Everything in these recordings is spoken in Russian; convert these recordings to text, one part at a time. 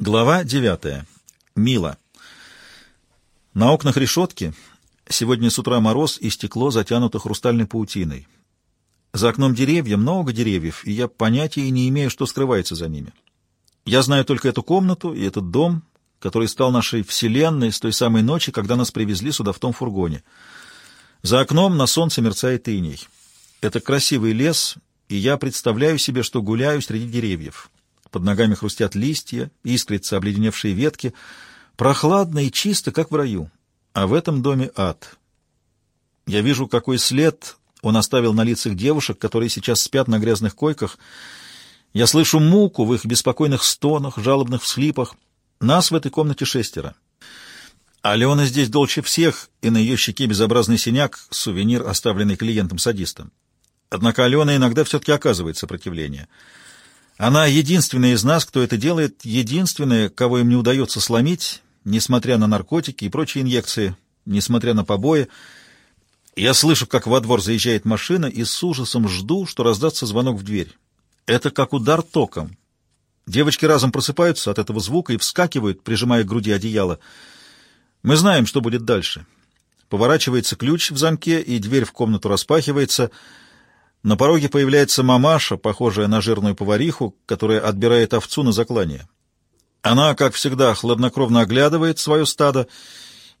Глава девятая. Мила. На окнах решетки сегодня с утра мороз и стекло затянуто хрустальной паутиной. За окном деревья, много деревьев, и я понятия не имею, что скрывается за ними. Я знаю только эту комнату и этот дом, который стал нашей вселенной с той самой ночи, когда нас привезли сюда в том фургоне. За окном на солнце мерцает иней. Это красивый лес, и я представляю себе, что гуляю среди деревьев. Под ногами хрустят листья, искрятся обледеневшие ветки. Прохладно и чисто, как в раю. А в этом доме ад. Я вижу, какой след он оставил на лицах девушек, которые сейчас спят на грязных койках. Я слышу муку в их беспокойных стонах, жалобных всхлипах. Нас в этой комнате шестеро. Алена здесь дольше всех, и на ее щеке безобразный синяк, сувенир, оставленный клиентом-садистом. Однако Алена иногда все-таки оказывает сопротивление — она единственная из нас, кто это делает, единственная, кого им не удается сломить, несмотря на наркотики и прочие инъекции, несмотря на побои. Я слышу, как во двор заезжает машина, и с ужасом жду, что раздастся звонок в дверь. Это как удар током. Девочки разом просыпаются от этого звука и вскакивают, прижимая к груди одеяло. Мы знаем, что будет дальше. Поворачивается ключ в замке, и дверь в комнату распахивается — на пороге появляется мамаша, похожая на жирную повариху, которая отбирает овцу на заклание. Она, как всегда, хладнокровно оглядывает свое стадо,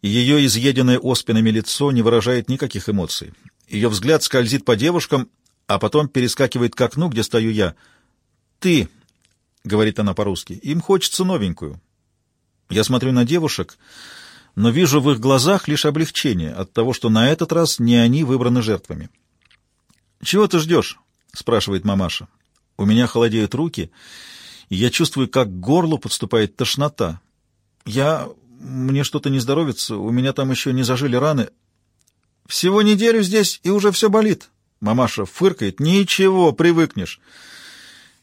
и ее изъеденное оспинами лицо не выражает никаких эмоций. Ее взгляд скользит по девушкам, а потом перескакивает к окну, где стою я. «Ты», — говорит она по-русски, — «им хочется новенькую». Я смотрю на девушек, но вижу в их глазах лишь облегчение от того, что на этот раз не они выбраны жертвами. «Чего ты ждешь?» — спрашивает мамаша. У меня холодеют руки, и я чувствую, как к горлу подступает тошнота. Я... Мне что-то не здоровится, у меня там еще не зажили раны. Всего неделю здесь, и уже все болит. Мамаша фыркает. «Ничего, привыкнешь».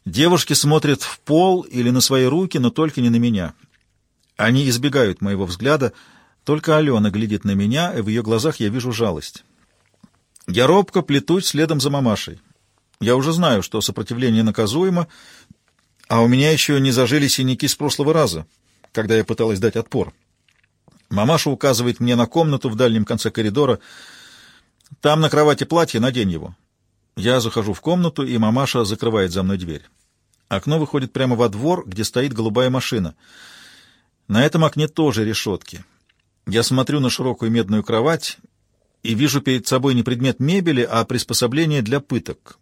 Девушки смотрят в пол или на свои руки, но только не на меня. Они избегают моего взгляда, только Алена глядит на меня, и в ее глазах я вижу жалость. Я робко плетусь следом за мамашей. Я уже знаю, что сопротивление наказуемо, а у меня еще не зажили синяки с прошлого раза, когда я пыталась дать отпор. Мамаша указывает мне на комнату в дальнем конце коридора. Там на кровати платье, надень его. Я захожу в комнату, и мамаша закрывает за мной дверь. Окно выходит прямо во двор, где стоит голубая машина. На этом окне тоже решетки. Я смотрю на широкую медную кровать и вижу перед собой не предмет мебели, а приспособление для пыток.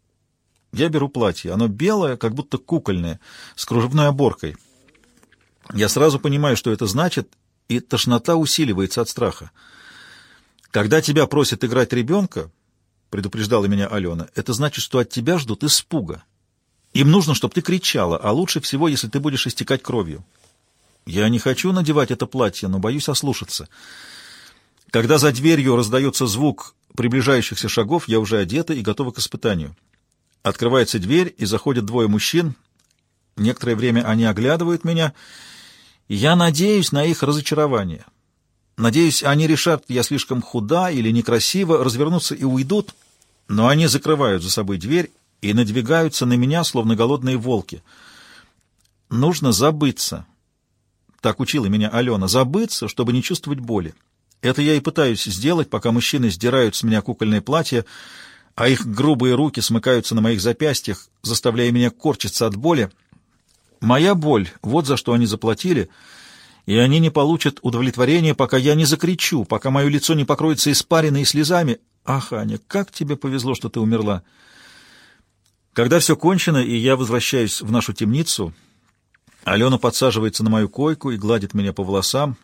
Я беру платье. Оно белое, как будто кукольное, с кружевной оборкой. Я сразу понимаю, что это значит, и тошнота усиливается от страха. Когда тебя просят играть ребенка, предупреждала меня Алена, это значит, что от тебя ждут испуга. Им нужно, чтобы ты кричала, а лучше всего, если ты будешь истекать кровью. Я не хочу надевать это платье, но боюсь ослушаться. Когда за дверью раздается звук приближающихся шагов, я уже одета и готова к испытанию. Открывается дверь, и заходят двое мужчин. Некоторое время они оглядывают меня, я надеюсь на их разочарование. Надеюсь, они решат, я слишком худа или некрасиво, развернутся и уйдут, но они закрывают за собой дверь и надвигаются на меня, словно голодные волки. Нужно забыться. Так учила меня Алена. Забыться, чтобы не чувствовать боли. Это я и пытаюсь сделать, пока мужчины сдирают с меня кукольное платье, а их грубые руки смыкаются на моих запястьях, заставляя меня корчиться от боли. Моя боль — вот за что они заплатили, и они не получат удовлетворения, пока я не закричу, пока мое лицо не покроется испариной и слезами. Ах, Аня, как тебе повезло, что ты умерла! Когда все кончено, и я возвращаюсь в нашу темницу, Алена подсаживается на мою койку и гладит меня по волосам,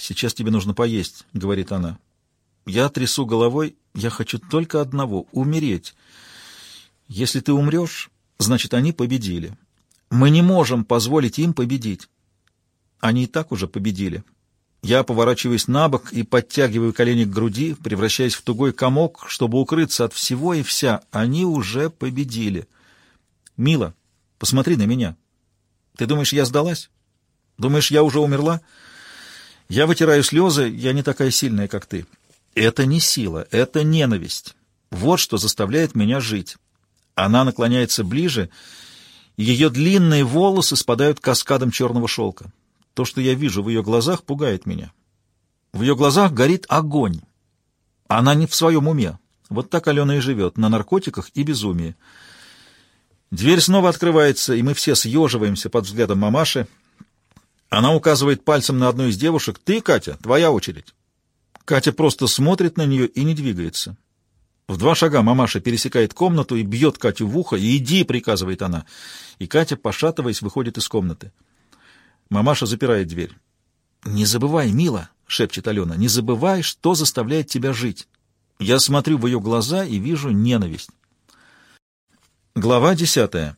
«Сейчас тебе нужно поесть», — говорит она. Я трясу головой, я хочу только одного — умереть. Если ты умрешь, значит, они победили. Мы не можем позволить им победить. Они и так уже победили. Я поворачиваюсь на бок и подтягиваю колени к груди, превращаясь в тугой комок, чтобы укрыться от всего и вся. Они уже победили. Мила, посмотри на меня. Ты думаешь, я сдалась? Думаешь, я уже умерла?» Я вытираю слезы, я не такая сильная, как ты. Это не сила, это ненависть. Вот что заставляет меня жить. Она наклоняется ближе, ее длинные волосы спадают каскадом черного шелка. То, что я вижу в ее глазах, пугает меня. В ее глазах горит огонь. Она не в своем уме. Вот так Алена и живет, на наркотиках и безумии. Дверь снова открывается, и мы все съеживаемся под взглядом мамаши. Она указывает пальцем на одну из девушек. «Ты, Катя, твоя очередь». Катя просто смотрит на нее и не двигается. В два шага мамаша пересекает комнату и бьет Катю в ухо. «Иди!» — приказывает она. И Катя, пошатываясь, выходит из комнаты. Мамаша запирает дверь. «Не забывай, мила!» — шепчет Алена. «Не забывай, что заставляет тебя жить». Я смотрю в ее глаза и вижу ненависть. Глава десятая.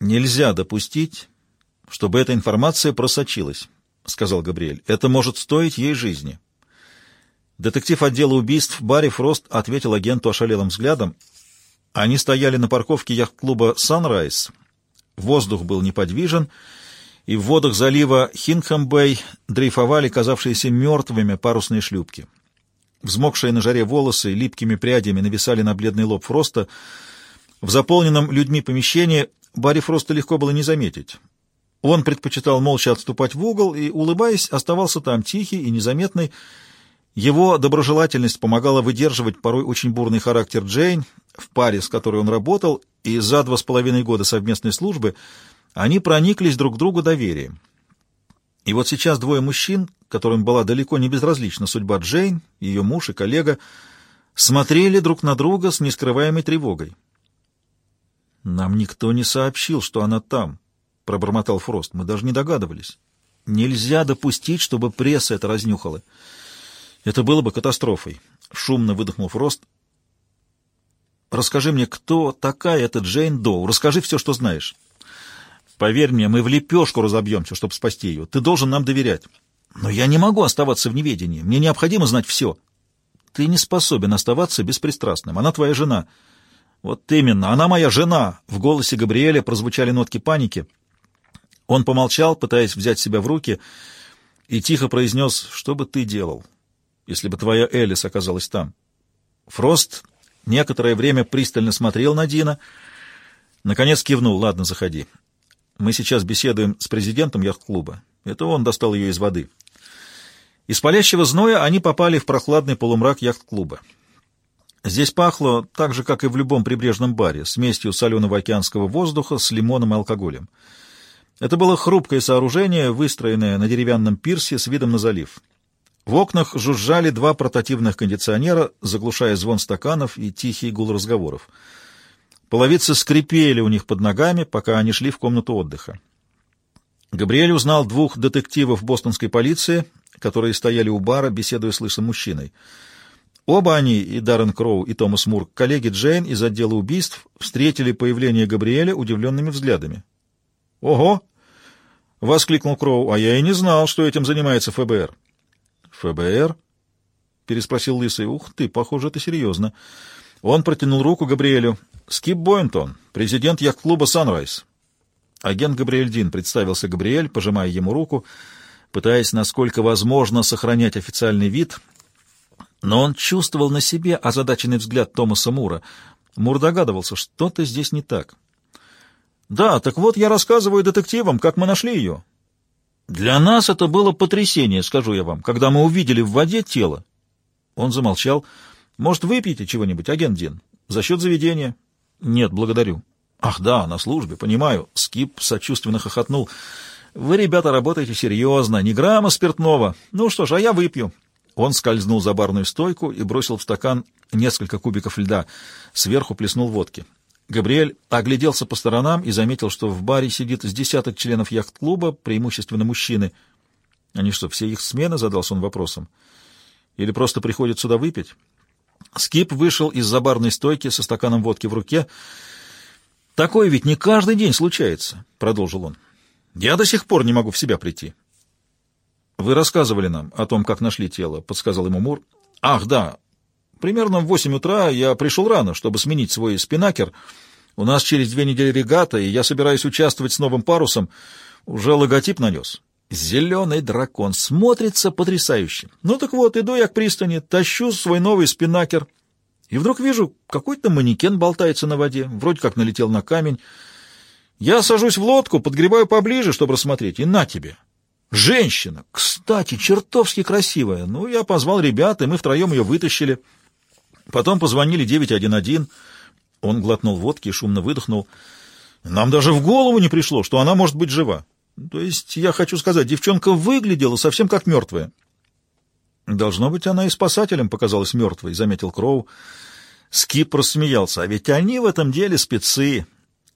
«Нельзя допустить, чтобы эта информация просочилась», — сказал Габриэль. «Это может стоить ей жизни». Детектив отдела убийств Барри Фрост ответил агенту ошалелым взглядом. Они стояли на парковке яхт-клуба «Санрайз». Воздух был неподвижен, и в водах залива Хинхэм-Бэй дрейфовали казавшиеся мертвыми парусные шлюпки. Взмокшие на жаре волосы липкими прядями нависали на бледный лоб Фроста. В заполненном людьми помещении Барри Фроста легко было не заметить. Он предпочитал молча отступать в угол и, улыбаясь, оставался там тихий и незаметный. Его доброжелательность помогала выдерживать порой очень бурный характер Джейн, в паре с которой он работал, и за два с половиной года совместной службы они прониклись друг к другу доверием. И вот сейчас двое мужчин, которым была далеко не безразлична судьба Джейн, ее муж и коллега, смотрели друг на друга с нескрываемой тревогой. «Нам никто не сообщил, что она там», — пробормотал Фрост. «Мы даже не догадывались. Нельзя допустить, чтобы пресса это разнюхала. Это было бы катастрофой», — шумно выдохнул Фрост. «Расскажи мне, кто такая эта Джейн Доу? Расскажи все, что знаешь». Поверь мне, мы в лепешку разобьемся, чтобы спасти ее. Ты должен нам доверять. Но я не могу оставаться в неведении. Мне необходимо знать все. Ты не способен оставаться беспристрастным. Она твоя жена. Вот именно, она моя жена. В голосе Габриэля прозвучали нотки паники. Он помолчал, пытаясь взять себя в руки, и тихо произнес, что бы ты делал, если бы твоя Элис оказалась там. Фрост некоторое время пристально смотрел на Дина, наконец кивнул, ладно, заходи. Мы сейчас беседуем с президентом яхт-клуба. Это он достал ее из воды. Из палящего зноя они попали в прохладный полумрак яхт-клуба. Здесь пахло так же, как и в любом прибрежном баре, смесью соленого океанского воздуха с лимоном и алкоголем. Это было хрупкое сооружение, выстроенное на деревянном пирсе с видом на залив. В окнах жужжали два портативных кондиционера, заглушая звон стаканов и тихий гул разговоров. Половицы скрипели у них под ногами, пока они шли в комнату отдыха. Габриэль узнал двух детективов бостонской полиции, которые стояли у бара, беседуя с лысым мужчиной. Оба они, и Даррен Кроу, и Томас Мур, коллеги Джейн из отдела убийств, встретили появление Габриэля удивленными взглядами. «Ого!» — воскликнул Кроу. «А я и не знал, что этим занимается ФБР». «ФБР?» — переспросил Лысый. «Ух ты, похоже, это серьезно». Он протянул руку Габриэлю. «Скип Бойнтон, президент яхт-клуба «Санрайз». Агент Габриэль Дин представился Габриэль, пожимая ему руку, пытаясь, насколько возможно, сохранять официальный вид. Но он чувствовал на себе озадаченный взгляд Томаса Мура. Мур догадывался, что-то здесь не так. «Да, так вот я рассказываю детективам, как мы нашли ее». «Для нас это было потрясение, скажу я вам, когда мы увидели в воде тело». Он замолчал. Может, выпьете чего-нибудь, агент Дин? За счет заведения? Нет, благодарю. Ах, да, на службе, понимаю. Скип сочувственно хохотнул. Вы, ребята, работаете серьезно, ни грамма спиртного. Ну что ж, а я выпью. Он скользнул за барную стойку и бросил в стакан несколько кубиков льда. Сверху плеснул водки. Габриэль огляделся по сторонам и заметил, что в баре сидит с десяток членов яхт-клуба, преимущественно мужчины. Они что, все их смены, задался он вопросом? Или просто приходят сюда выпить? Скип вышел из-за барной стойки со стаканом водки в руке. «Такое ведь не каждый день случается», — продолжил он. «Я до сих пор не могу в себя прийти». «Вы рассказывали нам о том, как нашли тело», — подсказал ему Мур. «Ах, да. Примерно в восемь утра я пришел рано, чтобы сменить свой спинакер. У нас через две недели регата, и я собираюсь участвовать с новым парусом. Уже логотип нанес. Зеленый дракон. Смотрится потрясающе. Ну так вот, иду я к пристани, тащу свой новый спинакер. И вдруг вижу, какой-то манекен болтается на воде, вроде как налетел на камень. Я сажусь в лодку, подгребаю поближе, чтобы рассмотреть, и на тебе. Женщина, кстати, чертовски красивая. Ну, я позвал ребят, и мы втроем ее вытащили. Потом позвонили 911. Он глотнул водки и шумно выдохнул. Нам даже в голову не пришло, что она может быть жива. То есть, я хочу сказать, девчонка выглядела совсем как мертвая. Должно быть, она и спасателем показалась мертвой, — заметил Кроу. Скип рассмеялся. А ведь они в этом деле спецы.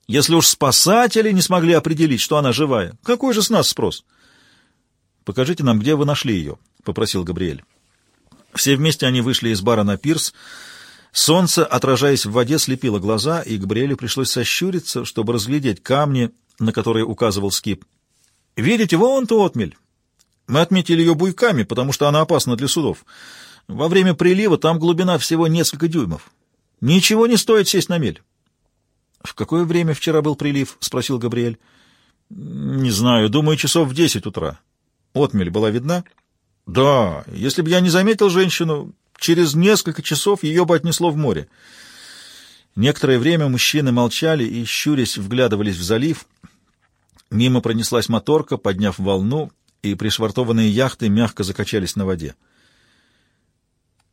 Если уж спасатели не смогли определить, что она живая, какой же с нас спрос? Покажите нам, где вы нашли ее, — попросил Габриэль. Все вместе они вышли из бара на пирс. Солнце, отражаясь в воде, слепило глаза, и Габриэлю пришлось сощуриться, чтобы разглядеть камни, на которые указывал Скип. «Видите, вон ту отмель. Мы отметили ее буйками, потому что она опасна для судов. Во время прилива там глубина всего несколько дюймов. Ничего не стоит сесть на мель». «В какое время вчера был прилив?» — спросил Габриэль. «Не знаю, думаю, часов в десять утра. Отмель была видна?» «Да, если бы я не заметил женщину, через несколько часов ее бы отнесло в море». Некоторое время мужчины молчали и, щурясь, вглядывались в залив. Мимо пронеслась моторка, подняв волну, и пришвартованные яхты мягко закачались на воде.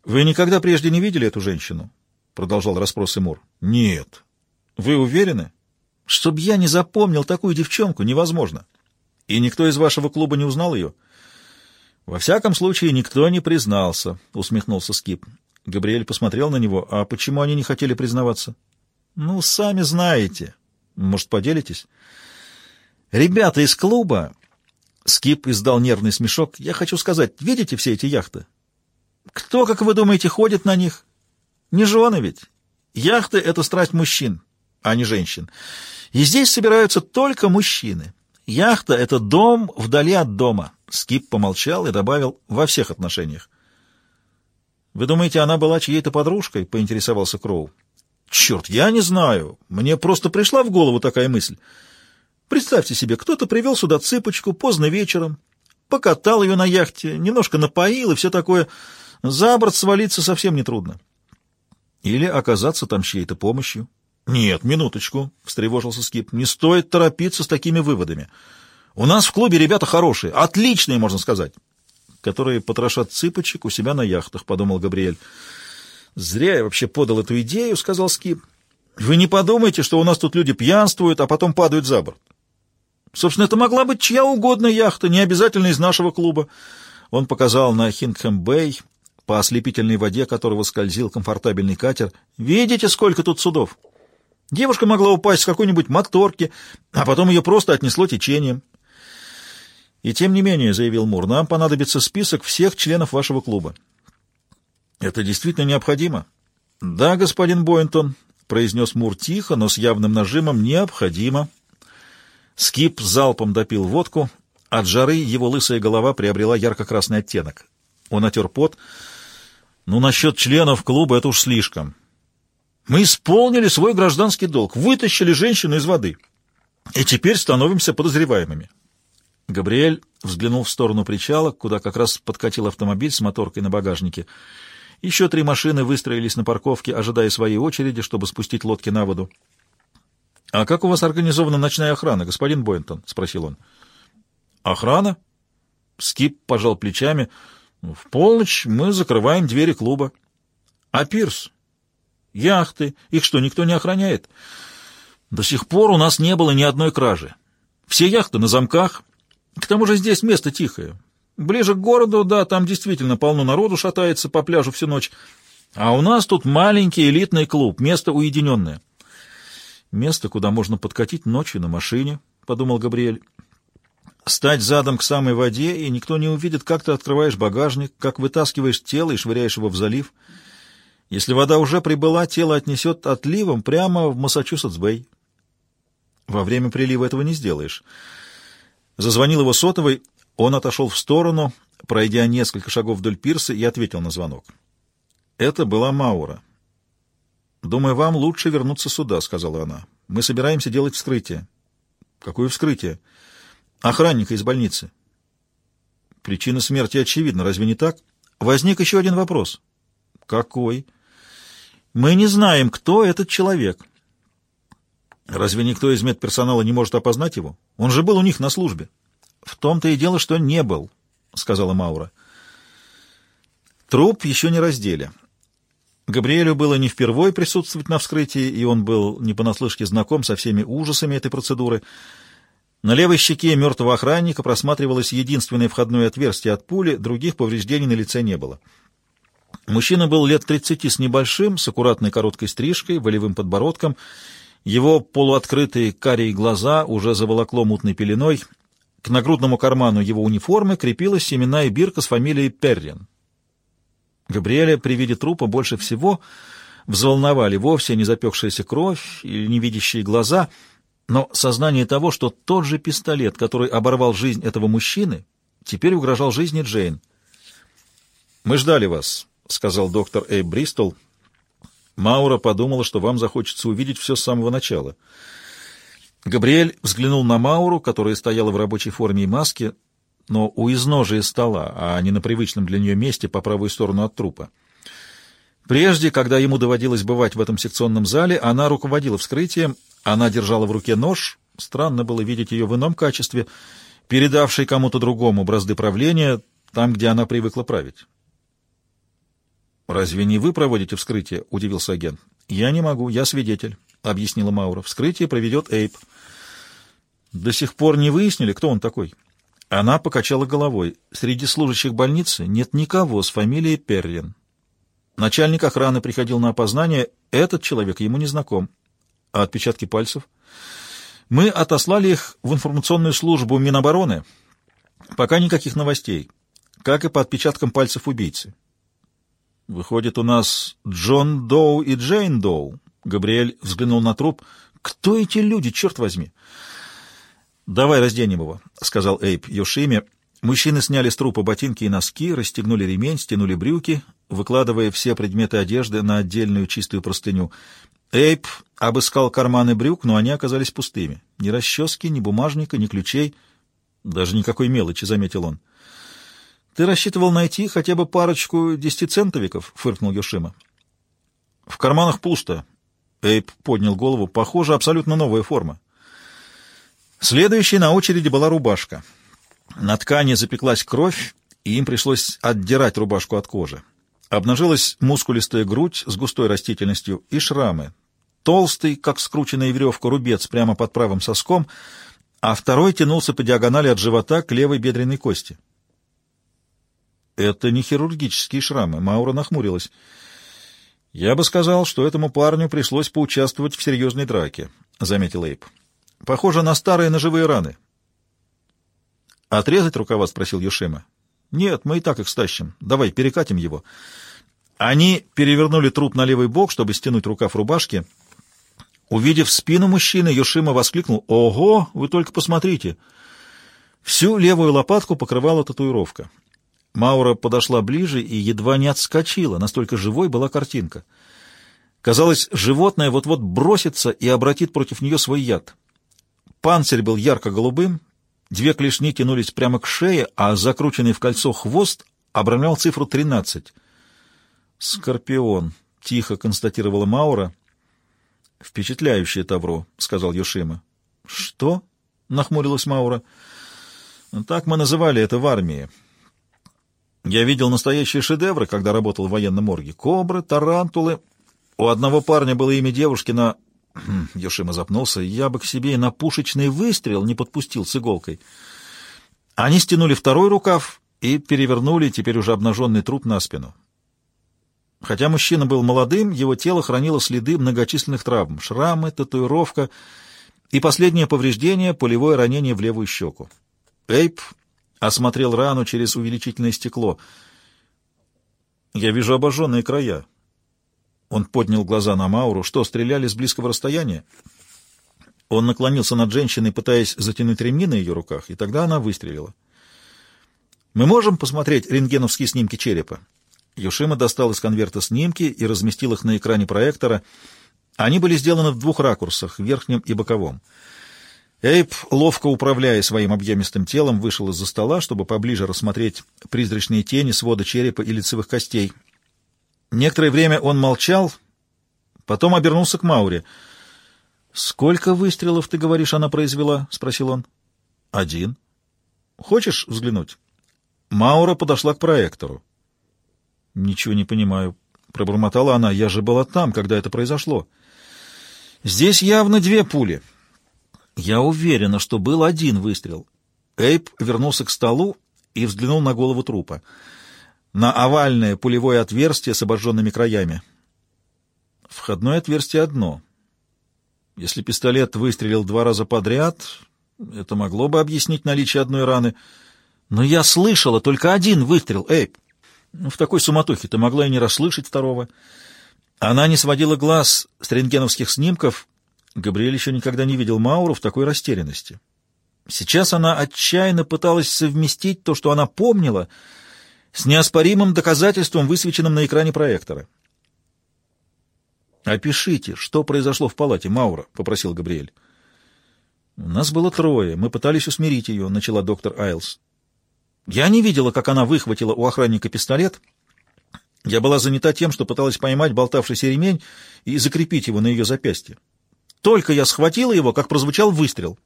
«Вы никогда прежде не видели эту женщину?» — продолжал расспрос Эмур. «Нет». «Вы уверены?» «Чтоб я не запомнил такую девчонку, невозможно. И никто из вашего клуба не узнал ее?» «Во всяком случае, никто не признался», — усмехнулся Скип. Габриэль посмотрел на него. «А почему они не хотели признаваться?» «Ну, сами знаете. Может, поделитесь?» «Ребята из клуба...» Скип издал нервный смешок. «Я хочу сказать, видите все эти яхты? Кто, как вы думаете, ходит на них? Не жены ведь. Яхты — это страсть мужчин, а не женщин. И здесь собираются только мужчины. Яхта — это дом вдали от дома. Скип помолчал и добавил «во всех отношениях». «Вы думаете, она была чьей-то подружкой?» — поинтересовался Кроу. «Черт, я не знаю. Мне просто пришла в голову такая мысль. Представьте себе, кто-то привел сюда цыпочку поздно вечером, покатал ее на яхте, немножко напоил и все такое. За борт свалиться совсем нетрудно. Или оказаться там чьей-то помощью. «Нет, минуточку», — встревожился Скип, — «не стоит торопиться с такими выводами. У нас в клубе ребята хорошие, отличные, можно сказать, которые потрошат цыпочек у себя на яхтах», — подумал Габриэль. «Зря я вообще подал эту идею», — сказал Скип. «Вы не подумайте, что у нас тут люди пьянствуют, а потом падают за борт. Собственно, это могла быть чья угодно яхта, не обязательно из нашего клуба». Он показал на Хингхэм-Бэй, по ослепительной воде которого скользил комфортабельный катер. «Видите, сколько тут судов?» Девушка могла упасть с какой-нибудь моторки, а потом ее просто отнесло течением. И тем не менее, — заявил Мур, — нам понадобится список всех членов вашего клуба. Это действительно необходимо? Да, господин Бойнтон, — произнес Мур тихо, но с явным нажимом, — необходимо. Скип залпом допил водку. От жары его лысая голова приобрела ярко-красный оттенок. Он отер пот. Ну, насчет членов клуба это уж слишком. Мы исполнили свой гражданский долг, вытащили женщину из воды. И теперь становимся подозреваемыми. Габриэль взглянул в сторону причала, куда как раз подкатил автомобиль с моторкой на багажнике. Еще три машины выстроились на парковке, ожидая своей очереди, чтобы спустить лодки на воду. — А как у вас организована ночная охрана, господин Бойнтон? — спросил он. — Охрана? Скип пожал плечами. — В полночь мы закрываем двери клуба. — А пирс? Яхты. Их что, никто не охраняет? До сих пор у нас не было ни одной кражи. Все яхты на замках. К тому же здесь место тихое. Ближе к городу, да, там действительно полно народу шатается по пляжу всю ночь. А у нас тут маленький элитный клуб, место уединенное. Место, куда можно подкатить ночью на машине, — подумал Габриэль. Стать задом к самой воде, и никто не увидит, как ты открываешь багажник, как вытаскиваешь тело и швыряешь его в залив — если вода уже прибыла, тело отнесет отливом прямо в Массачусетс-Бэй. Во время прилива этого не сделаешь. Зазвонил его сотовый, он отошел в сторону, пройдя несколько шагов вдоль пирса, и ответил на звонок. Это была Маура. «Думаю, вам лучше вернуться сюда», — сказала она. «Мы собираемся делать вскрытие». «Какое вскрытие?» «Охранника из больницы». «Причина смерти очевидна, разве не так?» «Возник еще один вопрос». «Какой?» Мы не знаем, кто этот человек. Разве никто из медперсонала не может опознать его? Он же был у них на службе. В том-то и дело, что не был, сказала Маура. Труп еще не раздели. Габриэлю было не впервой присутствовать на вскрытии, и он был не понаслышке знаком со всеми ужасами этой процедуры. На левой щеке мертвого охранника просматривалось единственное входное отверстие от пули, других повреждений на лице не было. Мужчина был лет тридцати с небольшим, с аккуратной короткой стрижкой, волевым подбородком. Его полуоткрытые карие глаза уже заволокло мутной пеленой. К нагрудному карману его униформы крепилась семенная бирка с фамилией Перрин. Габриэля при виде трупа больше всего взволновали вовсе не запекшаяся кровь или невидящие глаза, но сознание того, что тот же пистолет, который оборвал жизнь этого мужчины, теперь угрожал жизни Джейн. «Мы ждали вас», — сказал доктор Эйб Бристол. «Маура подумала, что вам захочется увидеть все с самого начала». Габриэль взглянул на Мауру, которая стояла в рабочей форме и маске, но у изножия стола, а не на привычном для нее месте по правую сторону от трупа. Прежде, когда ему доводилось бывать в этом секционном зале, она руководила вскрытием, она держала в руке нож, странно было видеть ее в ином качестве, передавшей кому-то другому бразды правления, там, где она привыкла править. «Разве не вы проводите вскрытие?» — удивился агент. «Я не могу, я свидетель», — объяснила Маура. «Вскрытие проведет Эйп». «До сих пор не выяснили, кто он такой?» Она покачала головой. Среди служащих больницы нет никого с фамилией Перрин. Начальник охраны приходил на опознание. Этот человек ему не знаком. А отпечатки пальцев? Мы отослали их в информационную службу Минобороны. Пока никаких новостей. Как и по отпечаткам пальцев убийцы. Выходит, у нас Джон Доу и Джейн Доу. Габриэль взглянул на труп. Кто эти люди, черт возьми? «Давай разденем его», — сказал Эйп Йошиме. Мужчины сняли с трупа ботинки и носки, расстегнули ремень, стянули брюки, выкладывая все предметы одежды на отдельную чистую простыню. Эйп обыскал карманы брюк, но они оказались пустыми. Ни расчески, ни бумажника, ни ключей. Даже никакой мелочи, — заметил он. — Ты рассчитывал найти хотя бы парочку десятицентовиков? — фыркнул Йошима. — В карманах пусто. Эйп поднял голову. — Похоже, абсолютно новая форма. Следующей на очереди была рубашка. На ткани запеклась кровь, и им пришлось отдирать рубашку от кожи. Обнажилась мускулистая грудь с густой растительностью и шрамы. Толстый, как скрученная веревка, рубец прямо под правым соском, а второй тянулся по диагонали от живота к левой бедренной кости. Это не хирургические шрамы. Маура нахмурилась. «Я бы сказал, что этому парню пришлось поучаствовать в серьезной драке», — заметил Эйп. Похоже на старые ножевые раны. «Отрезать рукава?» — спросил Юшима. «Нет, мы и так их стащим. Давай, перекатим его». Они перевернули труп на левый бок, чтобы стянуть рукав рубашки. Увидев спину мужчины, Юшима воскликнул «Ого, вы только посмотрите!» Всю левую лопатку покрывала татуировка. Маура подошла ближе и едва не отскочила, настолько живой была картинка. Казалось, животное вот-вот бросится и обратит против нее свой яд. Панцирь был ярко-голубым, две клешни тянулись прямо к шее, а закрученный в кольцо хвост обрамлял цифру 13. «Скорпион», — тихо констатировала Маура. «Впечатляющее тавро», — сказал Йошима. «Что?» — нахмурилась Маура. «Так мы называли это в армии. Я видел настоящие шедевры, когда работал в военном морге. Кобры, тарантулы. У одного парня было имя девушки на Йошима запнулся. Я бы к себе и на пушечный выстрел не подпустил с иголкой. Они стянули второй рукав и перевернули теперь уже обнаженный труп на спину. Хотя мужчина был молодым, его тело хранило следы многочисленных травм, шрамы, татуировка и последнее повреждение — пулевое ранение в левую щеку. Эйп осмотрел рану через увеличительное стекло. «Я вижу обожженные края», он поднял глаза на Мауру. Что, стреляли с близкого расстояния? Он наклонился над женщиной, пытаясь затянуть ремни на ее руках, и тогда она выстрелила. «Мы можем посмотреть рентгеновские снимки черепа?» Юшима достал из конверта снимки и разместил их на экране проектора. Они были сделаны в двух ракурсах, верхнем и боковом. Эйп, ловко управляя своим объемистым телом, вышел из-за стола, чтобы поближе рассмотреть призрачные тени свода черепа и лицевых костей. Некоторое время он молчал, потом обернулся к Мауре. «Сколько выстрелов, ты говоришь, она произвела?» — спросил он. «Один». «Хочешь взглянуть?» Маура подошла к проектору. «Ничего не понимаю», — пробормотала она. «Я же была там, когда это произошло». «Здесь явно две пули». «Я уверена, что был один выстрел». Эйп вернулся к столу и взглянул на голову трупа. На овальное пулевое отверстие с обожженными краями. Входное отверстие одно. Если пистолет выстрелил два раза подряд, это могло бы объяснить наличие одной раны. Но я слышала только один выстрел, Эйп. Ну, в такой суматохе ты могла и не расслышать второго. Она не сводила глаз с рентгеновских снимков. Габриэль еще никогда не видел Мауру в такой растерянности. Сейчас она отчаянно пыталась совместить то, что она помнила, с неоспоримым доказательством, высвеченным на экране проектора. «Опишите, что произошло в палате, Маура», — попросил Габриэль. «У нас было трое. Мы пытались усмирить ее», — начала доктор Айлс. Я не видела, как она выхватила у охранника пистолет. Я была занята тем, что пыталась поймать болтавшийся ремень и закрепить его на ее запястье. Только я схватила его, как прозвучал выстрел.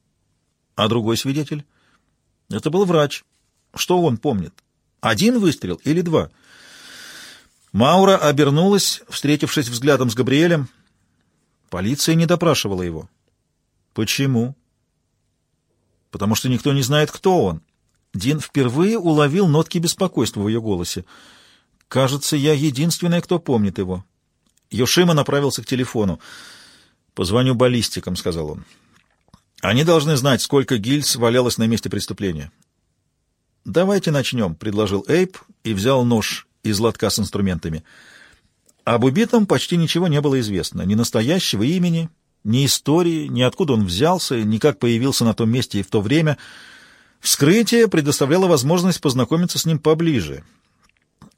А другой свидетель? Это был врач. Что он помнит? Один выстрел или два? Маура обернулась, встретившись взглядом с Габриэлем. Полиция не допрашивала его. Почему? Потому что никто не знает, кто он. Дин впервые уловил нотки беспокойства в ее голосе. «Кажется, я единственная, кто помнит его». Йошима направился к телефону. «Позвоню баллистикам», — сказал он. «Они должны знать, сколько гильз валялось на месте преступления». «Давайте начнем», — предложил Эйп и взял нож из лотка с инструментами. Об убитом почти ничего не было известно. Ни настоящего имени, ни истории, ни откуда он взялся, ни как появился на том месте и в то время — Вскрытие предоставляло возможность познакомиться с ним поближе,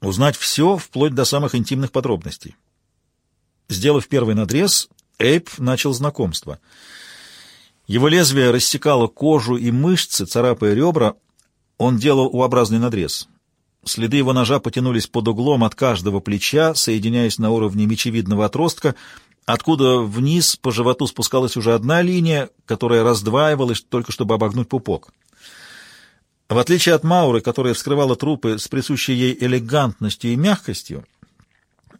узнать все, вплоть до самых интимных подробностей. Сделав первый надрез, Эйп начал знакомство. Его лезвие рассекало кожу и мышцы, царапая ребра. Он делал U-образный надрез. Следы его ножа потянулись под углом от каждого плеча, соединяясь на уровне мечевидного отростка, откуда вниз по животу спускалась уже одна линия, которая раздваивалась только чтобы обогнуть пупок. В отличие от Мауры, которая вскрывала трупы с присущей ей элегантностью и мягкостью,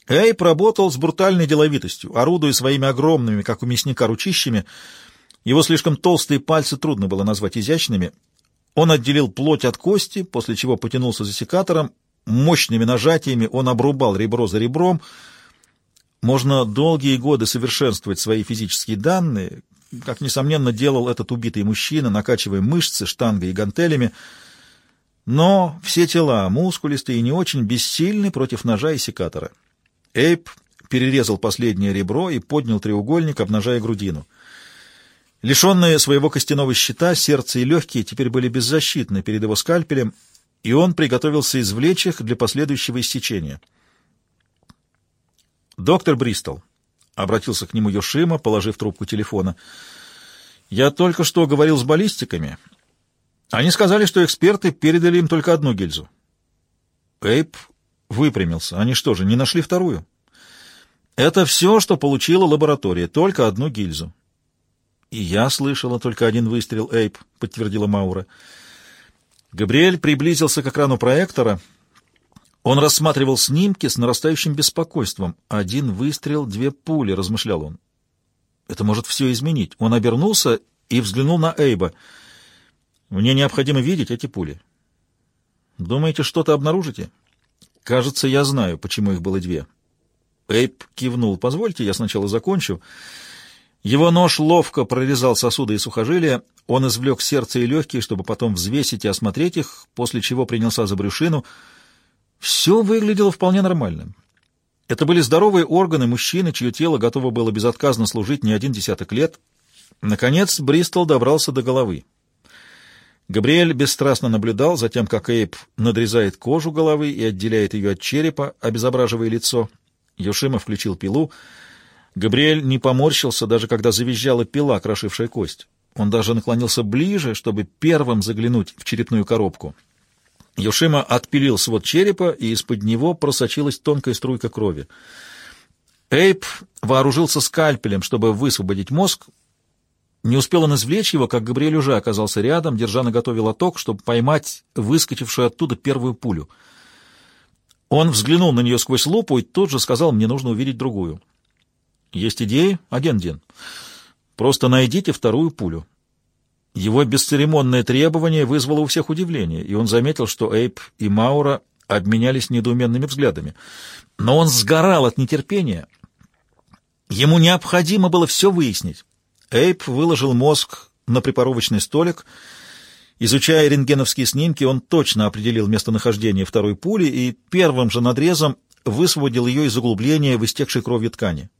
Эйп работал с брутальной деловитостью, орудуя своими огромными, как у мясника, ручищами. Его слишком толстые пальцы трудно было назвать изящными. Он отделил плоть от кости, после чего потянулся за секатором. Мощными нажатиями он обрубал ребро за ребром. Можно долгие годы совершенствовать свои физические данные, как, несомненно, делал этот убитый мужчина, накачивая мышцы штангой и гантелями, но все тела, мускулистые и не очень, бессильны против ножа и секатора. Эйп перерезал последнее ребро и поднял треугольник, обнажая грудину. Лишенные своего костяного щита, сердце и легкие теперь были беззащитны перед его скальпелем, и он приготовился извлечь их для последующего иссечения. «Доктор Бристол», Обратился к нему Йошима, положив трубку телефона. «Я только что говорил с баллистиками. Они сказали, что эксперты передали им только одну гильзу». Эйп выпрямился. «Они что же, не нашли вторую?» «Это все, что получила лаборатория, только одну гильзу». «И я слышала только один выстрел, Эйп», — подтвердила Маура. Габриэль приблизился к экрану проектора — он рассматривал снимки с нарастающим беспокойством. «Один выстрел, две пули», — размышлял он. «Это может все изменить». Он обернулся и взглянул на Эйба. «Мне необходимо видеть эти пули». «Думаете, что-то обнаружите?» «Кажется, я знаю, почему их было две». Эйб кивнул. «Позвольте, я сначала закончу». Его нож ловко прорезал сосуды и сухожилия. Он извлек сердце и легкие, чтобы потом взвесить и осмотреть их, после чего принялся за брюшину — все выглядело вполне нормально. Это были здоровые органы мужчины, чье тело готово было безотказно служить не один десяток лет. Наконец Бристол добрался до головы. Габриэль бесстрастно наблюдал за тем, как Эйп надрезает кожу головы и отделяет ее от черепа, обезображивая лицо. Йошима включил пилу. Габриэль не поморщился, даже когда завизжала пила, крошившая кость. Он даже наклонился ближе, чтобы первым заглянуть в черепную коробку. Юшима отпилил свод черепа, и из-под него просочилась тонкая струйка крови. Эйп вооружился скальпелем, чтобы высвободить мозг, Не успел он извлечь его, как Габриэль уже оказался рядом, держа на готове лоток, чтобы поймать выскочившую оттуда первую пулю. Он взглянул на нее сквозь лупу и тут же сказал, мне нужно увидеть другую. «Есть идеи, агент Дин? Просто найдите вторую пулю». Его бесцеремонное требование вызвало у всех удивление, и он заметил, что Эйп и Маура обменялись недоуменными взглядами. Но он сгорал от нетерпения. Ему необходимо было все выяснить. Эйп выложил мозг на припоровочный столик. Изучая рентгеновские снимки, он точно определил местонахождение второй пули и первым же надрезом высвободил ее из углубления в истекшей кровью ткани.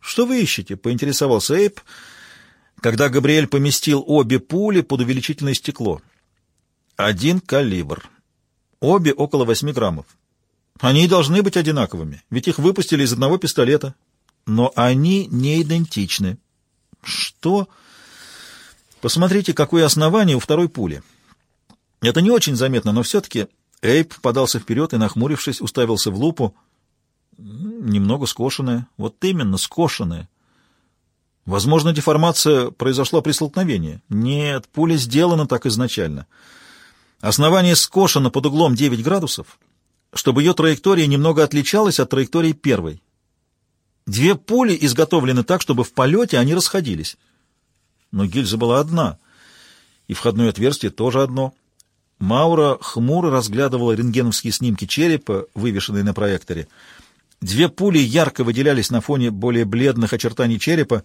«Что вы ищете?» — поинтересовался Эйп, когда Габриэль поместил обе пули под увеличительное стекло. «Один калибр. Обе около восьми граммов. Они должны быть одинаковыми, ведь их выпустили из одного пистолета. Но они не идентичны». «Что?» «Посмотрите, какое основание у второй пули. Это не очень заметно, но все-таки...» Эйп подался вперед и, нахмурившись, уставился в лупу. Немного скошенная. Вот именно, скошенная. Возможно, деформация произошла при столкновении. Нет, пуля сделана так изначально. Основание скошено под углом 9 градусов, чтобы ее траектория немного отличалась от траектории первой. Две пули изготовлены так, чтобы в полете они расходились. Но гильза была одна, и входное отверстие тоже одно. Маура хмуро разглядывала рентгеновские снимки черепа, вывешенные на проекторе. Две пули ярко выделялись на фоне более бледных очертаний черепа.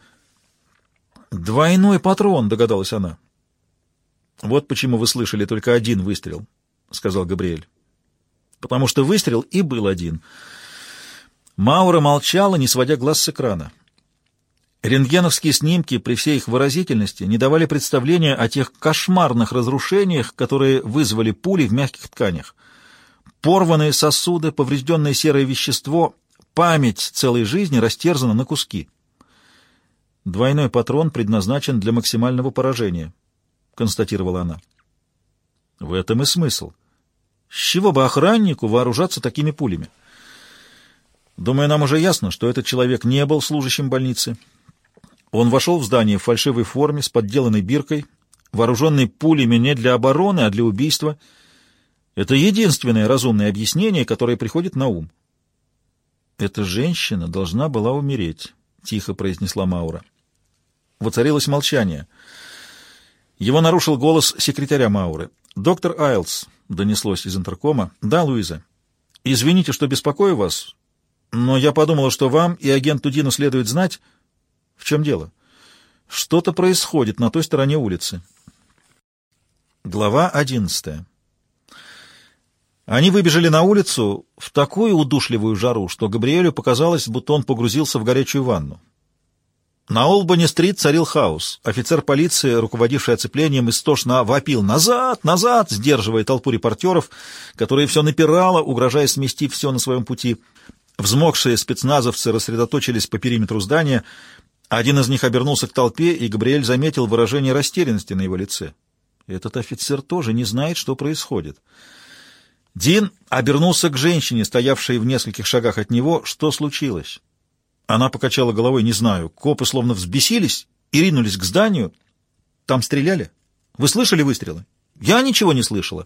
«Двойной патрон», — догадалась она. «Вот почему вы слышали только один выстрел», — сказал Габриэль. «Потому что выстрел и был один». Маура молчала, не сводя глаз с экрана. Рентгеновские снимки, при всей их выразительности, не давали представления о тех кошмарных разрушениях, которые вызвали пули в мягких тканях. Порванные сосуды, поврежденное серое вещество, память целой жизни растерзана на куски. Двойной патрон предназначен для максимального поражения, констатировала она. В этом и смысл. С чего бы охраннику вооружаться такими пулями? Думаю, нам уже ясно, что этот человек не был служащим больницы. Он вошел в здание в фальшивой форме с подделанной биркой, вооруженный пулями не для обороны, а для убийства. Это единственное разумное объяснение, которое приходит на ум. «Эта женщина должна была умереть», — тихо произнесла Маура. Воцарилось молчание. Его нарушил голос секретаря Мауры. «Доктор Айлс», — донеслось из интеркома. «Да, Луиза. Извините, что беспокою вас, но я подумала, что вам и агенту Дину следует знать, в чем дело. Что-то происходит на той стороне улицы». Глава одиннадцатая. Они выбежали на улицу в такую удушливую жару, что Габриэлю показалось, будто он погрузился в горячую ванну. На Олбани-стрит царил хаос. Офицер полиции, руководивший оцеплением, истошно вопил «Назад! Назад!», сдерживая толпу репортеров, которые все напирало, угрожая смести все на своем пути. Взмокшие спецназовцы рассредоточились по периметру здания. Один из них обернулся к толпе, и Габриэль заметил выражение растерянности на его лице. Этот офицер тоже не знает, что происходит. Дин обернулся к женщине, стоявшей в нескольких шагах от него. Что случилось? Она покачала головой, не знаю. Копы словно взбесились и ринулись к зданию. Там стреляли? Вы слышали выстрелы? Я ничего не слышала.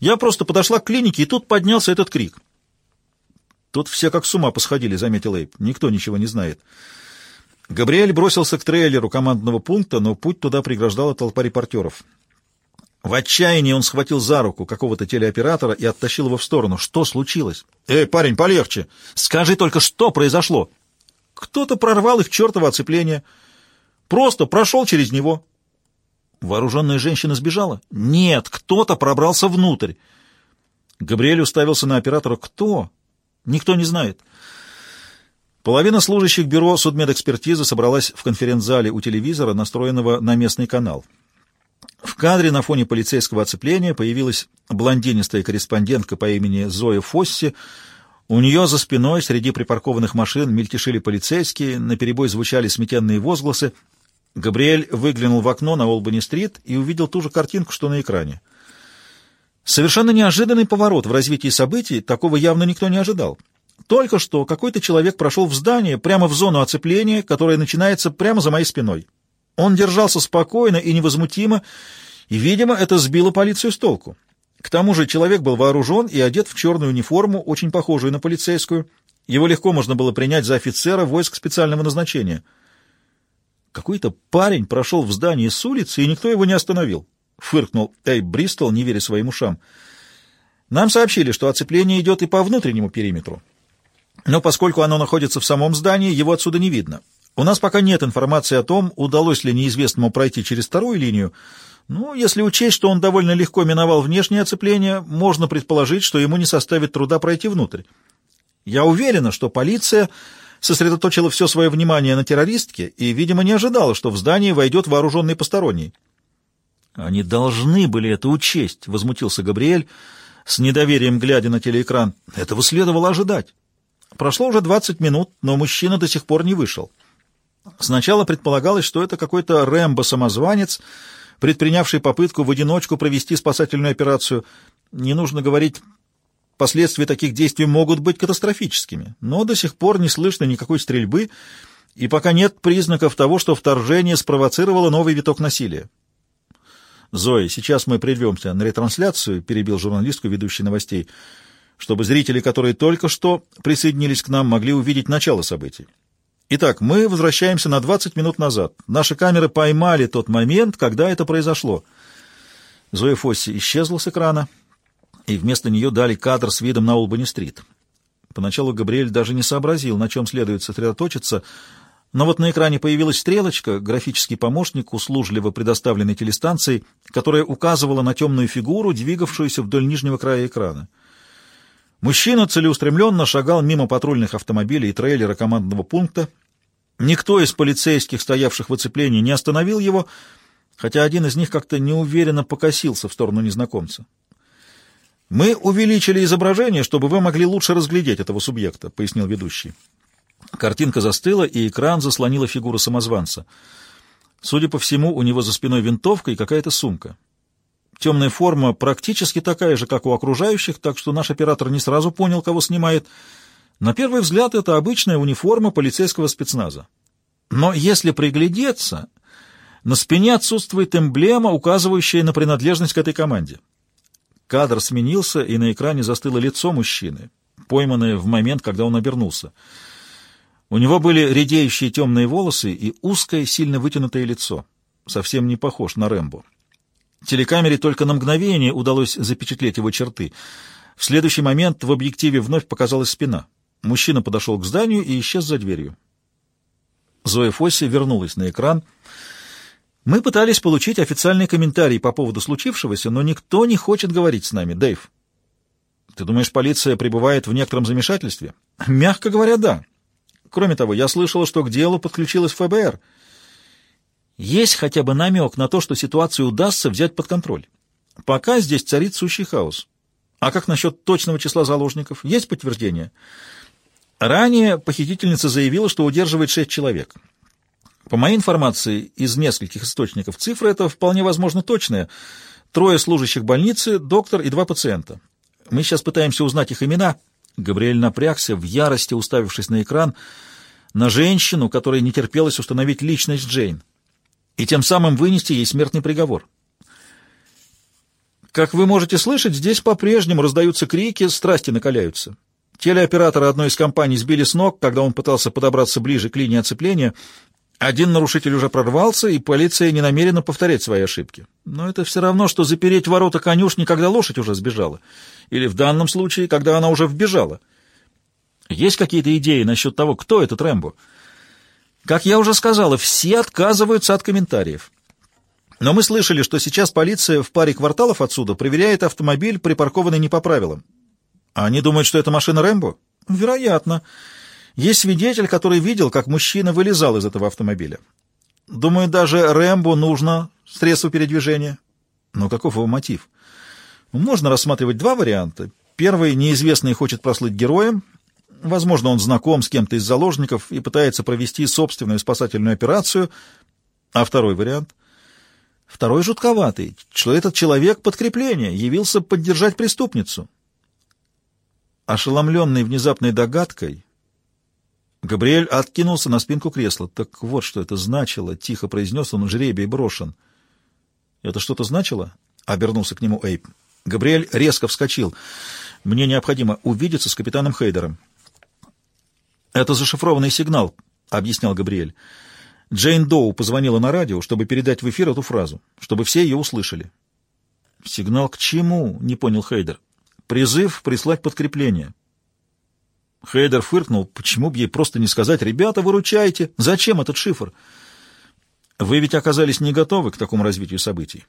Я просто подошла к клинике, и тут поднялся этот крик. Тут все как с ума посходили, заметил Эйп. Никто ничего не знает. Габриэль бросился к трейлеру командного пункта, но путь туда преграждала толпа репортеров. В отчаянии он схватил за руку какого-то телеоператора и оттащил его в сторону. Что случилось? «Эй, парень, полегче! Скажи только, что произошло!» «Кто-то прорвал их чертово оцепление. Просто прошел через него». Вооруженная женщина сбежала? «Нет, кто-то пробрался внутрь». Габриэль уставился на оператора. «Кто?» «Никто не знает». Половина служащих бюро судмедэкспертизы собралась в конференц-зале у телевизора, настроенного на местный канал. В кадре на фоне полицейского оцепления появилась блондинистая корреспондентка по имени Зоя Фосси. У нее за спиной среди припаркованных машин мельтешили полицейские, наперебой звучали сметенные возгласы. Габриэль выглянул в окно на Олбани-стрит и увидел ту же картинку, что на экране. Совершенно неожиданный поворот в развитии событий, такого явно никто не ожидал. Только что какой-то человек прошел в здание, прямо в зону оцепления, которая начинается прямо за моей спиной. Он держался спокойно и невозмутимо, и, видимо, это сбило полицию с толку. К тому же человек был вооружен и одет в черную униформу, очень похожую на полицейскую. Его легко можно было принять за офицера войск специального назначения. Какой-то парень прошел в здание с улицы, и никто его не остановил. Фыркнул Эйб Бристол, не веря своим ушам. Нам сообщили, что оцепление идет и по внутреннему периметру. Но поскольку оно находится в самом здании, его отсюда не видно. У нас пока нет информации о том, удалось ли неизвестному пройти через вторую линию, ну, если учесть, что он довольно легко миновал внешнее оцепление, можно предположить, что ему не составит труда пройти внутрь. Я уверена, что полиция сосредоточила все свое внимание на террористке и, видимо, не ожидала, что в здание войдет вооруженный посторонний. «Они должны были это учесть», — возмутился Габриэль, с недоверием глядя на телеэкран. «Этого следовало ожидать». Прошло уже 20 минут, но мужчина до сих пор не вышел. Сначала предполагалось, что это какой-то Рэмбо-самозванец, предпринявший попытку в одиночку провести спасательную операцию. Не нужно говорить, последствия таких действий могут быть катастрофическими, но до сих пор не слышно никакой стрельбы, и пока нет признаков того, что вторжение спровоцировало новый виток насилия. «Зоя, сейчас мы прервемся на ретрансляцию», — перебил журналистку, ведущий новостей, чтобы зрители, которые только что присоединились к нам, могли увидеть начало событий. Итак, мы возвращаемся на 20 минут назад. Наши камеры поймали тот момент, когда это произошло. Зоя Фосси исчезла с экрана, и вместо нее дали кадр с видом на Олбани-стрит. Поначалу Габриэль даже не сообразил, на чем следует сосредоточиться, но вот на экране появилась стрелочка, графический помощник, услужливо предоставленный телестанцией, которая указывала на темную фигуру, двигавшуюся вдоль нижнего края экрана. Мужчина целеустремленно шагал мимо патрульных автомобилей и трейлера командного пункта. Никто из полицейских, стоявших в оцеплении, не остановил его, хотя один из них как-то неуверенно покосился в сторону незнакомца. «Мы увеличили изображение, чтобы вы могли лучше разглядеть этого субъекта», — пояснил ведущий. Картинка застыла, и экран заслонила фигуру самозванца. Судя по всему, у него за спиной винтовка и какая-то сумка. Темная форма практически такая же, как у окружающих, так что наш оператор не сразу понял, кого снимает. На первый взгляд это обычная униформа полицейского спецназа. Но если приглядеться, на спине отсутствует эмблема, указывающая на принадлежность к этой команде. Кадр сменился, и на экране застыло лицо мужчины, пойманное в момент, когда он обернулся. У него были редеющие темные волосы и узкое, сильно вытянутое лицо. Совсем не похож на Рэмбо. Телекамере только на мгновение удалось запечатлеть его черты. В следующий момент в объективе вновь показалась спина. Мужчина подошел к зданию и исчез за дверью. Зоя Фосси вернулась на экран. Мы пытались получить официальный комментарий по поводу случившегося, но никто не хочет говорить с нами, Дэйв. Ты думаешь, полиция пребывает в некотором замешательстве? Мягко говоря, да. Кроме того, я слышала, что к делу подключилась ФБР — есть хотя бы намек на то, что ситуацию удастся взять под контроль. Пока здесь царит сущий хаос. А как насчет точного числа заложников? Есть подтверждение? Ранее похитительница заявила, что удерживает шесть человек. По моей информации, из нескольких источников цифры это вполне возможно точная. Трое служащих больницы, доктор и два пациента. Мы сейчас пытаемся узнать их имена. Габриэль напрягся, в ярости уставившись на экран, на женщину, которой не терпелось установить личность Джейн и тем самым вынести ей смертный приговор. Как вы можете слышать, здесь по-прежнему раздаются крики, страсти накаляются. Телеоператора одной из компаний сбили с ног, когда он пытался подобраться ближе к линии оцепления. Один нарушитель уже прорвался, и полиция не намерена повторять свои ошибки. Но это все равно, что запереть ворота конюшни, когда лошадь уже сбежала. Или в данном случае, когда она уже вбежала. Есть какие-то идеи насчет того, кто этот Рэмбо? Как я уже сказала, все отказываются от комментариев. Но мы слышали, что сейчас полиция в паре кварталов отсюда проверяет автомобиль, припаркованный не по правилам. Они думают, что это машина Рэмбо? Вероятно. Есть свидетель, который видел, как мужчина вылезал из этого автомобиля. Думаю, даже Рэмбо нужно средство передвижения. Но каков его мотив? Можно рассматривать два варианта. Первый — неизвестный хочет прослыть героем, Возможно, он знаком с кем-то из заложников и пытается провести собственную спасательную операцию. А второй вариант? Второй жутковатый, что этот человек подкрепление, явился поддержать преступницу. Ошеломленный внезапной догадкой, Габриэль откинулся на спинку кресла. «Так вот, что это значило!» — тихо произнес он, жребий брошен. «Это что-то значило?» — обернулся к нему Эйп. Габриэль резко вскочил. «Мне необходимо увидеться с капитаном Хейдером». «Это зашифрованный сигнал», — объяснял Габриэль. Джейн Доу позвонила на радио, чтобы передать в эфир эту фразу, чтобы все ее услышали. «Сигнал к чему?» — не понял Хейдер. «Призыв прислать подкрепление». Хейдер фыркнул. «Почему бы ей просто не сказать, ребята, выручайте? Зачем этот шифр?» «Вы ведь оказались не готовы к такому развитию событий.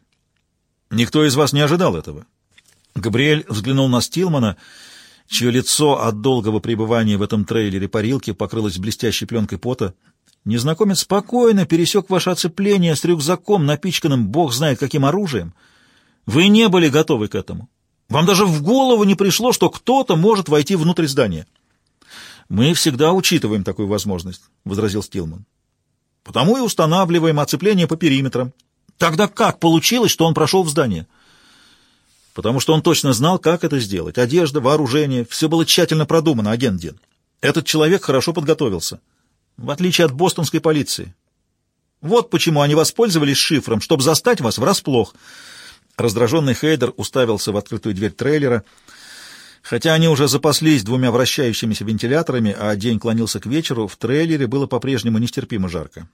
Никто из вас не ожидал этого». Габриэль взглянул на Стилмана, чье лицо от долгого пребывания в этом трейлере парилки покрылось блестящей пленкой пота. Незнакомец спокойно пересек ваше оцепление с рюкзаком, напичканным бог знает каким оружием. Вы не были готовы к этому. Вам даже в голову не пришло, что кто-то может войти внутрь здания. Мы всегда учитываем такую возможность, — возразил Стилман. Потому и устанавливаем оцепление по периметрам. Тогда как получилось, что он прошел в здание? Потому что он точно знал, как это сделать. Одежда, вооружение — все было тщательно продумано, агент Дин. Этот человек хорошо подготовился в отличие от бостонской полиции. Вот почему они воспользовались шифром, чтобы застать вас врасплох. Раздраженный Хейдер уставился в открытую дверь трейлера. Хотя они уже запаслись двумя вращающимися вентиляторами, а день клонился к вечеру, в трейлере было по-прежнему нестерпимо жарко.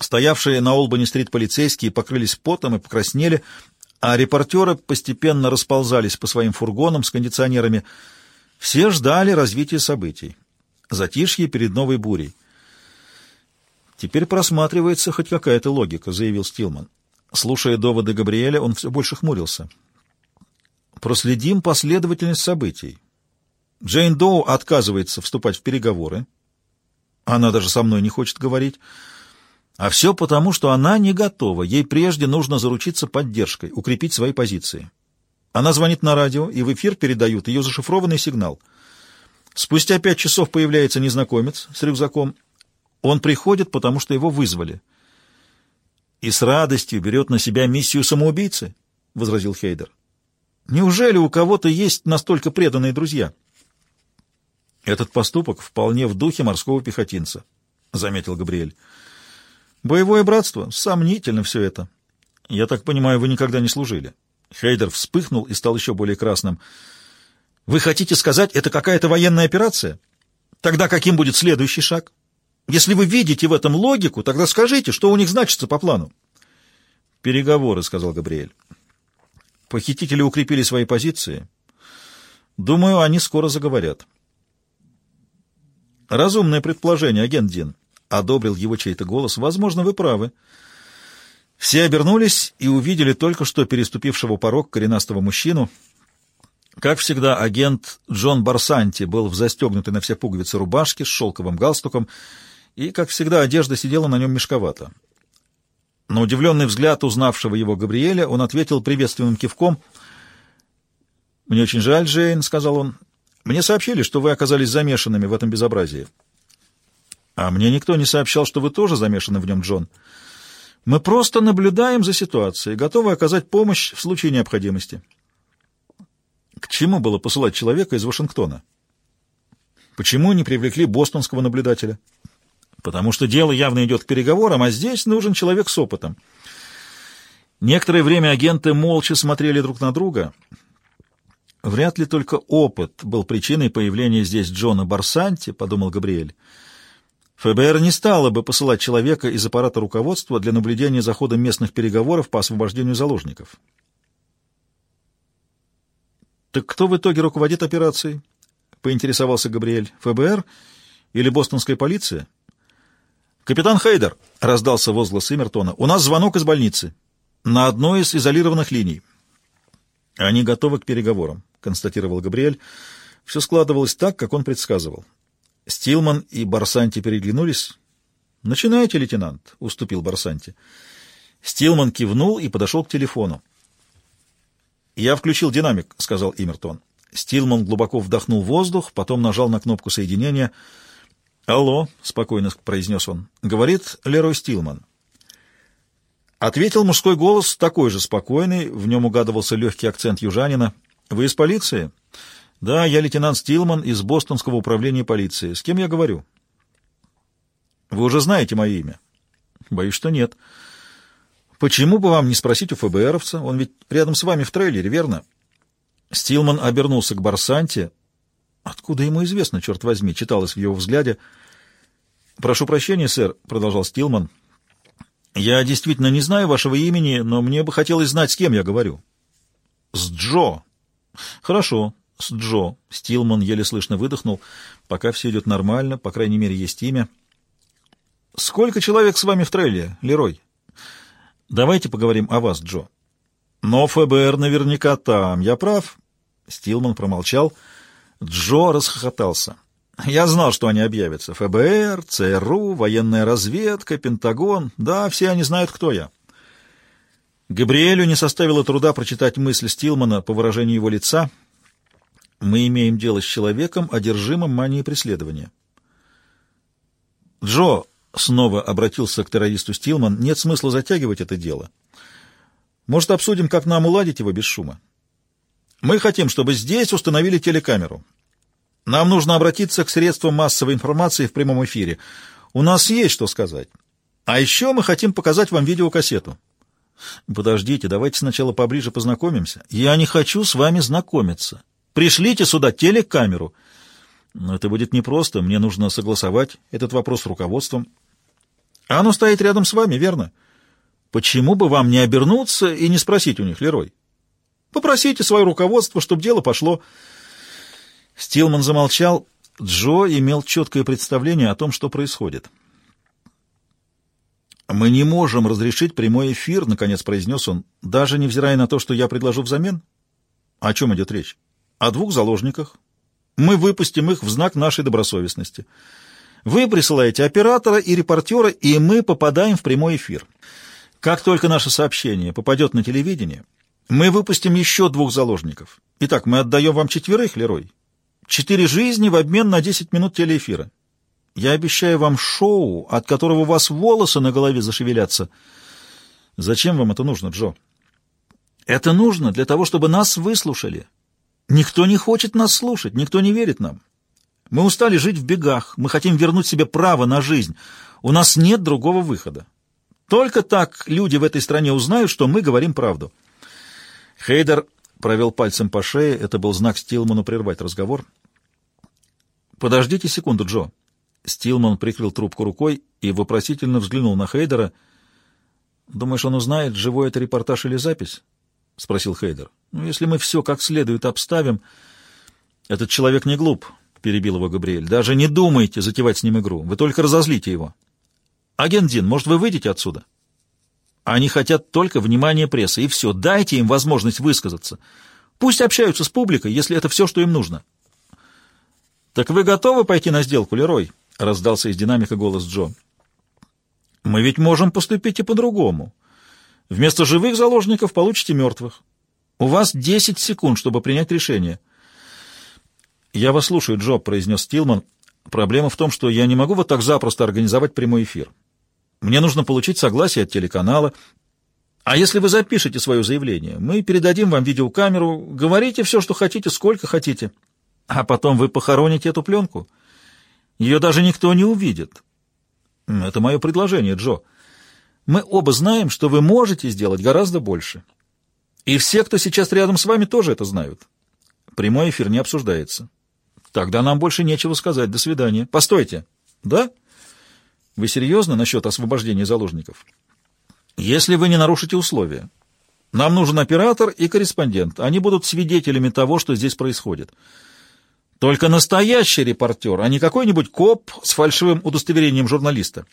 Стоявшие на Олбани-стрит полицейские покрылись потом и покраснели, а репортеры постепенно расползались по своим фургонам с кондиционерами. Все ждали развития событий. Затишье перед новой бурей. «Теперь просматривается хоть какая-то логика», — заявил Стилман. Слушая доводы Габриэля, он все больше хмурился. «Проследим последовательность событий. Джейн Доу отказывается вступать в переговоры. Она даже со мной не хочет говорить. А все потому, что она не готова. Ей прежде нужно заручиться поддержкой, укрепить свои позиции. Она звонит на радио, и в эфир передают ее зашифрованный сигнал. Спустя пять часов появляется незнакомец с рюкзаком — он приходит, потому что его вызвали. И с радостью берет на себя миссию самоубийцы, — возразил Хейдер. Неужели у кого-то есть настолько преданные друзья? Этот поступок вполне в духе морского пехотинца, — заметил Габриэль. Боевое братство? Сомнительно все это. Я так понимаю, вы никогда не служили. Хейдер вспыхнул и стал еще более красным. Вы хотите сказать, это какая-то военная операция? Тогда каким будет следующий шаг? Если вы видите в этом логику, тогда скажите, что у них значится по плану. Переговоры, сказал Габриэль. Похитители укрепили свои позиции. Думаю, они скоро заговорят. Разумное предположение, агент Дин. Одобрил его чей-то голос. Возможно, вы правы. Все обернулись и увидели только что переступившего порог коренастого мужчину. Как всегда, агент Джон Барсанти был в застегнутой на все пуговицы рубашке с шелковым галстуком и, как всегда, одежда сидела на нем мешковато. На удивленный взгляд узнавшего его Габриэля он ответил приветственным кивком. «Мне очень жаль, Джейн», — сказал он. «Мне сообщили, что вы оказались замешанными в этом безобразии». «А мне никто не сообщал, что вы тоже замешаны в нем, Джон. Мы просто наблюдаем за ситуацией, готовы оказать помощь в случае необходимости». К чему было посылать человека из Вашингтона? Почему не привлекли бостонского наблюдателя? потому что дело явно идет к переговорам, а здесь нужен человек с опытом. Некоторое время агенты молча смотрели друг на друга. Вряд ли только опыт был причиной появления здесь Джона Барсанти, подумал Габриэль. ФБР не стало бы посылать человека из аппарата руководства для наблюдения за ходом местных переговоров по освобождению заложников. «Так кто в итоге руководит операцией?» — поинтересовался Габриэль. «ФБР или бостонская полиция?» «Капитан Хейдер», — раздался возглас Имертона, — «у нас звонок из больницы. На одной из изолированных линий». «Они готовы к переговорам», — констатировал Габриэль. Все складывалось так, как он предсказывал. Стилман и Барсанти переглянулись. «Начинайте, лейтенант», — уступил Барсанти. Стилман кивнул и подошел к телефону. «Я включил динамик», — сказал Имертон. Стилман глубоко вдохнул воздух, потом нажал на кнопку соединения — «Алло», — спокойно произнес он, — говорит Лерой Стилман. Ответил мужской голос, такой же спокойный, в нем угадывался легкий акцент южанина. «Вы из полиции?» «Да, я лейтенант Стилман из Бостонского управления полиции. С кем я говорю?» Вы уже знаете мое имя? Боюсь, что нет. Почему бы вам не спросить у ФБРовца? Он ведь рядом с вами в трейлере, верно? Стилман обернулся к Барсанте. Откуда ему известно, черт возьми, читалось в его взгляде. «Прошу прощения, сэр», — продолжал Стилман. «Я действительно не знаю вашего имени, но мне бы хотелось знать, с кем я говорю». «С Джо». «Хорошо, с Джо». Стилман еле слышно выдохнул. «Пока все идет нормально, по крайней мере, есть имя». «Сколько человек с вами в трейлере, Лерой?» «Давайте поговорим о вас, Джо». «Но ФБР наверняка там. Я прав?» Стилман промолчал. Джо расхохотался. «Я знал, что они объявятся. ФБР, ЦРУ, военная разведка, Пентагон. Да, все они знают, кто я». Габриэлю не составило труда прочитать мысль Стилмана по выражению его лица. «Мы имеем дело с человеком, одержимым манией преследования». «Джо», — снова обратился к террористу Стилман, — «нет смысла затягивать это дело. Может, обсудим, как нам уладить его без шума? Мы хотим, чтобы здесь установили телекамеру. Нам нужно обратиться к средствам массовой информации в прямом эфире. У нас есть что сказать. А еще мы хотим показать вам видеокассету. Подождите, давайте сначала поближе познакомимся. Я не хочу с вами знакомиться. Пришлите сюда телекамеру. Но это будет непросто. Мне нужно согласовать этот вопрос с руководством. Оно стоит рядом с вами, верно? Почему бы вам не обернуться и не спросить у них, Лерой? Попросите свое руководство, чтобы дело пошло. Стилман замолчал. Джо имел четкое представление о том, что происходит. «Мы не можем разрешить прямой эфир», — наконец произнес он, «даже невзирая на то, что я предложу взамен». О чем идет речь? О двух заложниках. Мы выпустим их в знак нашей добросовестности. Вы присылаете оператора и репортера, и мы попадаем в прямой эфир. Как только наше сообщение попадет на телевидение, мы выпустим еще двух заложников. Итак, мы отдаем вам четверых, Лерой. Четыре жизни в обмен на десять минут телеэфира. Я обещаю вам шоу, от которого у вас волосы на голове зашевелятся. Зачем вам это нужно, Джо? Это нужно для того, чтобы нас выслушали. Никто не хочет нас слушать, никто не верит нам. Мы устали жить в бегах, мы хотим вернуть себе право на жизнь. У нас нет другого выхода. Только так люди в этой стране узнают, что мы говорим правду. Хейдер провел пальцем по шее, это был знак Стилману прервать разговор. «Подождите секунду, Джо». Стилман прикрыл трубку рукой и вопросительно взглянул на Хейдера. «Думаешь, он узнает, живой это репортаж или запись?» — спросил Хейдер. «Ну, если мы все как следует обставим...» «Этот человек не глуп», — перебил его Габриэль. «Даже не думайте затевать с ним игру. Вы только разозлите его». «Агент Дин, может, вы выйдете отсюда?» «Они хотят только внимания прессы, и все. Дайте им возможность высказаться. Пусть общаются с публикой, если это все, что им нужно». «Так вы готовы пойти на сделку, Лерой?» — раздался из динамика голос Джо. «Мы ведь можем поступить и по-другому. Вместо живых заложников получите мертвых. У вас десять секунд, чтобы принять решение». «Я вас слушаю, Джо», — произнес Стилман. «Проблема в том, что я не могу вот так запросто организовать прямой эфир. Мне нужно получить согласие от телеканала. А если вы запишете свое заявление, мы передадим вам видеокамеру, говорите все, что хотите, сколько хотите. А потом вы похороните эту пленку. Ее даже никто не увидит. Это мое предложение, Джо. Мы оба знаем, что вы можете сделать гораздо больше. И все, кто сейчас рядом с вами, тоже это знают. Прямой эфир не обсуждается. Тогда нам больше нечего сказать. До свидания. Постойте. Да? Вы серьезно насчет освобождения заложников? Если вы не нарушите условия. Нам нужен оператор и корреспондент. Они будут свидетелями того, что здесь происходит. Только настоящий репортер, а не какой-нибудь коп с фальшивым удостоверением журналиста.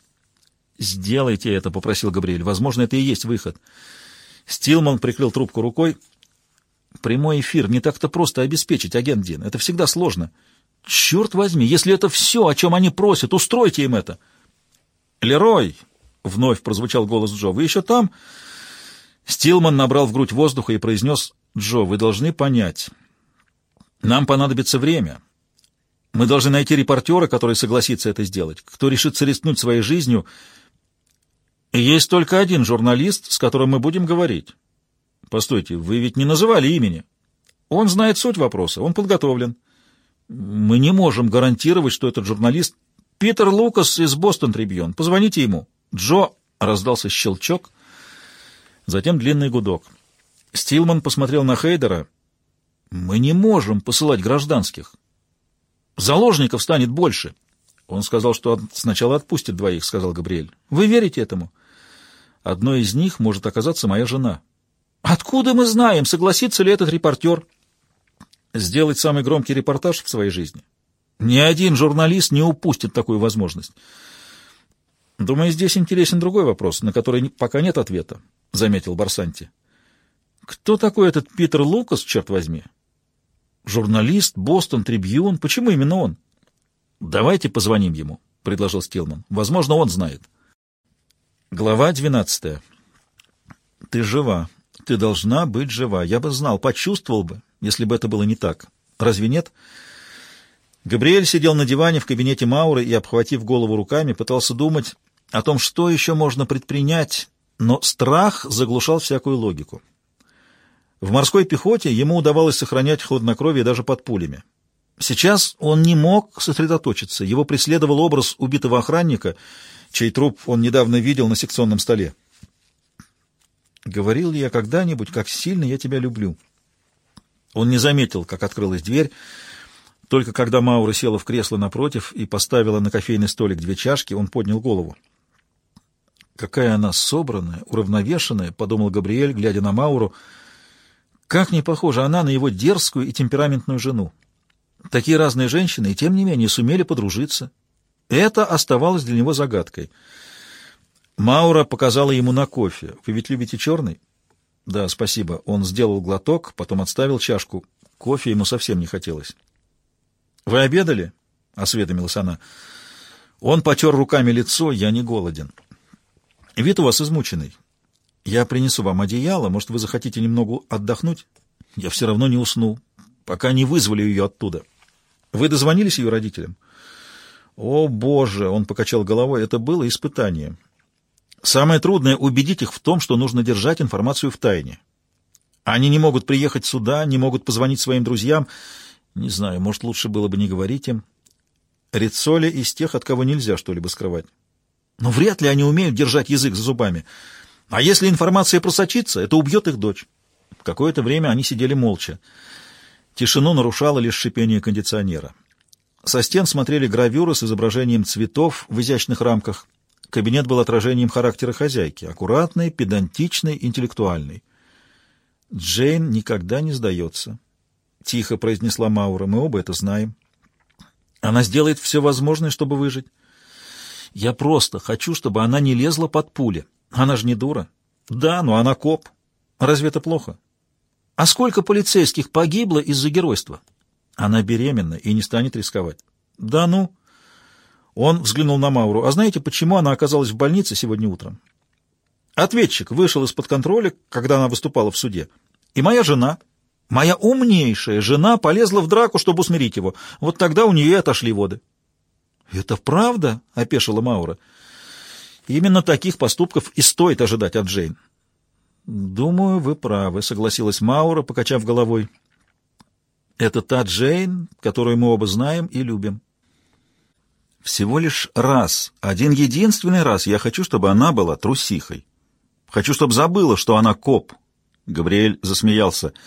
«Сделайте это», — попросил Габриэль. «Возможно, это и есть выход». Стилман прикрыл трубку рукой. «Прямой эфир не так-то просто обеспечить, агент Дин. Это всегда сложно. Черт возьми, если это все, о чем они просят, устройте им это». «Лерой!» — вновь прозвучал голос Джо. «Вы еще там?» Стилман набрал в грудь воздуха и произнес, «Джо, вы должны понять. Нам понадобится время. Мы должны найти репортера, который согласится это сделать, кто решится рискнуть своей жизнью. Есть только один журналист, с которым мы будем говорить. Постойте, вы ведь не называли имени. Он знает суть вопроса, он подготовлен. Мы не можем гарантировать, что этот журналист Питер Лукас из Бостон Трибьон. Позвоните ему. Джо раздался щелчок, затем длинный гудок. Стилман посмотрел на Хейдера. Мы не можем посылать гражданских. Заложников станет больше. Он сказал, что сначала отпустит двоих, сказал Габриэль. Вы верите этому? Одной из них может оказаться моя жена. Откуда мы знаем, согласится ли этот репортер сделать самый громкий репортаж в своей жизни? Ни один журналист не упустит такую возможность. Думаю, здесь интересен другой вопрос, на который пока нет ответа, — заметил Барсанти. Кто такой этот Питер Лукас, черт возьми? Журналист, Бостон, Трибьюн. Почему именно он? Давайте позвоним ему, — предложил Стилман. Возможно, он знает. Глава двенадцатая. Ты жива. Ты должна быть жива. Я бы знал, почувствовал бы, если бы это было не так. Разве нет? — Габриэль сидел на диване в кабинете Мауры и, обхватив голову руками, пытался думать о том, что еще можно предпринять, но страх заглушал всякую логику. В морской пехоте ему удавалось сохранять хладнокровие даже под пулями. Сейчас он не мог сосредоточиться, его преследовал образ убитого охранника, чей труп он недавно видел на секционном столе. «Говорил ли я когда-нибудь, как сильно я тебя люблю?» Он не заметил, как открылась дверь, только когда Маура села в кресло напротив и поставила на кофейный столик две чашки, он поднял голову. «Какая она собранная, уравновешенная», — подумал Габриэль, глядя на Мауру. «Как не похожа она на его дерзкую и темпераментную жену. Такие разные женщины, и тем не менее сумели подружиться. Это оставалось для него загадкой». Маура показала ему на кофе. «Вы ведь любите черный?» «Да, спасибо». Он сделал глоток, потом отставил чашку. Кофе ему совсем не хотелось. «Вы обедали?» — осведомилась она. Он потер руками лицо, я не голоден. «Вид у вас измученный. Я принесу вам одеяло, может, вы захотите немного отдохнуть? Я все равно не усну, пока не вызвали ее оттуда. Вы дозвонились ее родителям?» «О, Боже!» — он покачал головой. «Это было испытание. Самое трудное — убедить их в том, что нужно держать информацию в тайне. Они не могут приехать сюда, не могут позвонить своим друзьям». Не знаю, может, лучше было бы не говорить им. Рицоли из тех, от кого нельзя что-либо скрывать. Но вряд ли они умеют держать язык за зубами. А если информация просочится, это убьет их дочь. Какое-то время они сидели молча. Тишину нарушало лишь шипение кондиционера. Со стен смотрели гравюры с изображением цветов в изящных рамках. Кабинет был отражением характера хозяйки. Аккуратный, педантичный, интеллектуальный. Джейн никогда не сдается. — тихо произнесла Маура. — Мы оба это знаем. Она сделает все возможное, чтобы выжить. Я просто хочу, чтобы она не лезла под пули. Она же не дура. Да, но она коп. Разве это плохо? А сколько полицейских погибло из-за геройства? Она беременна и не станет рисковать. Да ну? Он взглянул на Мауру. А знаете, почему она оказалась в больнице сегодня утром? Ответчик вышел из-под контроля, когда она выступала в суде. И моя жена Моя умнейшая жена полезла в драку, чтобы усмирить его. Вот тогда у нее и отошли воды. — Это правда? — опешила Маура. — Именно таких поступков и стоит ожидать от Джейн. — Думаю, вы правы, — согласилась Маура, покачав головой. — Это та Джейн, которую мы оба знаем и любим. Всего лишь раз, один единственный раз я хочу, чтобы она была трусихой. Хочу, чтобы забыла, что она коп. Габриэль засмеялся. —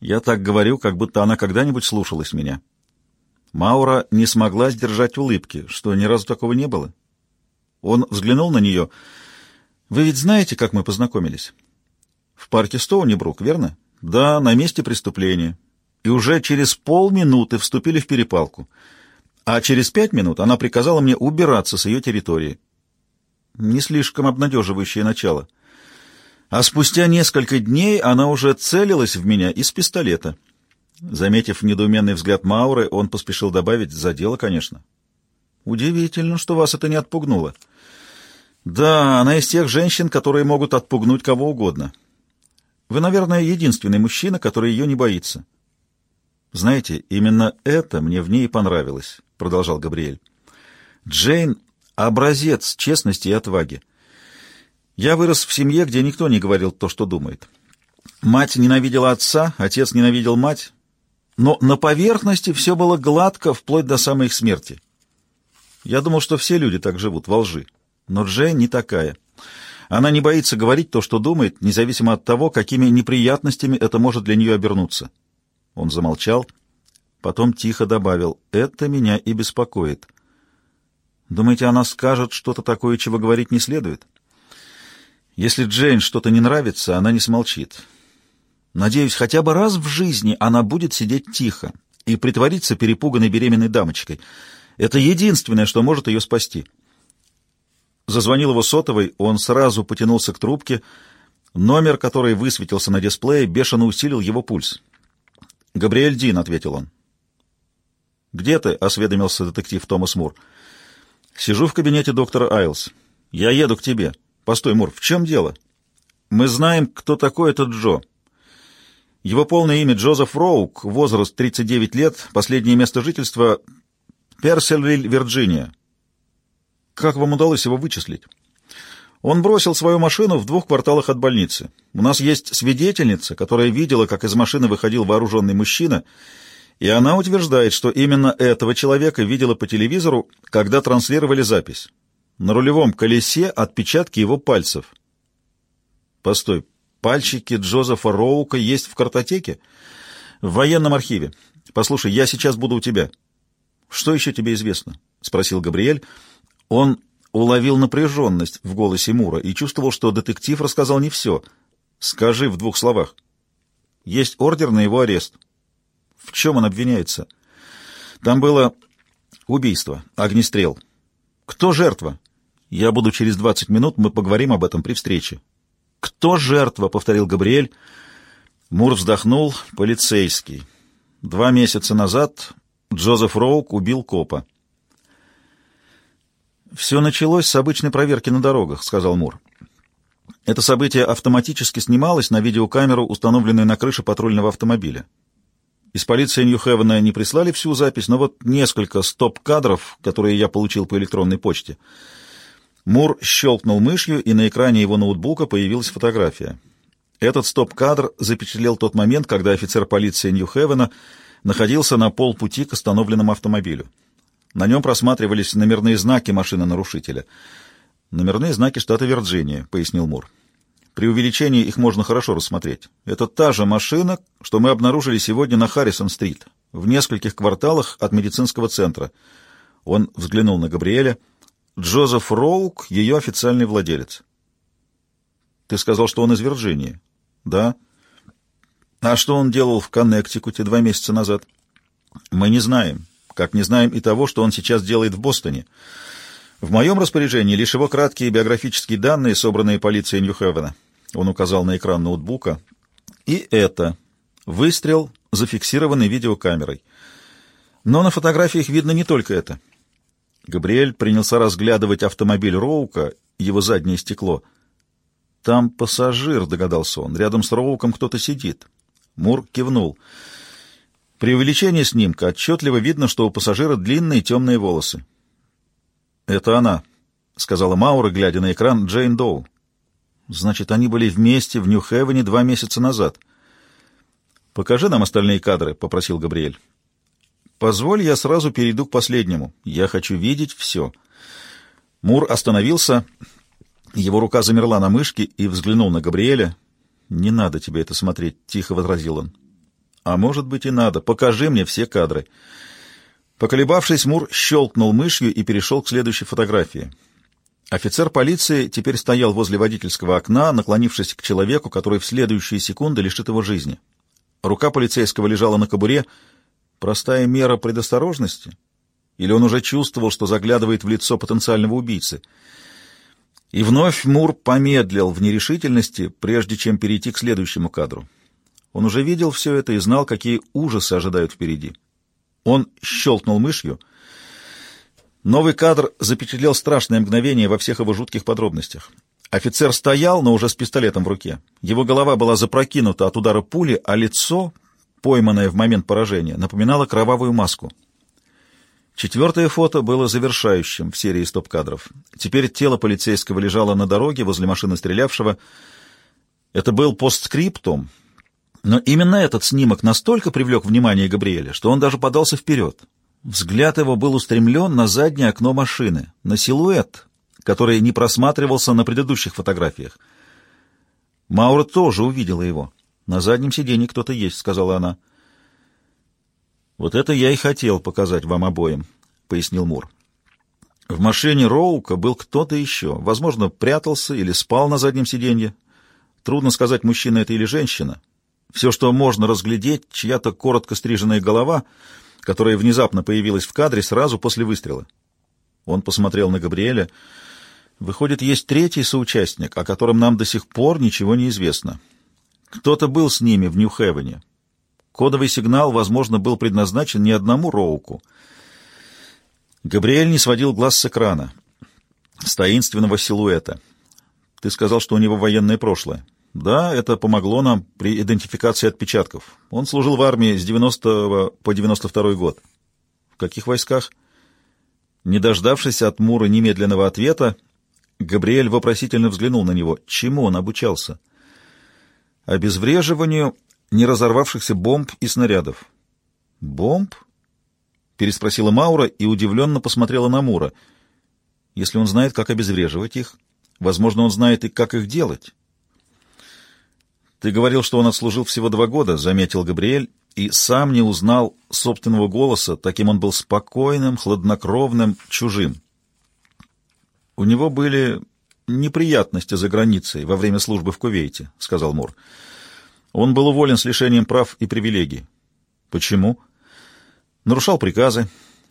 я так говорю, как будто она когда-нибудь слушалась меня. Маура не смогла сдержать улыбки, что ни разу такого не было. Он взглянул на нее. «Вы ведь знаете, как мы познакомились?» «В парке Стоунибрук, верно?» «Да, на месте преступления. И уже через полминуты вступили в перепалку. А через пять минут она приказала мне убираться с ее территории». Не слишком обнадеживающее начало. А спустя несколько дней она уже целилась в меня из пистолета. Заметив недоуменный взгляд Мауры, он поспешил добавить «за дело, конечно». «Удивительно, что вас это не отпугнуло». «Да, она из тех женщин, которые могут отпугнуть кого угодно. Вы, наверное, единственный мужчина, который ее не боится». «Знаете, именно это мне в ней понравилось», — продолжал Габриэль. «Джейн — образец честности и отваги. Я вырос в семье, где никто не говорил то, что думает. Мать ненавидела отца, отец ненавидел мать, но на поверхности все было гладко, вплоть до самой их смерти. Я думал, что все люди так живут, во лжи. Но Джейн не такая. Она не боится говорить то, что думает, независимо от того, какими неприятностями это может для нее обернуться. Он замолчал, потом тихо добавил, «Это меня и беспокоит». Думаете, она скажет что-то такое, чего говорить не следует? Если Джейн что-то не нравится, она не смолчит. Надеюсь, хотя бы раз в жизни она будет сидеть тихо и притвориться перепуганной беременной дамочкой. Это единственное, что может ее спасти. Зазвонил его сотовый, он сразу потянулся к трубке. Номер, который высветился на дисплее, бешено усилил его пульс. «Габриэль Дин», — ответил он. «Где ты?» — осведомился детектив Томас Мур. «Сижу в кабинете доктора Айлс. Я еду к тебе. Постой, Мур, в чем дело?» «Мы знаем, кто такой этот Джо. Его полное имя Джозеф Роук, возраст 39 лет, последнее место жительства — Персельвиль, Вирджиния. Как вам удалось его вычислить? Он бросил свою машину в двух кварталах от больницы. У нас есть свидетельница, которая видела, как из машины выходил вооруженный мужчина, и она утверждает, что именно этого человека видела по телевизору, когда транслировали запись. На рулевом колесе отпечатки его пальцев. Постой, Пальчики Джозефа Роука есть в картотеке? В военном архиве. Послушай, я сейчас буду у тебя. Что еще тебе известно? Спросил Габриэль. Он уловил напряженность в голосе Мура и чувствовал, что детектив рассказал не все. Скажи в двух словах. Есть ордер на его арест. В чем он обвиняется? Там было убийство, огнестрел. Кто жертва? Я буду через 20 минут, мы поговорим об этом при встрече. «Кто жертва?» — повторил Габриэль. Мур вздохнул. «Полицейский. Два месяца назад Джозеф Роук убил копа». «Все началось с обычной проверки на дорогах», — сказал Мур. Это событие автоматически снималось на видеокамеру, установленную на крыше патрульного автомобиля. Из полиции Нью-Хевена не прислали всю запись, но вот несколько стоп-кадров, которые я получил по электронной почте — Мур щелкнул мышью, и на экране его ноутбука появилась фотография. Этот стоп-кадр запечатлел тот момент, когда офицер полиции Нью-Хевена находился на полпути к остановленному автомобилю. На нем просматривались номерные знаки машины нарушителя. «Номерные знаки штата Вирджиния», — пояснил Мур. «При увеличении их можно хорошо рассмотреть. Это та же машина, что мы обнаружили сегодня на Харрисон-стрит, в нескольких кварталах от медицинского центра». Он взглянул на Габриэля — Джозеф Роук — ее официальный владелец. Ты сказал, что он из Вирджинии? Да. А что он делал в Коннектикуте два месяца назад? Мы не знаем. Как не знаем и того, что он сейчас делает в Бостоне. В моем распоряжении лишь его краткие биографические данные, собранные полицией Нью-Хевена. Он указал на экран ноутбука. И это. Выстрел, зафиксированный видеокамерой. Но на фотографиях видно не только это. Габриэль принялся разглядывать автомобиль Роука, его заднее стекло. «Там пассажир», — догадался он. «Рядом с Роуком кто-то сидит». Мур кивнул. При увеличении снимка отчетливо видно, что у пассажира длинные темные волосы. «Это она», — сказала Маура, глядя на экран, Джейн Доу. «Значит, они были вместе в Нью-Хевене два месяца назад». «Покажи нам остальные кадры», — попросил Габриэль. «Позволь, я сразу перейду к последнему. Я хочу видеть все». Мур остановился, его рука замерла на мышке и взглянул на Габриэля. «Не надо тебе это смотреть», — тихо возразил он. «А может быть и надо. Покажи мне все кадры». Поколебавшись, Мур щелкнул мышью и перешел к следующей фотографии. Офицер полиции теперь стоял возле водительского окна, наклонившись к человеку, который в следующие секунды лишит его жизни. Рука полицейского лежала на кобуре — Простая мера предосторожности? Или он уже чувствовал, что заглядывает в лицо потенциального убийцы? И вновь Мур помедлил в нерешительности, прежде чем перейти к следующему кадру. Он уже видел все это и знал, какие ужасы ожидают впереди. Он щелкнул мышью. Новый кадр запечатлел страшное мгновение во всех его жутких подробностях. Офицер стоял, но уже с пистолетом в руке. Его голова была запрокинута от удара пули, а лицо пойманное в момент поражения, напоминало кровавую маску. Четвертое фото было завершающим в серии стоп-кадров. Теперь тело полицейского лежало на дороге возле машины стрелявшего. Это был постскриптум, но именно этот снимок настолько привлек внимание Габриэля, что он даже подался вперед. Взгляд его был устремлен на заднее окно машины, на силуэт, который не просматривался на предыдущих фотографиях. Маура тоже увидела его. «На заднем сиденье кто-то есть», — сказала она. «Вот это я и хотел показать вам обоим», — пояснил Мур. В машине Роука был кто-то еще. Возможно, прятался или спал на заднем сиденье. Трудно сказать, мужчина это или женщина. Все, что можно разглядеть, чья-то коротко стриженная голова, которая внезапно появилась в кадре сразу после выстрела. Он посмотрел на Габриэля. Выходит, есть третий соучастник, о котором нам до сих пор ничего не известно. Кто-то был с ними в Нью-Хевене. Кодовый сигнал, возможно, был предназначен не одному Роуку. Габриэль не сводил глаз с экрана, с таинственного силуэта. Ты сказал, что у него военное прошлое. Да, это помогло нам при идентификации отпечатков. Он служил в армии с 90 по 92 год. В каких войсках? Не дождавшись от Мура немедленного ответа, Габриэль вопросительно взглянул на него. Чему он обучался? Обезвреживанию не разорвавшихся бомб и снарядов. Бомб? Переспросила Маура и удивленно посмотрела на Мура. Если он знает, как обезвреживать их, возможно, он знает и как их делать. «Ты говорил, что он отслужил всего два года», — заметил Габриэль, и сам не узнал собственного голоса, таким он был спокойным, хладнокровным, чужим. «У него были неприятности за границей во время службы в Кувейте», — сказал Мур. «Он был уволен с лишением прав и привилегий». «Почему?» «Нарушал приказы,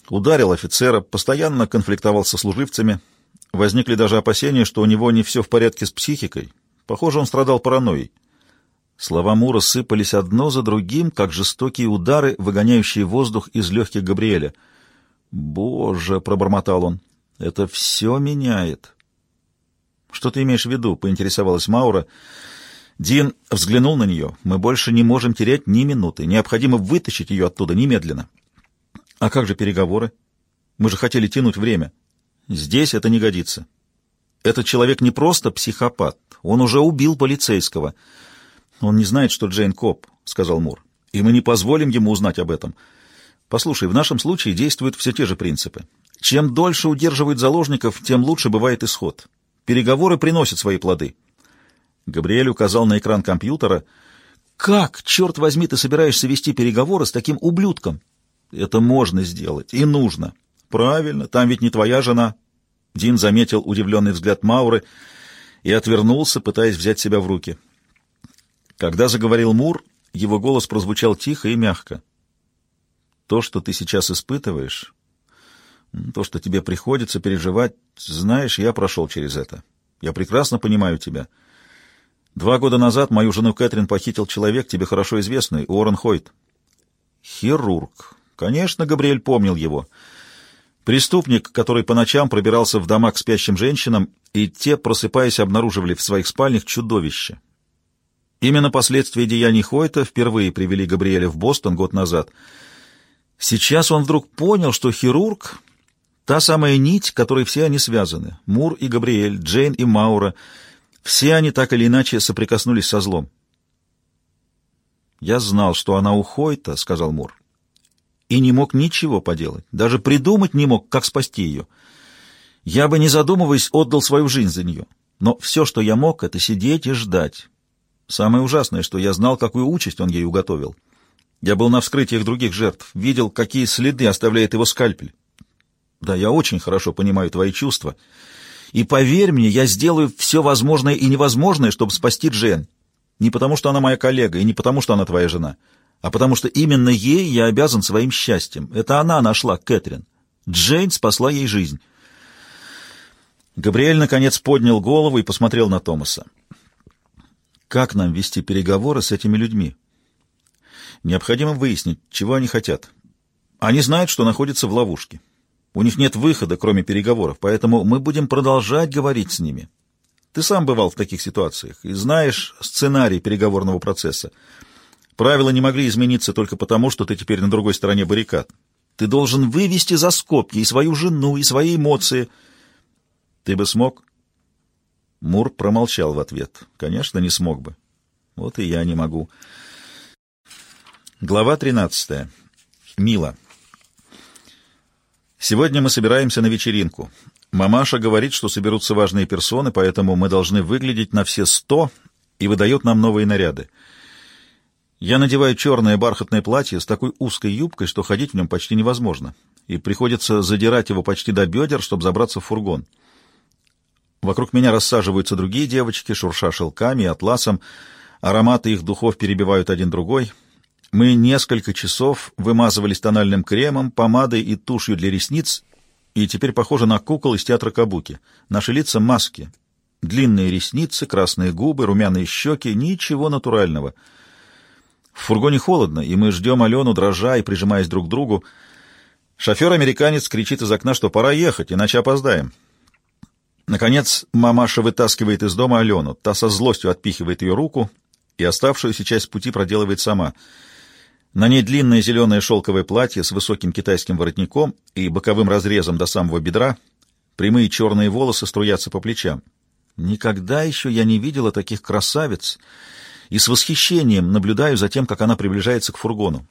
ударил офицера, постоянно конфликтовал со служивцами. Возникли даже опасения, что у него не все в порядке с психикой. Похоже, он страдал паранойей». Слова Мура сыпались одно за другим, как жестокие удары, выгоняющие воздух из легких Габриэля. «Боже!» — пробормотал он. «Это все меняет». «Что ты имеешь в виду?» — поинтересовалась Маура. Дин взглянул на нее. «Мы больше не можем терять ни минуты. Необходимо вытащить ее оттуда немедленно». «А как же переговоры? Мы же хотели тянуть время». «Здесь это не годится. Этот человек не просто психопат. Он уже убил полицейского». «Он не знает, что Джейн коп», — сказал Мур, — «и мы не позволим ему узнать об этом. Послушай, в нашем случае действуют все те же принципы. Чем дольше удерживают заложников, тем лучше бывает исход. Переговоры приносят свои плоды». Габриэль указал на экран компьютера. «Как, черт возьми, ты собираешься вести переговоры с таким ублюдком?» «Это можно сделать и нужно». «Правильно, там ведь не твоя жена». Дин заметил удивленный взгляд Мауры и отвернулся, пытаясь взять себя в руки. Когда заговорил Мур, его голос прозвучал тихо и мягко. «То, что ты сейчас испытываешь, то, что тебе приходится переживать, знаешь, я прошел через это. Я прекрасно понимаю тебя. Два года назад мою жену Кэтрин похитил человек, тебе хорошо известный, Уоррен Хойт. Хирург. Конечно, Габриэль помнил его. Преступник, который по ночам пробирался в дома к спящим женщинам, и те, просыпаясь, обнаруживали в своих спальнях чудовище. Именно последствия деяний Хойта впервые привели Габриэля в Бостон год назад. Сейчас он вдруг понял, что хирург — та самая нить, которой все они связаны. Мур и Габриэль, Джейн и Маура — все они так или иначе соприкоснулись со злом. «Я знал, что она у Хойта», — сказал Мур, — «и не мог ничего поделать, даже придумать не мог, как спасти ее. Я бы, не задумываясь, отдал свою жизнь за нее, но все, что я мог, — это сидеть и ждать». Самое ужасное, что я знал, какую участь он ей уготовил. Я был на вскрытиях других жертв, видел, какие следы оставляет его скальпель. Да, я очень хорошо понимаю твои чувства. И поверь мне, я сделаю все возможное и невозможное, чтобы спасти Джен. Не потому, что она моя коллега, и не потому, что она твоя жена, а потому что именно ей я обязан своим счастьем. Это она нашла Кэтрин. Джейн спасла ей жизнь. Габриэль, наконец, поднял голову и посмотрел на Томаса. Как нам вести переговоры с этими людьми? Необходимо выяснить, чего они хотят. Они знают, что находятся в ловушке. У них нет выхода, кроме переговоров, поэтому мы будем продолжать говорить с ними. Ты сам бывал в таких ситуациях и знаешь сценарий переговорного процесса. Правила не могли измениться только потому, что ты теперь на другой стороне баррикад. Ты должен вывести за скобки и свою жену, и свои эмоции. Ты бы смог? Мур промолчал в ответ. Конечно, не смог бы. Вот и я не могу. Глава 13. Мила. Сегодня мы собираемся на вечеринку. Мамаша говорит, что соберутся важные персоны, поэтому мы должны выглядеть на все сто и выдает нам новые наряды. Я надеваю черное бархатное платье с такой узкой юбкой, что ходить в нем почти невозможно, и приходится задирать его почти до бедер, чтобы забраться в фургон. Вокруг меня рассаживаются другие девочки, шурша шелками и атласом, ароматы их духов перебивают один другой. Мы несколько часов вымазывались тональным кремом, помадой и тушью для ресниц, и теперь похожи на кукол из театра Кабуки. Наши лица — маски. Длинные ресницы, красные губы, румяные щеки — ничего натурального — в фургоне холодно, и мы ждем Алену, дрожа и прижимаясь друг к другу. Шофер-американец кричит из окна, что пора ехать, иначе опоздаем. Наконец мамаша вытаскивает из дома Алену. Та со злостью отпихивает ее руку и оставшуюся часть пути проделывает сама. На ней длинное зеленое шелковое платье с высоким китайским воротником и боковым разрезом до самого бедра. Прямые черные волосы струятся по плечам. Никогда еще я не видела таких красавиц и с восхищением наблюдаю за тем, как она приближается к фургону.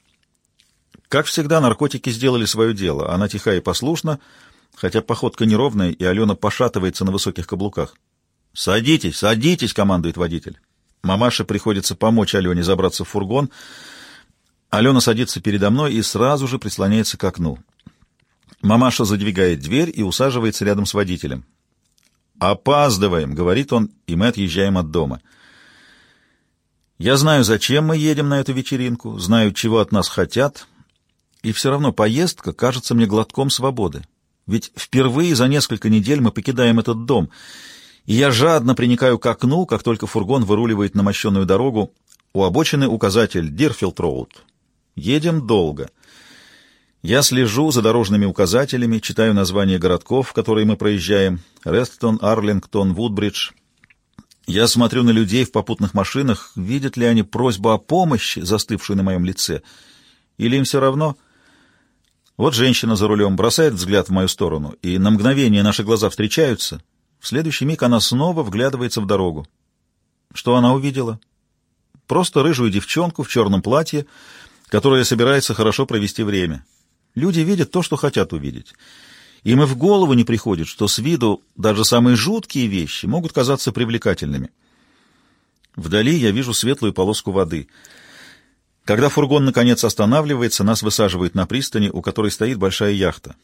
Как всегда, наркотики сделали свое дело. Она тиха и послушна, хотя походка неровная, и Алена пошатывается на высоких каблуках. «Садитесь, садитесь!» — командует водитель. Мамаше приходится помочь Алене забраться в фургон. Алена садится передо мной и сразу же прислоняется к окну. Мамаша задвигает дверь и усаживается рядом с водителем. «Опаздываем», — говорит он, и мы отъезжаем от дома. Я знаю, зачем мы едем на эту вечеринку, знаю, чего от нас хотят, и все равно поездка кажется мне глотком свободы. Ведь впервые за несколько недель мы покидаем этот дом, и я жадно приникаю к окну, как только фургон выруливает на мощеную дорогу. У обочины указатель «Дирфилд-Роуд». Едем долго. Я слежу за дорожными указателями, читаю названия городков, которые мы проезжаем — Рестон, Арлингтон, Вудбридж — я смотрю на людей в попутных машинах, видят ли они просьбу о помощи, застывшую на моем лице, или им все равно. Вот женщина за рулем бросает взгляд в мою сторону, и на мгновение наши глаза встречаются. В следующий миг она снова вглядывается в дорогу. Что она увидела? Просто рыжую девчонку в черном платье, которая собирается хорошо провести время. Люди видят то, что хотят увидеть. Им и в голову не приходит, что с виду даже самые жуткие вещи могут казаться привлекательными. Вдали я вижу светлую полоску воды. Когда фургон наконец останавливается, нас высаживают на пристани, у которой стоит большая яхта.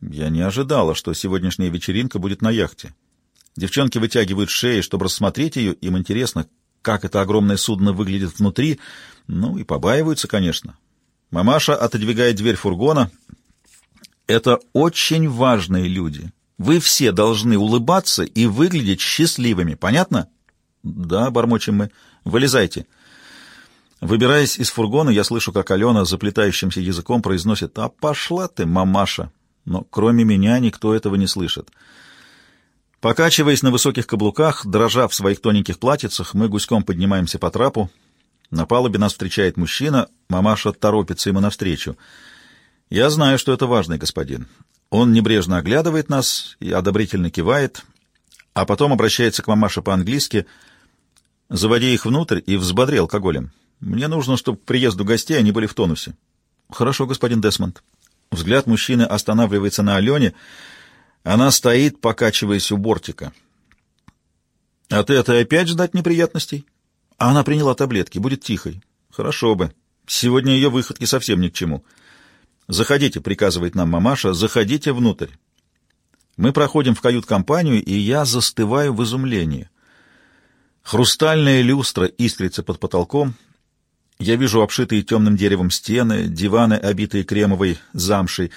Я не ожидала, что сегодняшняя вечеринка будет на яхте. Девчонки вытягивают шеи, чтобы рассмотреть ее, им интересно, как это огромное судно выглядит внутри, ну и побаиваются, конечно. Мамаша отодвигает дверь фургона — это очень важные люди. Вы все должны улыбаться и выглядеть счастливыми. Понятно? Да, бормочем мы. Вылезайте. Выбираясь из фургона, я слышу, как Алена заплетающимся языком произносит «А пошла ты, мамаша!» Но кроме меня никто этого не слышит. Покачиваясь на высоких каблуках, дрожа в своих тоненьких платьицах, мы гуськом поднимаемся по трапу. На палубе нас встречает мужчина, мамаша торопится ему навстречу — я знаю, что это важный господин. Он небрежно оглядывает нас и одобрительно кивает, а потом обращается к мамаше по-английски «Заводи их внутрь и взбодри алкоголем. Мне нужно, чтобы к приезду гостей они были в тонусе». «Хорошо, господин Десмонд». Взгляд мужчины останавливается на Алене. Она стоит, покачиваясь у бортика. «А ты это опять ждать неприятностей?» она приняла таблетки, будет тихой. «Хорошо бы. Сегодня ее выходки совсем ни к чему». «Заходите», — приказывает нам мамаша, — «заходите внутрь». Мы проходим в кают-компанию, и я застываю в изумлении. Хрустальная люстра искрится под потолком. Я вижу обшитые темным деревом стены, диваны, обитые кремовой замшей.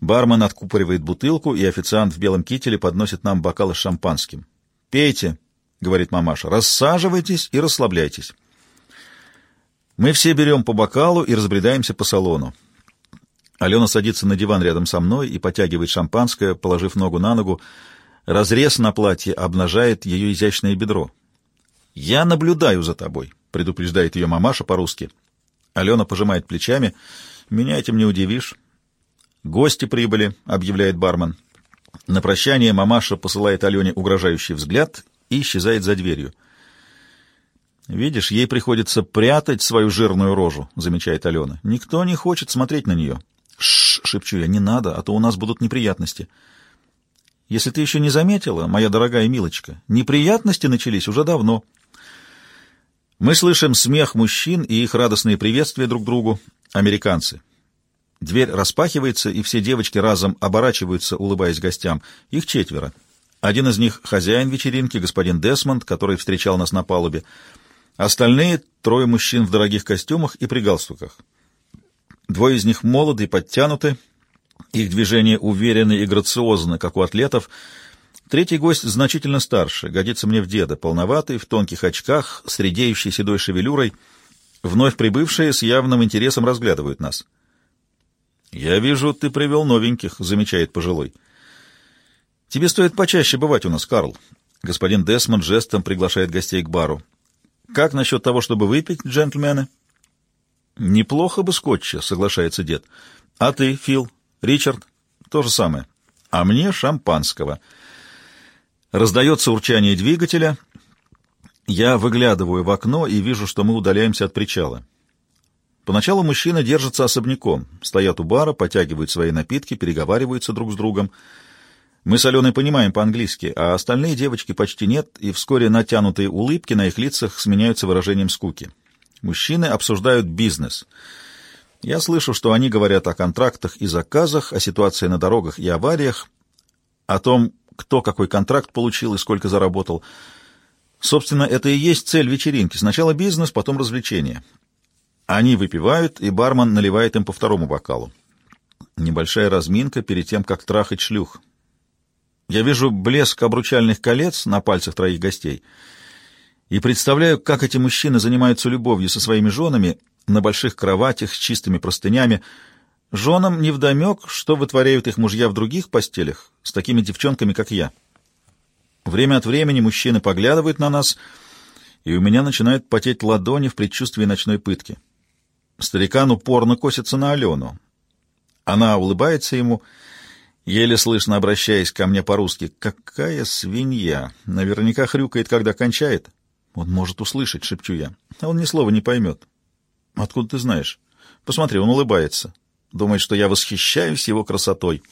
Бармен откупоривает бутылку, и официант в белом кителе подносит нам бокалы с шампанским. «Пейте», — говорит мамаша, — «рассаживайтесь и расслабляйтесь». Мы все берем по бокалу и разбредаемся по салону. Алена садится на диван рядом со мной и потягивает шампанское, положив ногу на ногу. Разрез на платье обнажает ее изящное бедро. «Я наблюдаю за тобой», — предупреждает ее мамаша по-русски. Алена пожимает плечами. «Меня этим не удивишь». «Гости прибыли», — объявляет бармен. На прощание мамаша посылает Алене угрожающий взгляд и исчезает за дверью. «Видишь, ей приходится прятать свою жирную рожу», — замечает Алена. «Никто не хочет смотреть на нее». Шепчу я, не надо, а то у нас будут неприятности. Если ты еще не заметила, моя дорогая милочка, неприятности начались уже давно. Мы слышим смех мужчин и их радостные приветствия друг другу, американцы. Дверь распахивается, и все девочки разом оборачиваются, улыбаясь гостям. Их четверо. Один из них — хозяин вечеринки, господин Десмонд, который встречал нас на палубе. Остальные — трое мужчин в дорогих костюмах и при галстуках. Двое из них молоды и подтянуты, их движения уверены и грациозны, как у атлетов. Третий гость значительно старше, годится мне в деда, полноватый, в тонких очках, с редеющей седой шевелюрой. Вновь прибывшие с явным интересом разглядывают нас. «Я вижу, ты привел новеньких», — замечает пожилой. «Тебе стоит почаще бывать у нас, Карл». Господин Десмонд жестом приглашает гостей к бару. «Как насчет того, чтобы выпить, джентльмены?» «Неплохо бы скотча», — соглашается дед. «А ты, Фил, Ричард?» «То же самое. А мне шампанского». Раздается урчание двигателя. Я выглядываю в окно и вижу, что мы удаляемся от причала. Поначалу мужчины держатся особняком, стоят у бара, потягивают свои напитки, переговариваются друг с другом. Мы с Аленой понимаем по-английски, а остальные девочки почти нет, и вскоре натянутые улыбки на их лицах сменяются выражением скуки. Мужчины обсуждают бизнес. Я слышу, что они говорят о контрактах и заказах, о ситуации на дорогах и авариях, о том, кто какой контракт получил и сколько заработал. Собственно, это и есть цель вечеринки. Сначала бизнес, потом развлечения. Они выпивают, и бармен наливает им по второму бокалу. Небольшая разминка перед тем, как трахать шлюх. Я вижу блеск обручальных колец на пальцах троих гостей и представляю, как эти мужчины занимаются любовью со своими женами на больших кроватях с чистыми простынями. Женам невдомек, что вытворяют их мужья в других постелях с такими девчонками, как я. Время от времени мужчины поглядывают на нас, и у меня начинают потеть ладони в предчувствии ночной пытки. Старикан упорно косится на Алену. Она улыбается ему, еле слышно обращаясь ко мне по-русски. «Какая свинья! Наверняка хрюкает, когда кончает». «Он может услышать», — шепчу я. «А он ни слова не поймет». «Откуда ты знаешь?» «Посмотри, он улыбается. Думает, что я восхищаюсь его красотой».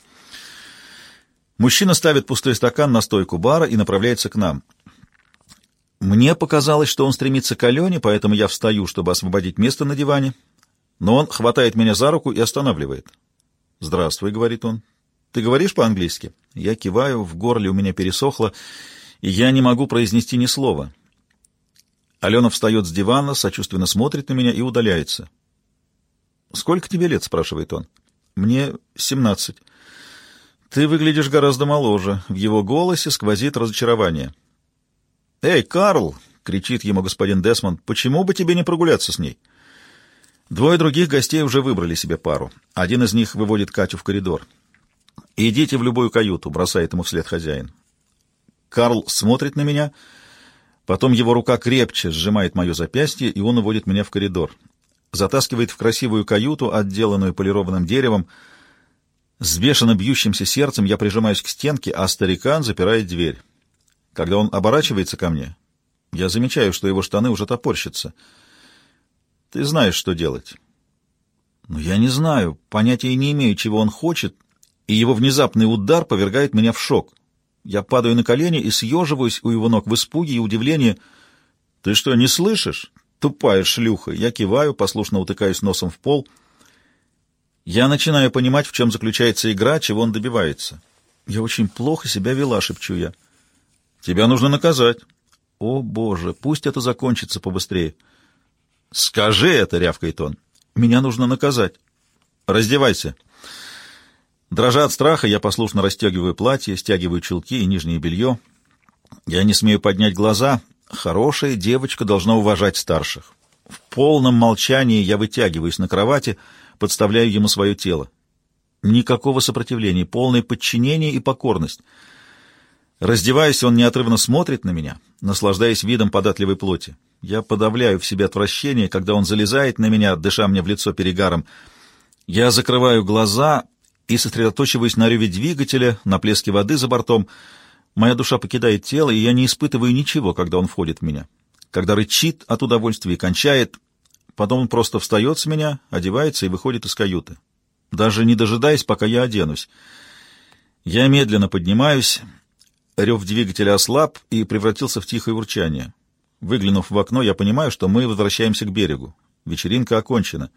Мужчина ставит пустой стакан на стойку бара и направляется к нам. Мне показалось, что он стремится к Алене, поэтому я встаю, чтобы освободить место на диване, но он хватает меня за руку и останавливает. «Здравствуй», — говорит он. «Ты говоришь по-английски?» Я киваю, в горле у меня пересохло, и я не могу произнести ни слова. Алена встает с дивана, сочувственно смотрит на меня и удаляется. «Сколько тебе лет?» — спрашивает он. «Мне семнадцать». «Ты выглядишь гораздо моложе». В его голосе сквозит разочарование. «Эй, Карл!» — кричит ему господин Десмонд. «Почему бы тебе не прогуляться с ней?» Двое других гостей уже выбрали себе пару. Один из них выводит Катю в коридор. «Идите в любую каюту», — бросает ему вслед хозяин. Карл смотрит на меня, потом его рука крепче сжимает мое запястье, и он уводит меня в коридор. Затаскивает в красивую каюту, отделанную полированным деревом. С бешено бьющимся сердцем я прижимаюсь к стенке, а старикан запирает дверь. Когда он оборачивается ко мне, я замечаю, что его штаны уже топорщатся — ты знаешь, что делать. Но я не знаю, понятия не имею, чего он хочет, и его внезапный удар повергает меня в шок. Я падаю на колени и съеживаюсь у его ног в испуге и удивлении. «Ты что, не слышишь? Тупая шлюха!» Я киваю, послушно утыкаюсь носом в пол. Я начинаю понимать, в чем заключается игра, чего он добивается. «Я очень плохо себя вела», — шепчу я. «Тебя нужно наказать». «О, Боже, пусть это закончится побыстрее». «Скажи это!» — рявкает он. «Меня нужно наказать. Раздевайся!» Дрожа от страха, я послушно расстегиваю платье, стягиваю чулки и нижнее белье. Я не смею поднять глаза. Хорошая девочка должна уважать старших. В полном молчании я вытягиваюсь на кровати, подставляю ему свое тело. Никакого сопротивления, полное подчинение и покорность. Раздеваясь, он неотрывно смотрит на меня, наслаждаясь видом податливой плоти. Я подавляю в себе отвращение, когда он залезает на меня, дыша мне в лицо перегаром. Я закрываю глаза и сосредоточиваюсь на реве двигателя, на плеске воды за бортом. Моя душа покидает тело, и я не испытываю ничего, когда он входит в меня. Когда рычит от удовольствия и кончает, потом он просто встает с меня, одевается и выходит из каюты. даже не дожидаясь, пока я оденусь. Я медленно поднимаюсь, рев двигателя ослаб и превратился в тихое урчание. Выглянув в окно, я понимаю, что мы возвращаемся к берегу. Вечеринка окончена.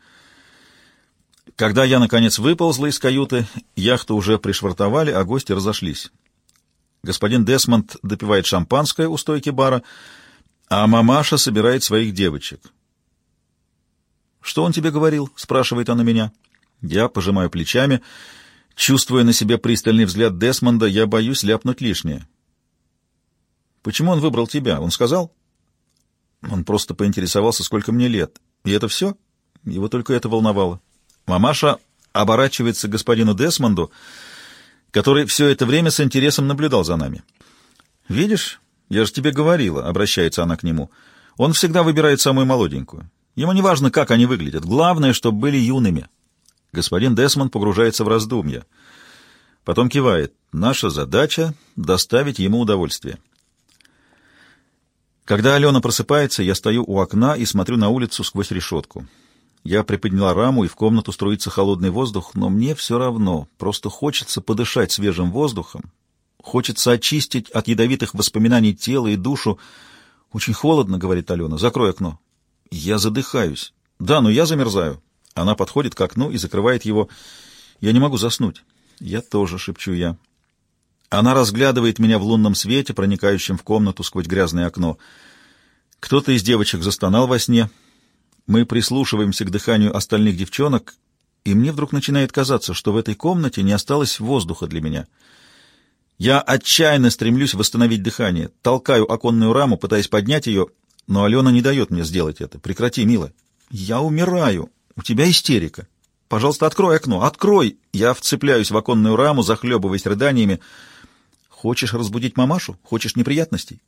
Когда я, наконец, выползла из каюты, яхту уже пришвартовали, а гости разошлись. Господин Десмонд допивает шампанское у стойки бара, а мамаша собирает своих девочек. «Что он тебе говорил?» — спрашивает она меня. Я пожимаю плечами. Чувствуя на себе пристальный взгляд Десмонда, я боюсь ляпнуть лишнее. «Почему он выбрал тебя? Он сказал?» Он просто поинтересовался, сколько мне лет. И это все? Его только это волновало. Мамаша оборачивается к господину Десмонду, который все это время с интересом наблюдал за нами. «Видишь, я же тебе говорила», — обращается она к нему, — «он всегда выбирает самую молоденькую. Ему не важно, как они выглядят. Главное, чтобы были юными». Господин Десмонд погружается в раздумья. Потом кивает. «Наша задача — доставить ему удовольствие». Когда Алена просыпается, я стою у окна и смотрю на улицу сквозь решетку. Я приподняла раму, и в комнату струится холодный воздух, но мне все равно, просто хочется подышать свежим воздухом, хочется очистить от ядовитых воспоминаний тело и душу. «Очень холодно», — говорит Алена, — «закрой окно». Я задыхаюсь. «Да, но я замерзаю». Она подходит к окну и закрывает его. «Я не могу заснуть». «Я тоже», — шепчу я. Она разглядывает меня в лунном свете, проникающем в комнату сквозь грязное окно. Кто-то из девочек застонал во сне — мы прислушиваемся к дыханию остальных девчонок, и мне вдруг начинает казаться, что в этой комнате не осталось воздуха для меня. Я отчаянно стремлюсь восстановить дыхание, толкаю оконную раму, пытаясь поднять ее, но Алена не дает мне сделать это. Прекрати, милая. Я умираю. У тебя истерика. Пожалуйста, открой окно. Открой. Я вцепляюсь в оконную раму, захлебываясь рыданиями. Хочешь разбудить мамашу? Хочешь неприятностей?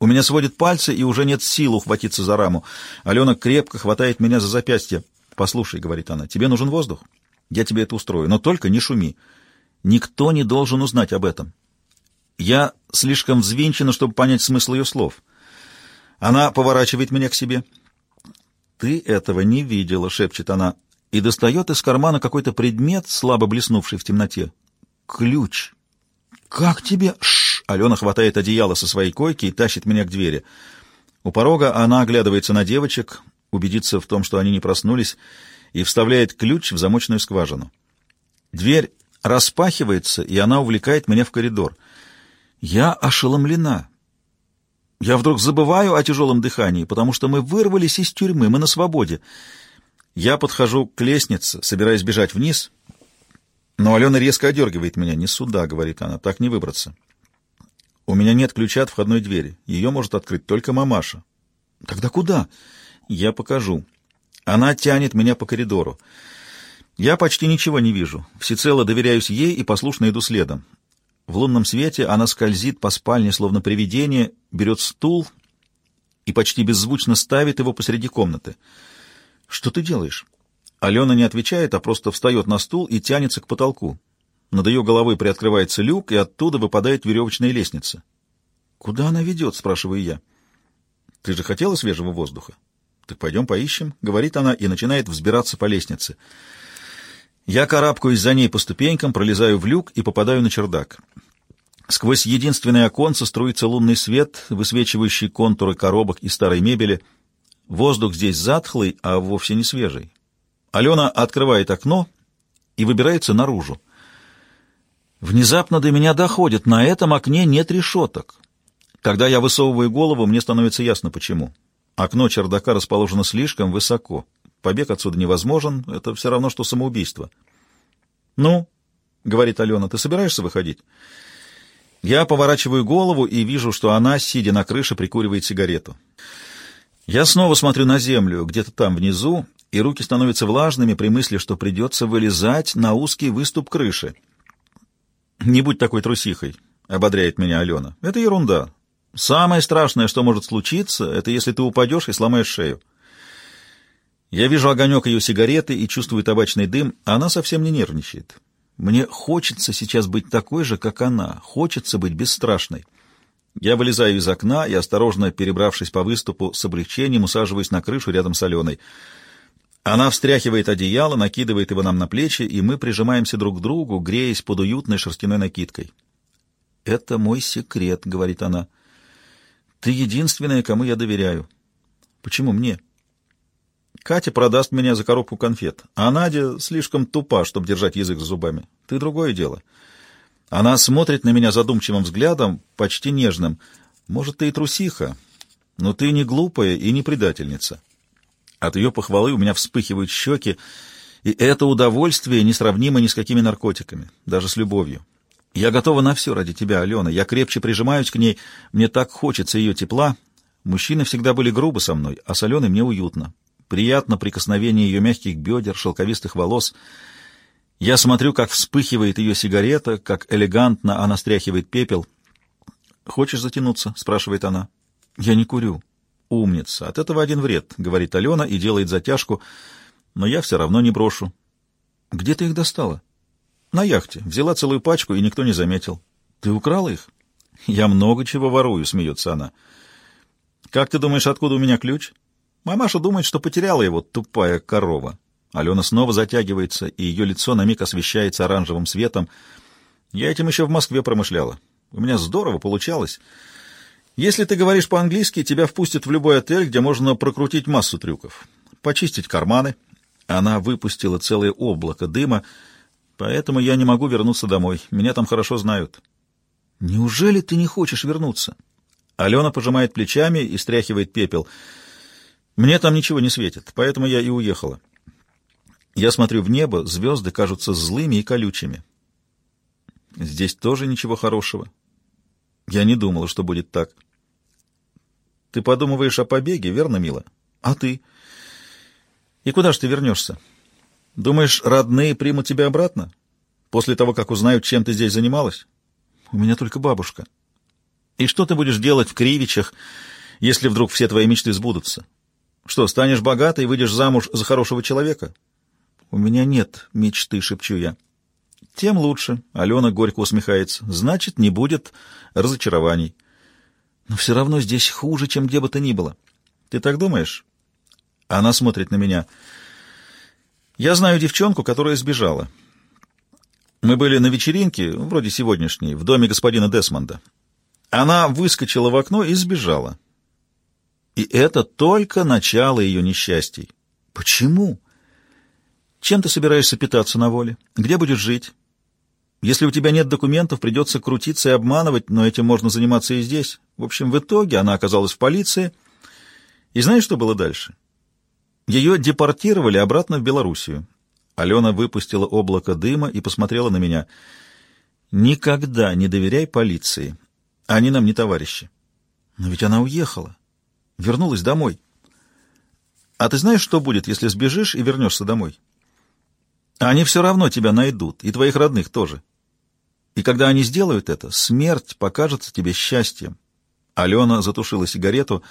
У меня сводит пальцы, и уже нет сил ухватиться за раму. Алена крепко хватает меня за запястье. «Послушай», — говорит она, — «тебе нужен воздух? Я тебе это устрою, но только не шуми. Никто не должен узнать об этом». Я слишком взвинчена, чтобы понять смысл ее слов. Она поворачивает меня к себе. «Ты этого не видела», — шепчет она, и достает из кармана какой-то предмет, слабо блеснувший в темноте. «Ключ». «Как тебе...» Алена хватает одеяло со своей койки и тащит меня к двери. У порога она оглядывается на девочек, убедится в том, что они не проснулись, и вставляет ключ в замочную скважину. Дверь распахивается, и она увлекает меня в коридор. Я ошеломлена. Я вдруг забываю о тяжелом дыхании, потому что мы вырвались из тюрьмы, мы на свободе. Я подхожу к лестнице, собираясь бежать вниз — но Алена резко одергивает меня. «Не сюда», — говорит она, — «так не выбраться». «У меня нет ключа от входной двери. Ее может открыть только мамаша». «Тогда куда?» «Я покажу». Она тянет меня по коридору. Я почти ничего не вижу. Всецело доверяюсь ей и послушно иду следом. В лунном свете она скользит по спальне, словно привидение, берет стул и почти беззвучно ставит его посреди комнаты. «Что ты делаешь?» Алена не отвечает, а просто встает на стул и тянется к потолку. Над ее головой приоткрывается люк, и оттуда выпадает веревочная лестница. «Куда она ведет?» — спрашиваю я. «Ты же хотела свежего воздуха?» «Так пойдем поищем», — говорит она и начинает взбираться по лестнице. Я карабкаюсь за ней по ступенькам, пролезаю в люк и попадаю на чердак. Сквозь единственное оконце струится лунный свет, высвечивающий контуры коробок и старой мебели. Воздух здесь затхлый, а вовсе не свежий. Алена открывает окно и выбирается наружу. Внезапно до меня доходит, на этом окне нет решеток. Когда я высовываю голову, мне становится ясно, почему. Окно чердака расположено слишком высоко. Побег отсюда невозможен, это все равно, что самоубийство. «Ну?» — говорит Алена, — «ты собираешься выходить?» Я поворачиваю голову и вижу, что она, сидя на крыше, прикуривает сигарету. Я снова смотрю на землю, где-то там внизу, и руки становятся влажными при мысли, что придется вылезать на узкий выступ крыши. «Не будь такой трусихой», — ободряет меня Алена. «Это ерунда. Самое страшное, что может случиться, это если ты упадешь и сломаешь шею». Я вижу огонек ее сигареты и чувствую табачный дым, а она совсем не нервничает. Мне хочется сейчас быть такой же, как она, хочется быть бесстрашной. Я вылезаю из окна и, осторожно перебравшись по выступу, с облегчением усаживаюсь на крышу рядом с Аленой — Она встряхивает одеяло, накидывает его нам на плечи, и мы прижимаемся друг к другу, греясь под уютной шерстяной накидкой. «Это мой секрет», — говорит она. «Ты единственная, кому я доверяю». «Почему мне?» «Катя продаст меня за коробку конфет, а Надя слишком тупа, чтобы держать язык за зубами. Ты другое дело». Она смотрит на меня задумчивым взглядом, почти нежным. «Может, ты и трусиха, но ты не глупая и не предательница». От ее похвалы у меня вспыхивают щеки, и это удовольствие несравнимо ни с какими наркотиками, даже с любовью. Я готова на все ради тебя, Алена. Я крепче прижимаюсь к ней, мне так хочется ее тепла. Мужчины всегда были грубы со мной, а с Аленой мне уютно. Приятно прикосновение ее мягких бедер, шелковистых волос. Я смотрю, как вспыхивает ее сигарета, как элегантно она стряхивает пепел. «Хочешь затянуться?» — спрашивает она. «Я не курю». «Умница! От этого один вред», — говорит Алена и делает затяжку, но я все равно не брошу. «Где ты их достала?» «На яхте. Взяла целую пачку, и никто не заметил». «Ты украла их?» «Я много чего ворую», — смеется она. «Как ты думаешь, откуда у меня ключ?» «Мамаша думает, что потеряла его, тупая корова». Алена снова затягивается, и ее лицо на миг освещается оранжевым светом. «Я этим еще в Москве промышляла. У меня здорово получалось». Если ты говоришь по-английски, тебя впустят в любой отель, где можно прокрутить массу трюков. Почистить карманы. Она выпустила целое облако дыма, поэтому я не могу вернуться домой. Меня там хорошо знают. Неужели ты не хочешь вернуться? Алена пожимает плечами и стряхивает пепел. Мне там ничего не светит, поэтому я и уехала. Я смотрю в небо, звезды кажутся злыми и колючими. Здесь тоже ничего хорошего. Я не думала, что будет так. Ты подумываешь о побеге, верно, мила? А ты? И куда же ты вернешься? Думаешь, родные примут тебя обратно? После того, как узнают, чем ты здесь занималась? У меня только бабушка. И что ты будешь делать в Кривичах, если вдруг все твои мечты сбудутся? Что, станешь богатой и выйдешь замуж за хорошего человека? У меня нет мечты, шепчу я. Тем лучше, Алена горько усмехается. Значит, не будет разочарований. Но все равно здесь хуже, чем где бы то ни было. Ты так думаешь? Она смотрит на меня. Я знаю девчонку, которая сбежала. Мы были на вечеринке, вроде сегодняшней, в доме господина Десмонда. Она выскочила в окно и сбежала. И это только начало ее несчастий. Почему? Чем ты собираешься питаться на воле? Где будешь жить? Если у тебя нет документов, придется крутиться и обманывать, но этим можно заниматься и здесь. В общем, в итоге она оказалась в полиции. И знаешь, что было дальше? Ее депортировали обратно в Белоруссию. Алена выпустила облако дыма и посмотрела на меня. «Никогда не доверяй полиции. Они нам не товарищи». «Но ведь она уехала. Вернулась домой». «А ты знаешь, что будет, если сбежишь и вернешься домой?» «Они все равно тебя найдут, и твоих родных тоже. И когда они сделают это, смерть покажется тебе счастьем. Алена затушила сигарету.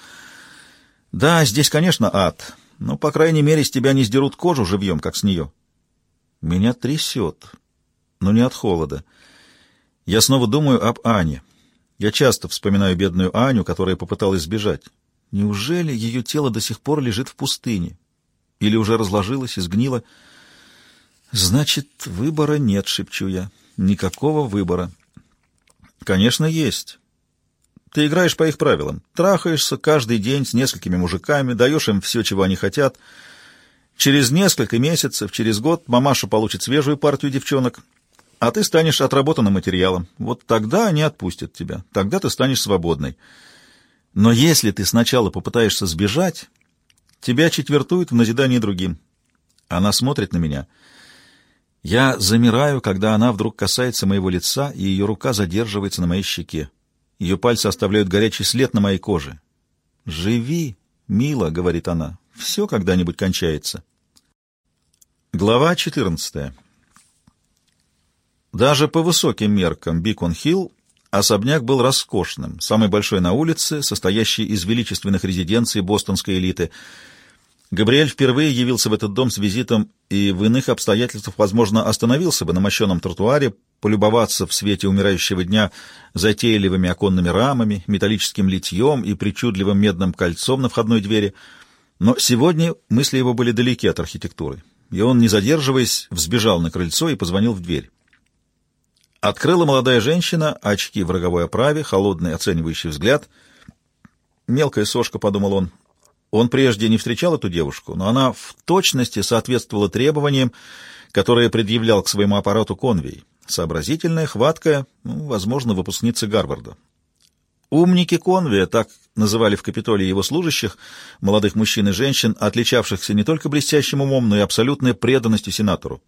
Да, здесь, конечно, ад, но, по крайней мере, с тебя не сдерут кожу живьем, как с нее. Меня трясет, но не от холода. Я снова думаю об Ане. Я часто вспоминаю бедную Аню, которая попыталась сбежать. Неужели ее тело до сих пор лежит в пустыне? Или уже разложилось и сгнило? Значит, выбора нет, шепчу я. Никакого выбора. Конечно, есть. Ты играешь по их правилам. Трахаешься каждый день с несколькими мужиками, даешь им все, чего они хотят. Через несколько месяцев, через год мамаша получит свежую партию девчонок, а ты станешь отработанным материалом. Вот тогда они отпустят тебя. Тогда ты станешь свободной. Но если ты сначала попытаешься сбежать, тебя четвертуют в назидании другим. Она смотрит на меня — я замираю, когда она вдруг касается моего лица, и ее рука задерживается на моей щеке. Ее пальцы оставляют горячий след на моей коже. «Живи, мило», — говорит она, — «все когда-нибудь кончается». Глава 14. Даже по высоким меркам Бикон-Хилл особняк был роскошным, самый большой на улице, состоящий из величественных резиденций бостонской элиты — Габриэль впервые явился в этот дом с визитом и в иных обстоятельствах, возможно, остановился бы на мощенном тротуаре, полюбоваться в свете умирающего дня затейливыми оконными рамами, металлическим литьем и причудливым медным кольцом на входной двери. Но сегодня мысли его были далеки от архитектуры, и он, не задерживаясь, взбежал на крыльцо и позвонил в дверь. Открыла молодая женщина, очки в роговой оправе, холодный оценивающий взгляд. «Мелкая сошка», — подумал он. Он прежде не встречал эту девушку, но она в точности соответствовала требованиям, которые предъявлял к своему аппарату Конвей. Сообразительная, хваткая, ну, возможно, выпускница Гарварда. Умники Конвия, так называли в Капитолии его служащих, молодых мужчин и женщин, отличавшихся не только блестящим умом, но и абсолютной преданностью сенатору.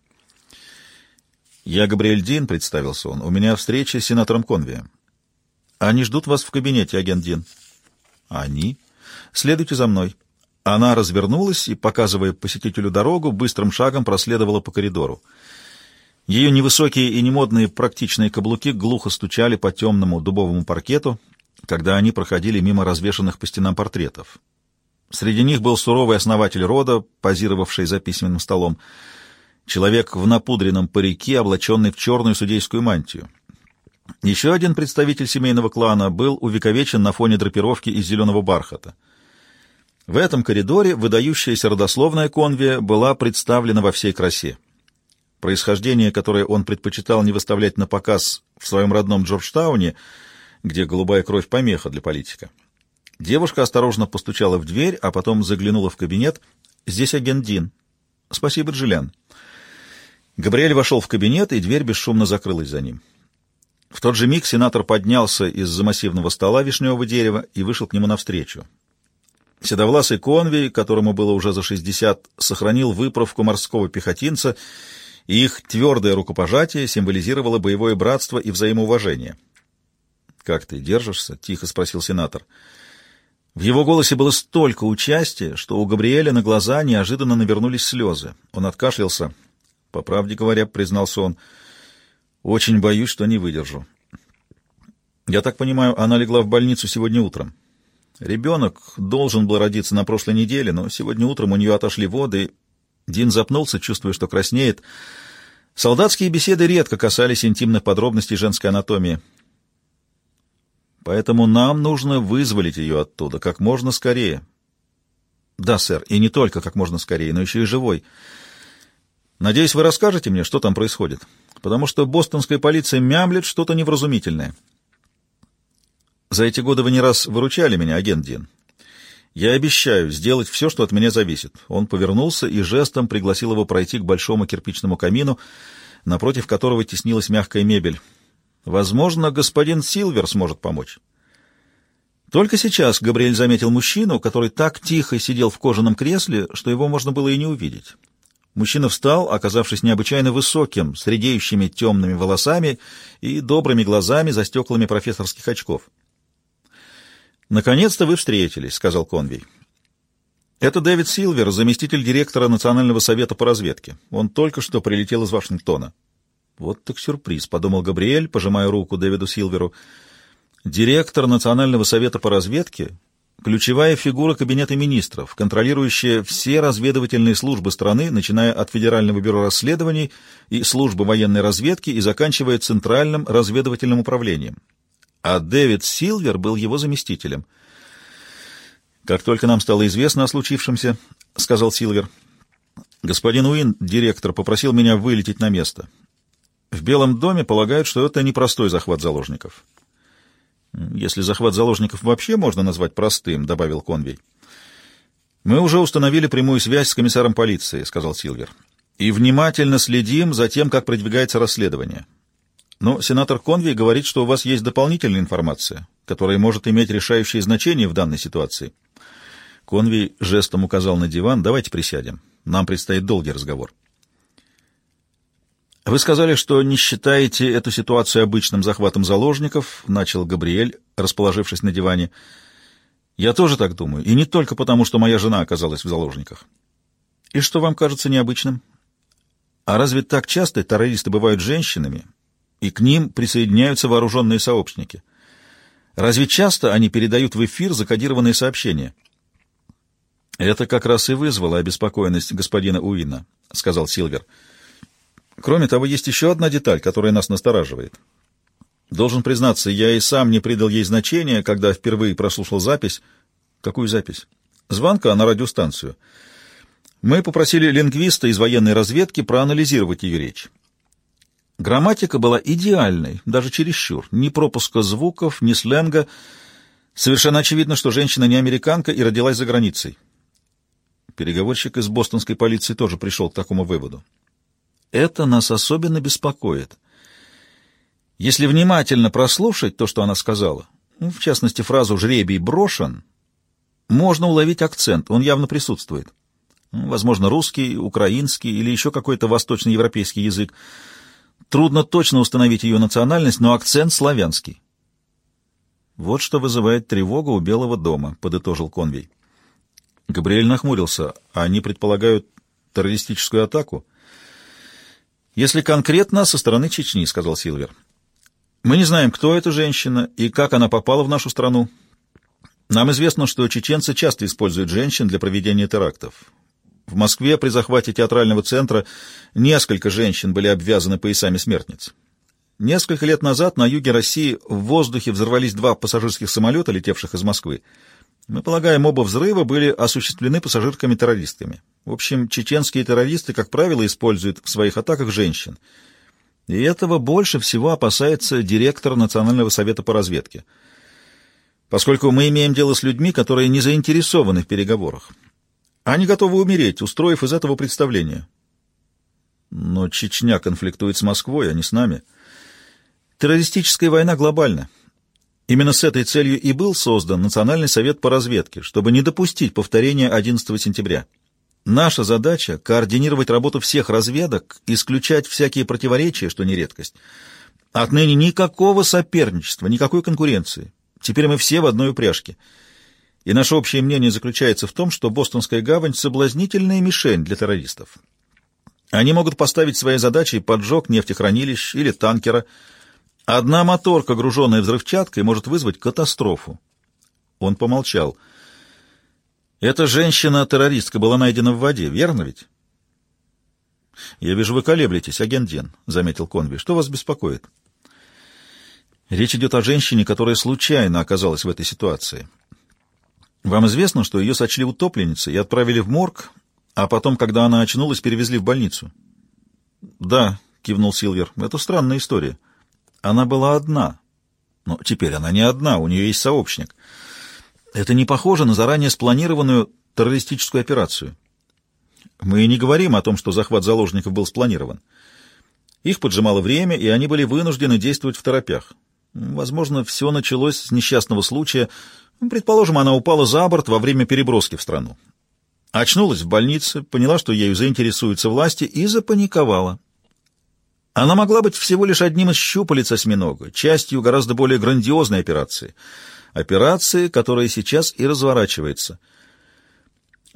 «Я Габриэль Дин», — представился он, — «у меня встреча с сенатором Конвия». «Они ждут вас в кабинете, агент Дин». «Они?» «Следуйте за мной». Она развернулась и, показывая посетителю дорогу, быстрым шагом проследовала по коридору. Ее невысокие и немодные практичные каблуки глухо стучали по темному дубовому паркету, когда они проходили мимо развешанных по стенам портретов. Среди них был суровый основатель рода, позировавший за письменным столом, человек в напудренном парике, облаченный в черную судейскую мантию. Еще один представитель семейного клана был увековечен на фоне драпировки из зеленого бархата. В этом коридоре выдающаяся родословная конвия была представлена во всей красе. Происхождение, которое он предпочитал не выставлять на показ в своем родном Джорджтауне, где голубая кровь помеха для политика. Девушка осторожно постучала в дверь, а потом заглянула в кабинет. «Здесь агент Дин». «Спасибо, Джилиан». Габриэль вошел в кабинет, и дверь бесшумно закрылась за ним. В тот же миг сенатор поднялся из-за массивного стола вишневого дерева и вышел к нему навстречу. Седовласый конвей, которому было уже за шестьдесят, сохранил выправку морского пехотинца, и их твердое рукопожатие символизировало боевое братство и взаимоуважение. «Как ты держишься?» — тихо спросил сенатор. В его голосе было столько участия, что у Габриэля на глаза неожиданно навернулись слезы. Он откашлялся. «По правде говоря», — признался он, — «очень боюсь, что не выдержу». «Я так понимаю, она легла в больницу сегодня утром». Ребенок должен был родиться на прошлой неделе, но сегодня утром у нее отошли воды. Дин запнулся, чувствуя, что краснеет. Солдатские беседы редко касались интимных подробностей женской анатомии. Поэтому нам нужно вызволить ее оттуда как можно скорее. Да, сэр, и не только как можно скорее, но еще и живой. Надеюсь, вы расскажете мне, что там происходит, потому что бостонская полиция мямлет что-то невразумительное. За эти годы вы не раз выручали меня, агент Дин. Я обещаю сделать все, что от меня зависит. Он повернулся и жестом пригласил его пройти к большому кирпичному камину, напротив которого теснилась мягкая мебель. Возможно, господин Силвер сможет помочь. Только сейчас Габриэль заметил мужчину, который так тихо сидел в кожаном кресле, что его можно было и не увидеть. Мужчина встал, оказавшись необычайно высоким, с редеющими темными волосами и добрыми глазами за стеклами профессорских очков. «Наконец-то вы встретились», — сказал Конвей. «Это Дэвид Силвер, заместитель директора Национального совета по разведке. Он только что прилетел из Вашингтона». «Вот так сюрприз», — подумал Габриэль, пожимая руку Дэвиду Силверу. «Директор Национального совета по разведке — ключевая фигура Кабинета министров, контролирующая все разведывательные службы страны, начиная от Федерального бюро расследований и службы военной разведки и заканчивая Центральным разведывательным управлением а Дэвид Силвер был его заместителем. «Как только нам стало известно о случившемся, — сказал Силвер, — господин Уин, директор, попросил меня вылететь на место. В Белом доме полагают, что это непростой захват заложников». «Если захват заложников вообще можно назвать простым», — добавил Конвей. «Мы уже установили прямую связь с комиссаром полиции», — сказал Силвер, — «и внимательно следим за тем, как продвигается расследование. Но сенатор Конвей говорит, что у вас есть дополнительная информация, которая может иметь решающее значение в данной ситуации. Конвей жестом указал на диван. «Давайте присядем. Нам предстоит долгий разговор». «Вы сказали, что не считаете эту ситуацию обычным захватом заложников», — начал Габриэль, расположившись на диване. «Я тоже так думаю, и не только потому, что моя жена оказалась в заложниках». «И что вам кажется необычным?» «А разве так часто террористы бывают женщинами, и к ним присоединяются вооруженные сообщники. Разве часто они передают в эфир закодированные сообщения? Это как раз и вызвало обеспокоенность господина Уина, сказал Силвер. Кроме того, есть еще одна деталь, которая нас настораживает. Должен признаться, я и сам не придал ей значения, когда впервые прослушал запись. Какую запись? звонка на радиостанцию. Мы попросили лингвиста из военной разведки проанализировать ее речь. Грамматика была идеальной, даже чересчур. Ни пропуска звуков, ни сленга. Совершенно очевидно, что женщина не американка и родилась за границей. Переговорщик из бостонской полиции тоже пришел к такому выводу. Это нас особенно беспокоит. Если внимательно прослушать то, что она сказала, ну, в частности, фразу «жребий брошен», можно уловить акцент, он явно присутствует. Возможно, русский, украинский или еще какой-то восточноевропейский язык. Трудно точно установить ее национальность, но акцент славянский. «Вот что вызывает тревогу у Белого дома», — подытожил Конвей. Габриэль нахмурился. «Они предполагают террористическую атаку?» «Если конкретно, со стороны Чечни», — сказал Силвер. «Мы не знаем, кто эта женщина и как она попала в нашу страну. Нам известно, что чеченцы часто используют женщин для проведения терактов. В Москве при захвате театрального центра несколько женщин были обвязаны поясами смертниц. Несколько лет назад на юге России в воздухе взорвались два пассажирских самолета, летевших из Москвы. Мы полагаем, оба взрыва были осуществлены пассажирками-террористками. В общем, чеченские террористы, как правило, используют в своих атаках женщин. И этого больше всего опасается директор Национального совета по разведке. Поскольку мы имеем дело с людьми, которые не заинтересованы в переговорах. Они готовы умереть, устроив из этого представление. Но Чечня конфликтует с Москвой, а не с нами. Террористическая война глобальна. Именно с этой целью и был создан Национальный совет по разведке, чтобы не допустить повторения 11 сентября. Наша задача — координировать работу всех разведок, исключать всякие противоречия, что не редкость. Отныне никакого соперничества, никакой конкуренции. Теперь мы все в одной упряжке — и наше общее мнение заключается в том, что Бостонская гавань — соблазнительная мишень для террористов. Они могут поставить своей задачей поджог нефтехранилищ или танкера. Одна моторка, груженная взрывчаткой, может вызвать катастрофу. Он помолчал. «Эта женщина-террористка была найдена в воде, верно ведь?» «Я вижу, вы колеблетесь, агент Ден», — заметил Конви. «Что вас беспокоит?» «Речь идет о женщине, которая случайно оказалась в этой ситуации». Вам известно, что ее сочли утопленницей и отправили в морг, а потом, когда она очнулась, перевезли в больницу? — Да, — кивнул Силвер, — это странная история. Она была одна. Но теперь она не одна, у нее есть сообщник. Это не похоже на заранее спланированную террористическую операцию. Мы не говорим о том, что захват заложников был спланирован. Их поджимало время, и они были вынуждены действовать в торопях. Возможно, все началось с несчастного случая — Предположим, она упала за борт во время переброски в страну. Очнулась в больнице, поняла, что ею заинтересуются власти, и запаниковала. Она могла быть всего лишь одним из щупалец осьминога, частью гораздо более грандиозной операции. Операции, которая сейчас и разворачивается.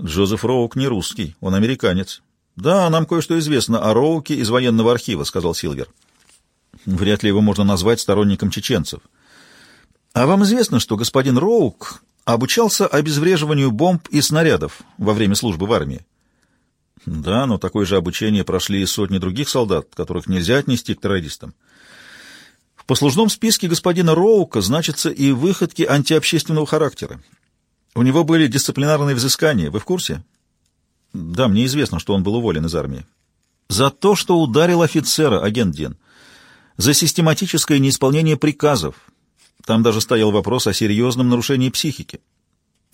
Джозеф Роук не русский, он американец. «Да, нам кое-что известно о Роуке из военного архива», — сказал Силвер. «Вряд ли его можно назвать сторонником чеченцев». А вам известно, что господин Роук обучался обезвреживанию бомб и снарядов во время службы в армии? Да, но такое же обучение прошли и сотни других солдат, которых нельзя отнести к террористам. В послужном списке господина Роука значатся и выходки антиобщественного характера. У него были дисциплинарные взыскания, вы в курсе? Да, мне известно, что он был уволен из армии. За то, что ударил офицера, агент Ден. За систематическое неисполнение приказов, там даже стоял вопрос о серьезном нарушении психики.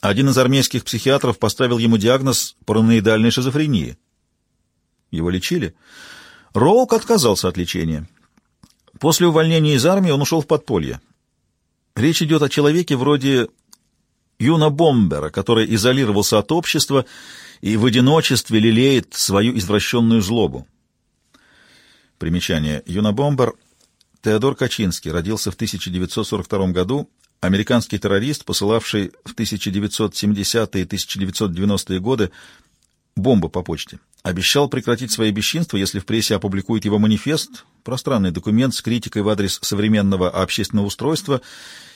Один из армейских психиатров поставил ему диагноз параноидальной шизофрении. Его лечили. Роук отказался от лечения. После увольнения из армии он ушел в подполье. Речь идет о человеке вроде Юна Бомбера, который изолировался от общества и в одиночестве лелеет свою извращенную злобу. Примечание. Юна Бомбер Теодор Качинский родился в 1942 году, американский террорист, посылавший в 1970-е и 1990-е годы бомбы по почте. Обещал прекратить свои бесчинства, если в прессе опубликуют его манифест, пространный документ с критикой в адрес современного общественного устройства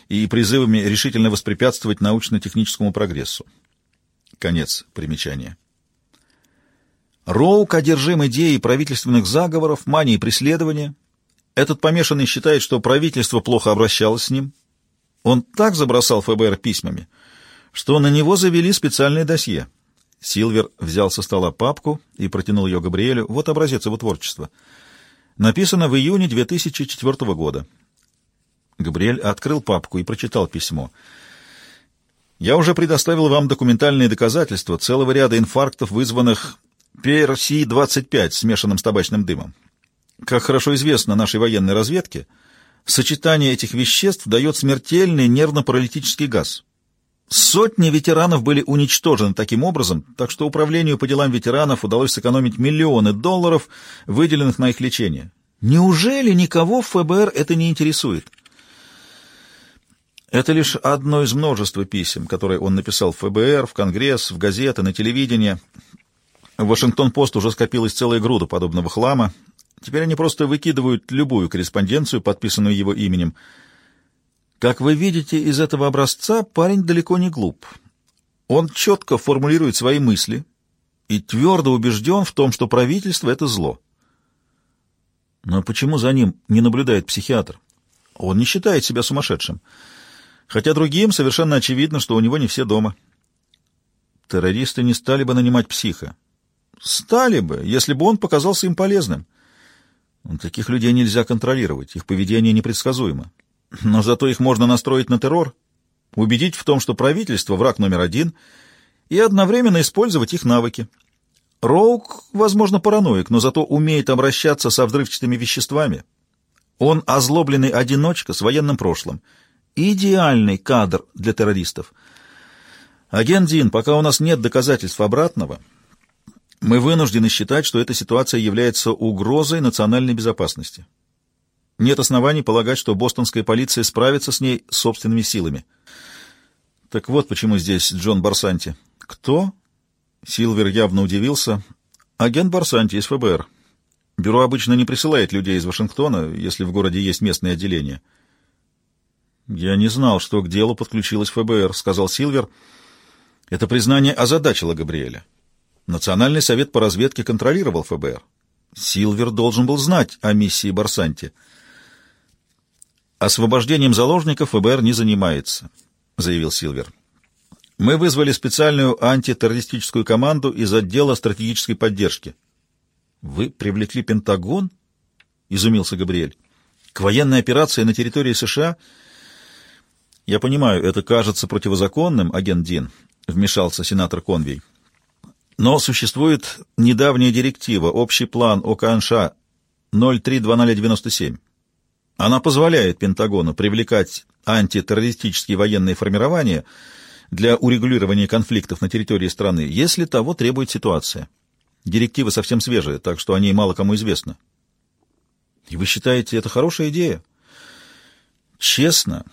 и призывами решительно воспрепятствовать научно-техническому прогрессу. Конец примечания. Роук одержим идеей правительственных заговоров, мании преследования — этот помешанный считает, что правительство плохо обращалось с ним. Он так забросал ФБР письмами, что на него завели специальное досье. Силвер взял со стола папку и протянул ее Габриэлю. Вот образец его творчества. Написано в июне 2004 года. Габриэль открыл папку и прочитал письмо. «Я уже предоставил вам документальные доказательства целого ряда инфарктов, вызванных PRC-25, смешанным с табачным дымом. Как хорошо известно нашей военной разведке, сочетание этих веществ дает смертельный нервно-паралитический газ. Сотни ветеранов были уничтожены таким образом, так что Управлению по делам ветеранов удалось сэкономить миллионы долларов, выделенных на их лечение. Неужели никого в ФБР это не интересует? Это лишь одно из множества писем, которые он написал в ФБР, в Конгресс, в газеты, на телевидение. В Вашингтон-Пост уже скопилась целая груда подобного хлама. Теперь они просто выкидывают любую корреспонденцию, подписанную его именем. Как вы видите из этого образца, парень далеко не глуп. Он четко формулирует свои мысли и твердо убежден в том, что правительство — это зло. Но почему за ним не наблюдает психиатр? Он не считает себя сумасшедшим. Хотя другим совершенно очевидно, что у него не все дома. Террористы не стали бы нанимать психа. Стали бы, если бы он показался им полезным. Таких людей нельзя контролировать, их поведение непредсказуемо. Но зато их можно настроить на террор, убедить в том, что правительство — враг номер один, и одновременно использовать их навыки. Роук, возможно, параноик, но зато умеет обращаться со взрывчатыми веществами. Он озлобленный одиночка с военным прошлым. Идеальный кадр для террористов. Агент Дин, пока у нас нет доказательств обратного, мы вынуждены считать, что эта ситуация является угрозой национальной безопасности. Нет оснований полагать, что бостонская полиция справится с ней собственными силами. Так вот почему здесь Джон Барсанти. Кто? Силвер явно удивился. Агент Барсанти из ФБР. Бюро обычно не присылает людей из Вашингтона, если в городе есть местное отделение. «Я не знал, что к делу подключилась ФБР», — сказал Силвер. Это признание озадачило Габриэля. Национальный совет по разведке контролировал ФБР. Силвер должен был знать о миссии Барсанти. «Освобождением заложников ФБР не занимается», — заявил Силвер. «Мы вызвали специальную антитеррористическую команду из отдела стратегической поддержки». «Вы привлекли Пентагон?» — изумился Габриэль. «К военной операции на территории США...» «Я понимаю, это кажется противозаконным, агент Дин», — вмешался сенатор Конвей. «Но существует недавняя директива, общий план ОКНШ 032097. Она позволяет Пентагону привлекать антитеррористические военные формирования для урегулирования конфликтов на территории страны, если того требует ситуация. Директива совсем свежая, так что о ней мало кому известно. И вы считаете, это хорошая идея? Честно,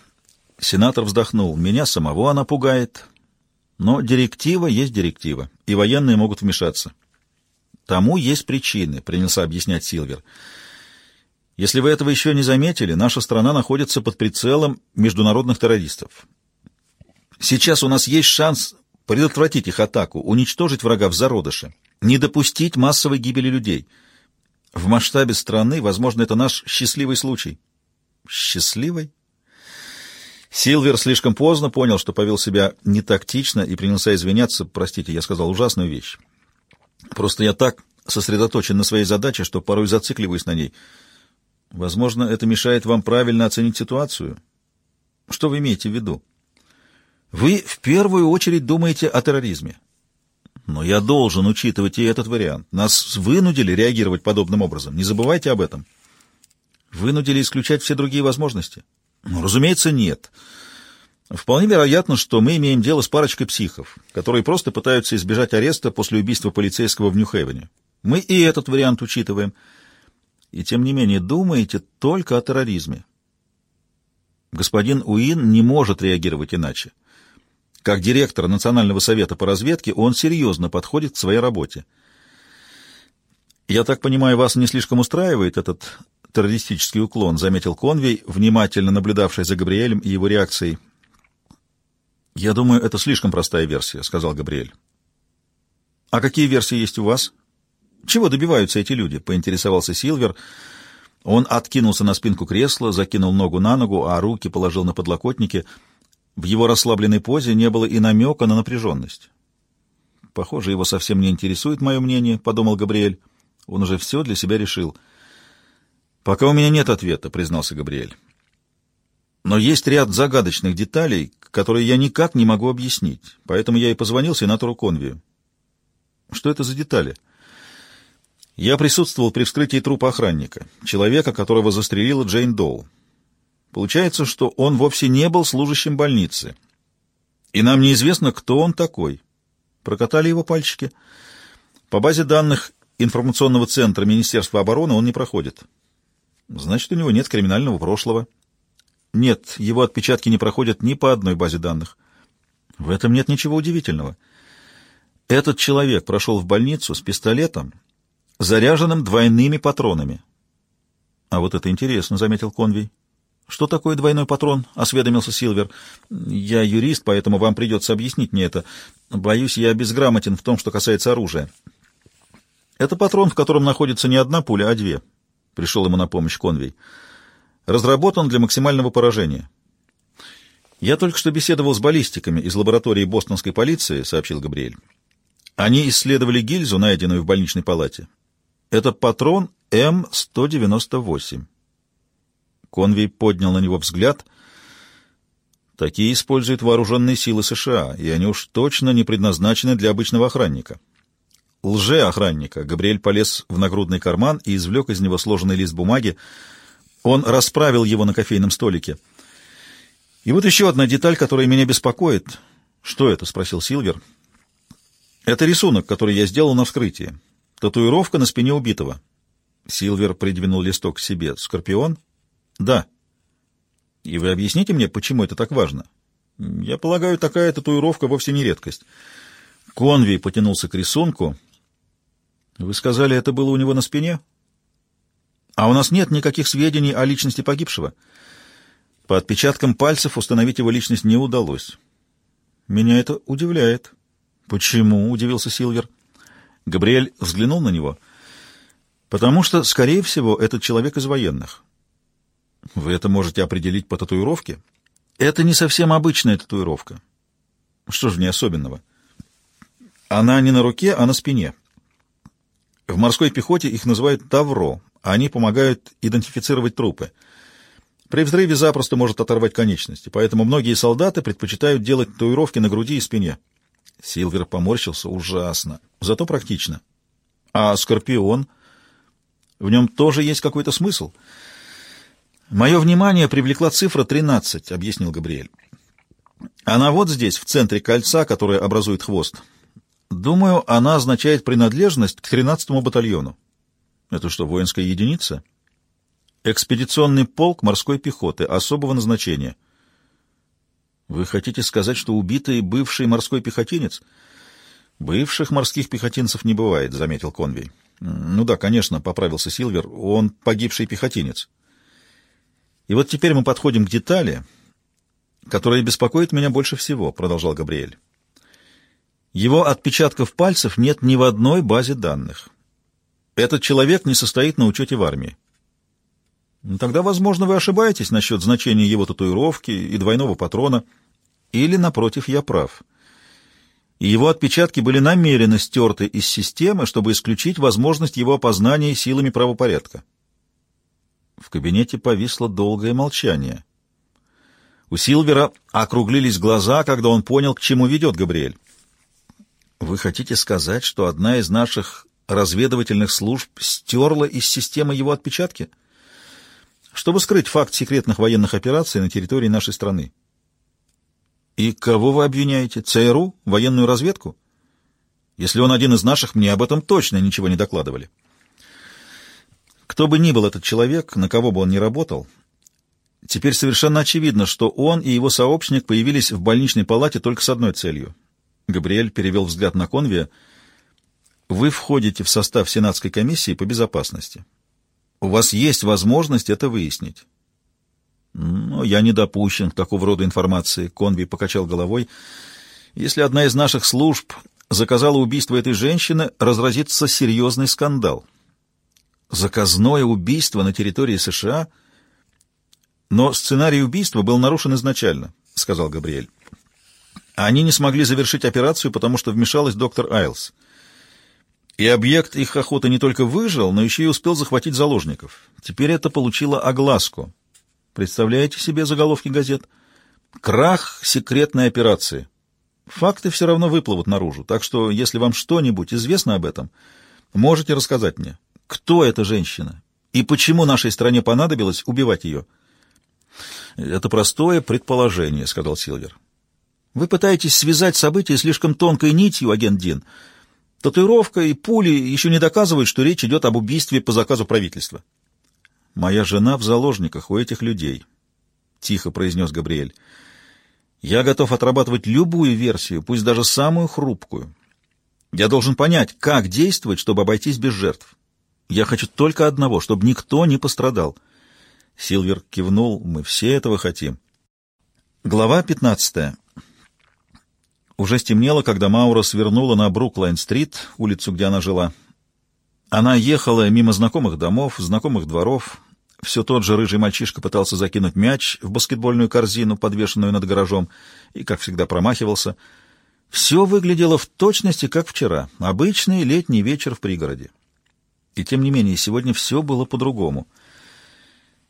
сенатор вздохнул, меня самого она пугает, но директива есть директива, и военные могут вмешаться. Тому есть причины, принялся объяснять Силвер. Если вы этого еще не заметили, наша страна находится под прицелом международных террористов. Сейчас у нас есть шанс предотвратить их атаку, уничтожить врага в зародыше, не допустить массовой гибели людей. В масштабе страны, возможно, это наш счастливый случай. Счастливый? Силвер слишком поздно понял, что повел себя не тактично и принялся извиняться. Простите, я сказал ужасную вещь. Просто я так сосредоточен на своей задаче, что порой зацикливаюсь на ней. Возможно, это мешает вам правильно оценить ситуацию. Что вы имеете в виду? Вы в первую очередь думаете о терроризме. Но я должен учитывать и этот вариант. Нас вынудили реагировать подобным образом. Не забывайте об этом. Вынудили исключать все другие возможности. Ну, разумеется, нет. Вполне вероятно, что мы имеем дело с парочкой психов, которые просто пытаются избежать ареста после убийства полицейского в Нью-Хейвене. Мы и этот вариант учитываем. И тем не менее думаете только о терроризме. Господин Уин не может реагировать иначе. Как директор Национального совета по разведке он серьезно подходит к своей работе. «Я так понимаю, вас не слишком устраивает этот террористический уклон», — заметил Конвей, внимательно наблюдавший за Габриэлем и его реакцией. «Я думаю, это слишком простая версия», — сказал Габриэль. «А какие версии есть у вас?» «Чего добиваются эти люди?» — поинтересовался Силвер. Он откинулся на спинку кресла, закинул ногу на ногу, а руки положил на подлокотники. В его расслабленной позе не было и намека на напряженность. «Похоже, его совсем не интересует мое мнение», — подумал Габриэль. Он уже все для себя решил. «Пока у меня нет ответа», — признался Габриэль. «Но есть ряд загадочных деталей, которые я никак не могу объяснить, поэтому я и позвонил сенатору Конвию». «Что это за детали?» «Я присутствовал при вскрытии трупа охранника, человека, которого застрелила Джейн Доу. Получается, что он вовсе не был служащим больницы. И нам неизвестно, кто он такой. Прокатали его пальчики. По базе данных информационного центра Министерства обороны он не проходит. Значит, у него нет криминального прошлого. Нет, его отпечатки не проходят ни по одной базе данных. В этом нет ничего удивительного. Этот человек прошел в больницу с пистолетом, заряженным двойными патронами. — А вот это интересно, — заметил Конвей. «Что такое двойной патрон?» — осведомился Силвер. «Я юрист, поэтому вам придется объяснить мне это. Боюсь, я безграмотен в том, что касается оружия». «Это патрон, в котором находится не одна пуля, а две», — пришел ему на помощь Конвей. «Разработан для максимального поражения». «Я только что беседовал с баллистиками из лаборатории бостонской полиции», — сообщил Габриэль. «Они исследовали гильзу, найденную в больничной палате. Это патрон М-198». Конвей поднял на него взгляд. Такие используют вооруженные силы США, и они уж точно не предназначены для обычного охранника. Лже-охранника. Габриэль полез в нагрудный карман и извлек из него сложенный лист бумаги. Он расправил его на кофейном столике. И вот еще одна деталь, которая меня беспокоит. «Что это?» — спросил Силвер. «Это рисунок, который я сделал на вскрытии. Татуировка на спине убитого». Силвер придвинул листок к себе. «Скорпион?» Да. И вы объясните мне, почему это так важно? Я полагаю, такая татуировка вовсе не редкость. Конвей потянулся к рисунку. Вы сказали, это было у него на спине? А у нас нет никаких сведений о личности погибшего. По отпечаткам пальцев установить его личность не удалось. Меня это удивляет. Почему? — удивился Силвер. Габриэль взглянул на него. Потому что, скорее всего, этот человек из военных. Вы это можете определить по татуировке? Это не совсем обычная татуировка. Что же в ней особенного? Она не на руке, а на спине. В морской пехоте их называют тавро. Они помогают идентифицировать трупы. При взрыве запросто может оторвать конечности, поэтому многие солдаты предпочитают делать татуировки на груди и спине. Силвер поморщился ужасно, зато практично. А скорпион? В нем тоже есть какой-то смысл — «Мое внимание привлекла цифра 13», — объяснил Габриэль. «Она вот здесь, в центре кольца, которое образует хвост. Думаю, она означает принадлежность к 13-му батальону». «Это что, воинская единица?» «Экспедиционный полк морской пехоты особого назначения». «Вы хотите сказать, что убитый бывший морской пехотинец?» «Бывших морских пехотинцев не бывает», — заметил Конвей. «Ну да, конечно», — поправился Силвер, — «он погибший пехотинец». И вот теперь мы подходим к детали, которая беспокоит меня больше всего, продолжал Габриэль. Его отпечатков пальцев нет ни в одной базе данных. Этот человек не состоит на учете в армии. Ну, тогда, возможно, вы ошибаетесь насчет значения его татуировки и двойного патрона, или, напротив, я прав. И его отпечатки были намеренно стерты из системы, чтобы исключить возможность его опознания силами правопорядка. В кабинете повисло долгое молчание. У Силвера округлились глаза, когда он понял, к чему ведет Габриэль. «Вы хотите сказать, что одна из наших разведывательных служб стерла из системы его отпечатки?» чтобы скрыть факт секретных военных операций на территории нашей страны. И кого вы обвиняете? ЦРУ? Военную разведку? Если он один из наших, мне об этом точно ничего не докладывали. Кто бы ни был этот человек, на кого бы он ни работал, теперь совершенно очевидно, что он и его сообщник появились в больничной палате только с одной целью. Габриэль перевел взгляд на Конвия. «Вы входите в состав Сенатской комиссии по безопасности. У вас есть возможность это выяснить». «Но я не допущен к такого рода информации», — Конви покачал головой. «Если одна из наших служб заказала убийство этой женщины, разразится серьезный скандал» заказное убийство на территории США, но сценарий убийства был нарушен изначально. Сказал Габриэль. Они не смогли завершить операцию, потому что вмешалась доктор Айлс. И объект их охоты не только выжил, но еще и успел захватить заложников. Теперь это получило огласку. Представляете себе заголовки газет? Крах секретной операции. Факты все равно выплывут наружу, так что, если вам что-нибудь известно об этом, можете рассказать мне, кто эта женщина и почему нашей стране понадобилось убивать ее. «Это простое предположение», — сказал Силвер. «Вы пытаетесь связать события слишком тонкой нитью, агент Дин. Татуировка и пули еще не доказывают, что речь идет об убийстве по заказу правительства». «Моя жена в заложниках у этих людей», — тихо произнес Габриэль. Я готов отрабатывать любую версию, пусть даже самую хрупкую. Я должен понять, как действовать, чтобы обойтись без жертв. Я хочу только одного, чтобы никто не пострадал. Силвер кивнул. Мы все этого хотим. Глава 15. Уже стемнело, когда Маура свернула на Бруклайн-стрит, улицу, где она жила. Она ехала мимо знакомых домов, знакомых дворов, все тот же рыжий мальчишка пытался закинуть мяч в баскетбольную корзину, подвешенную над гаражом, и, как всегда, промахивался. Все выглядело в точности, как вчера. Обычный летний вечер в пригороде. И тем не менее, сегодня все было по-другому.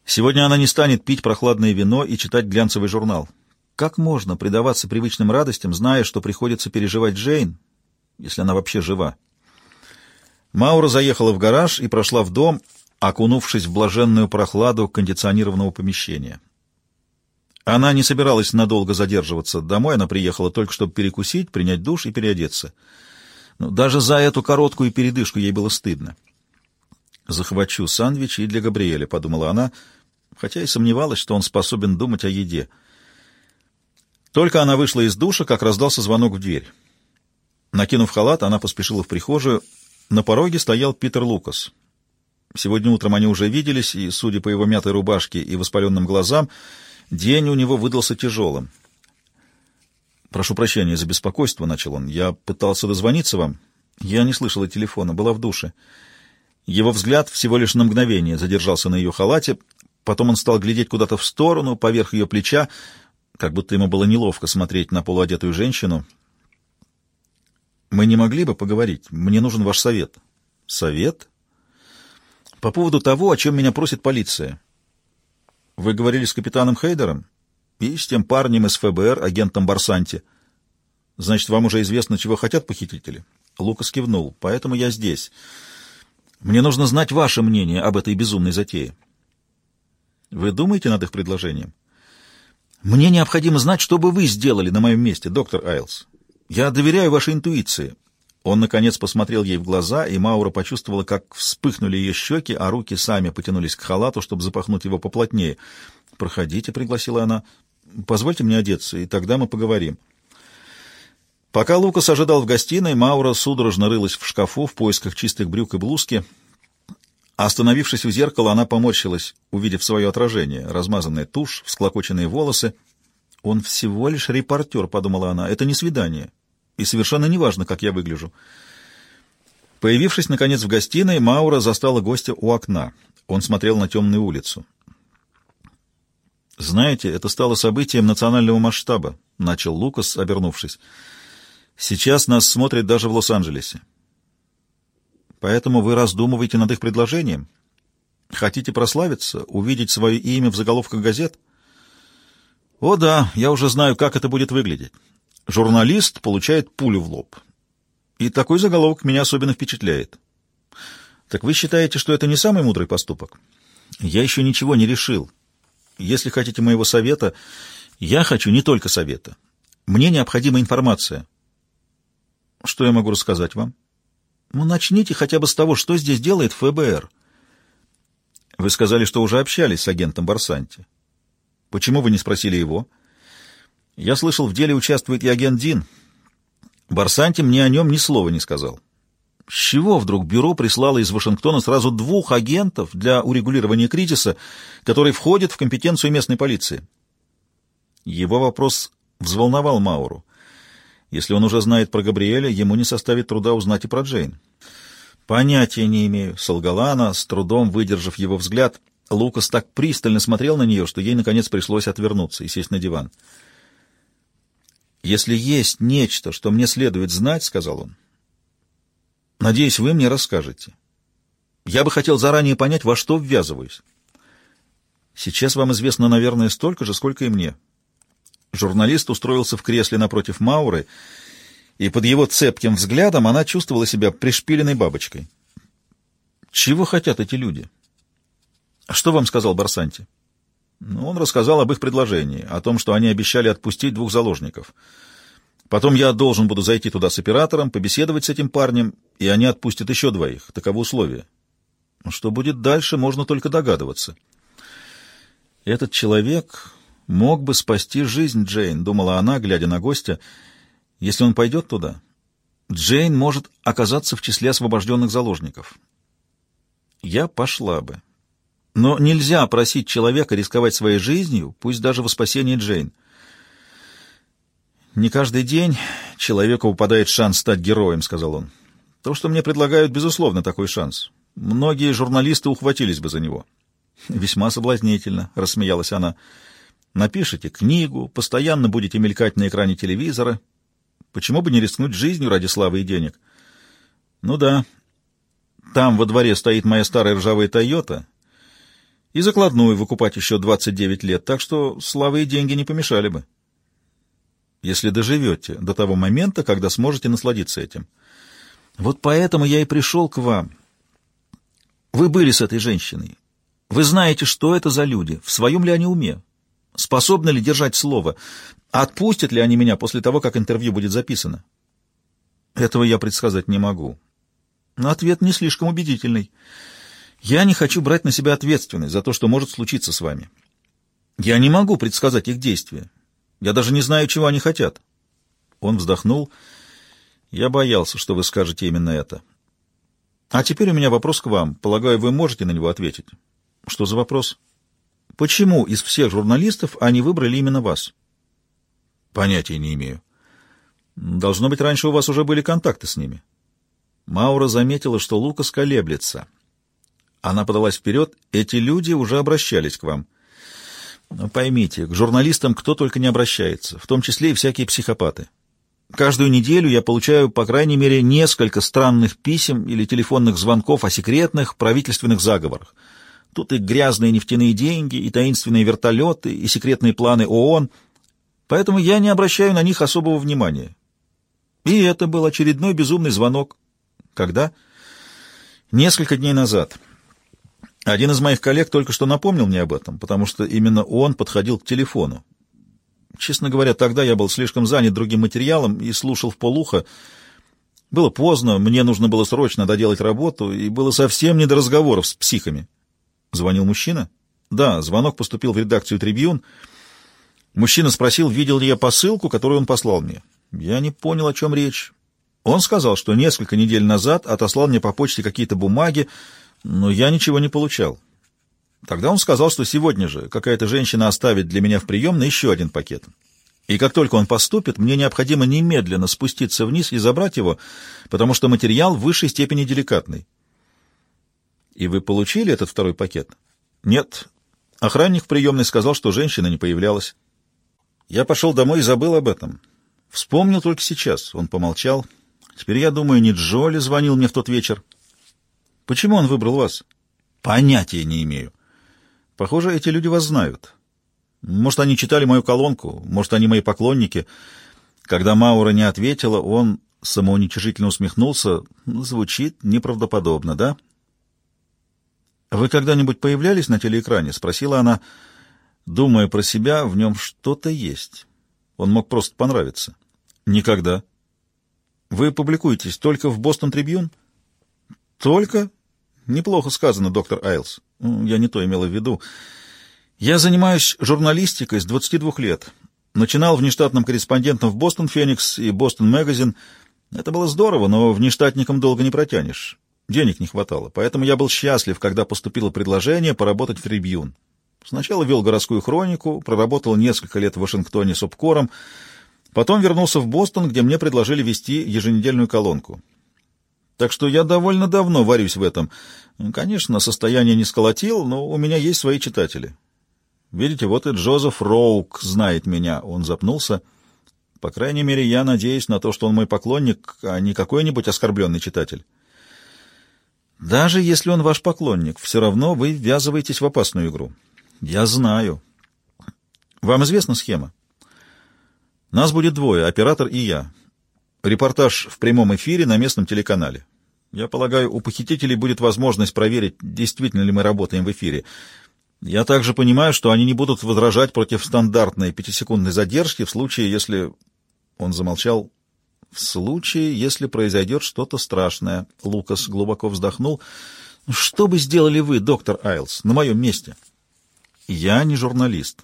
Сегодня она не станет пить прохладное вино и читать глянцевый журнал. Как можно предаваться привычным радостям, зная, что приходится переживать Джейн, если она вообще жива? Маура заехала в гараж и прошла в дом, окунувшись в блаженную прохладу кондиционированного помещения. Она не собиралась надолго задерживаться. Домой она приехала только чтобы перекусить, принять душ и переодеться. Но даже за эту короткую передышку ей было стыдно. «Захвачу сандвич и для Габриэля», — подумала она, хотя и сомневалась, что он способен думать о еде. Только она вышла из душа, как раздался звонок в дверь. Накинув халат, она поспешила в прихожую. На пороге стоял Питер Лукас. Сегодня утром они уже виделись, и, судя по его мятой рубашке и воспаленным глазам, день у него выдался тяжелым. «Прошу прощения за беспокойство», — начал он. «Я пытался дозвониться вам. Я не слышала телефона, была в душе». Его взгляд всего лишь на мгновение задержался на ее халате, потом он стал глядеть куда-то в сторону, поверх ее плеча, как будто ему было неловко смотреть на полуодетую женщину. «Мы не могли бы поговорить? Мне нужен ваш совет». «Совет?» по поводу того, о чем меня просит полиция. Вы говорили с капитаном Хейдером и с тем парнем из ФБР, агентом Барсанти. Значит, вам уже известно, чего хотят похитители? Лукас кивнул. Поэтому я здесь. Мне нужно знать ваше мнение об этой безумной затее. Вы думаете над их предложением? Мне необходимо знать, что бы вы сделали на моем месте, доктор Айлс. Я доверяю вашей интуиции. Он, наконец, посмотрел ей в глаза, и Маура почувствовала, как вспыхнули ее щеки, а руки сами потянулись к халату, чтобы запахнуть его поплотнее. «Проходите», — пригласила она. «Позвольте мне одеться, и тогда мы поговорим». Пока Лукас ожидал в гостиной, Маура судорожно рылась в шкафу в поисках чистых брюк и блузки. Остановившись у зеркала, она поморщилась, увидев свое отражение, размазанная тушь, всклокоченные волосы. «Он всего лишь репортер», — подумала она, — «это не свидание» и совершенно неважно, как я выгляжу. Появившись, наконец, в гостиной, Маура застала гостя у окна. Он смотрел на темную улицу. «Знаете, это стало событием национального масштаба», — начал Лукас, обернувшись. «Сейчас нас смотрят даже в Лос-Анджелесе. Поэтому вы раздумываете над их предложением? Хотите прославиться, увидеть свое имя в заголовках газет?» «О да, я уже знаю, как это будет выглядеть. Журналист получает пулю в лоб. И такой заголовок меня особенно впечатляет. Так вы считаете, что это не самый мудрый поступок? Я еще ничего не решил. Если хотите моего совета, я хочу не только совета. Мне необходима информация. Что я могу рассказать вам? Ну, начните хотя бы с того, что здесь делает ФБР. Вы сказали, что уже общались с агентом Барсанти. Почему вы не спросили его? — я слышал, в деле участвует и агент Дин. Барсанти мне о нем ни слова не сказал. С чего вдруг бюро прислало из Вашингтона сразу двух агентов для урегулирования кризиса, который входит в компетенцию местной полиции? Его вопрос взволновал Мауру. Если он уже знает про Габриэля, ему не составит труда узнать и про Джейн. «Понятия не имею», — солгала она, с трудом выдержав его взгляд. Лукас так пристально смотрел на нее, что ей, наконец, пришлось отвернуться и сесть на диван. «Если есть нечто, что мне следует знать, — сказал он, — надеюсь, вы мне расскажете. Я бы хотел заранее понять, во что ввязываюсь. Сейчас вам известно, наверное, столько же, сколько и мне». Журналист устроился в кресле напротив Мауры, и под его цепким взглядом она чувствовала себя пришпиленной бабочкой. «Чего хотят эти люди?» «Что вам сказал Барсанти?» Ну, он рассказал об их предложении, о том, что они обещали отпустить двух заложников. Потом я должен буду зайти туда с оператором, побеседовать с этим парнем, и они отпустят еще двоих. Таково условие. Что будет дальше, можно только догадываться. Этот человек мог бы спасти жизнь Джейн, думала она, глядя на гостя. Если он пойдет туда, Джейн может оказаться в числе освобожденных заложников. Я пошла бы. Но нельзя просить человека рисковать своей жизнью, пусть даже во спасении Джейн. «Не каждый день человеку выпадает шанс стать героем», — сказал он. «То, что мне предлагают, безусловно, такой шанс. Многие журналисты ухватились бы за него». «Весьма соблазнительно», — рассмеялась она. «Напишите книгу, постоянно будете мелькать на экране телевизора. Почему бы не рискнуть жизнью ради славы и денег?» «Ну да. Там во дворе стоит моя старая ржавая «Тойота», и закладную выкупать еще 29 лет, так что славы и деньги не помешали бы. Если доживете до того момента, когда сможете насладиться этим. Вот поэтому я и пришел к вам. Вы были с этой женщиной. Вы знаете, что это за люди, в своем ли они уме, способны ли держать слово, отпустят ли они меня после того, как интервью будет записано. Этого я предсказать не могу. Но ответ не слишком убедительный. Я не хочу брать на себя ответственность за то, что может случиться с вами. Я не могу предсказать их действия. Я даже не знаю, чего они хотят. Он вздохнул. Я боялся, что вы скажете именно это. А теперь у меня вопрос к вам. Полагаю, вы можете на него ответить. Что за вопрос? Почему из всех журналистов они выбрали именно вас? Понятия не имею. Должно быть, раньше у вас уже были контакты с ними. Маура заметила, что Лукас колеблется. Она подалась вперед. Эти люди уже обращались к вам. Поймите, к журналистам кто только не обращается, в том числе и всякие психопаты. Каждую неделю я получаю, по крайней мере, несколько странных писем или телефонных звонков о секретных правительственных заговорах. Тут и грязные нефтяные деньги, и таинственные вертолеты, и секретные планы ООН. Поэтому я не обращаю на них особого внимания. И это был очередной безумный звонок. Когда? Несколько дней назад. Один из моих коллег только что напомнил мне об этом, потому что именно он подходил к телефону. Честно говоря, тогда я был слишком занят другим материалом и слушал в полухо. Было поздно, мне нужно было срочно доделать работу, и было совсем не до разговоров с психами. Звонил мужчина? Да, звонок поступил в редакцию «Трибьюн». Мужчина спросил, видел ли я посылку, которую он послал мне. Я не понял, о чем речь. Он сказал, что несколько недель назад отослал мне по почте какие-то бумаги, но я ничего не получал. Тогда он сказал, что сегодня же какая-то женщина оставит для меня в приемной еще один пакет. И как только он поступит, мне необходимо немедленно спуститься вниз и забрать его, потому что материал в высшей степени деликатный. И вы получили этот второй пакет? Нет. Охранник в приемной сказал, что женщина не появлялась. Я пошел домой и забыл об этом. Вспомнил только сейчас. Он помолчал. Теперь я думаю, не Джоли звонил мне в тот вечер. Почему он выбрал вас? Понятия не имею. Похоже, эти люди вас знают. Может, они читали мою колонку, может, они мои поклонники. Когда Маура не ответила, он самоуничижительно усмехнулся. Звучит неправдоподобно, да? «Вы когда-нибудь появлялись на телеэкране?» — спросила она, думая про себя, в нем что-то есть. Он мог просто понравиться. «Никогда». «Вы публикуетесь только в «Бостон Трибьюн»?» «Только?» «Неплохо сказано, доктор Айлс. Я не то имела в виду. Я занимаюсь журналистикой с 22 лет. Начинал внештатным корреспондентом в «Бостон Феникс» и «Бостон Магазин». Это было здорово, но внештатником долго не протянешь. Денег не хватало, поэтому я был счастлив, когда поступило предложение поработать в «Трибьюн». Сначала вел городскую хронику, проработал несколько лет в Вашингтоне с обкором, потом вернулся в Бостон, где мне предложили вести еженедельную колонку. Так что я довольно давно варюсь в этом. Конечно, состояние не сколотил, но у меня есть свои читатели. Видите, вот и Джозеф Роук знает меня. Он запнулся. По крайней мере, я надеюсь на то, что он мой поклонник, а не какой-нибудь оскорбленный читатель. Даже если он ваш поклонник, все равно вы ввязываетесь в опасную игру. Я знаю. Вам известна схема? Нас будет двое, оператор и я. Репортаж в прямом эфире на местном телеканале. Я полагаю, у похитителей будет возможность проверить, действительно ли мы работаем в эфире. Я также понимаю, что они не будут возражать против стандартной пятисекундной задержки в случае, если... Он замолчал. В случае, если произойдет что-то страшное. Лукас глубоко вздохнул. Что бы сделали вы, доктор Айлс, на моем месте? Я не журналист.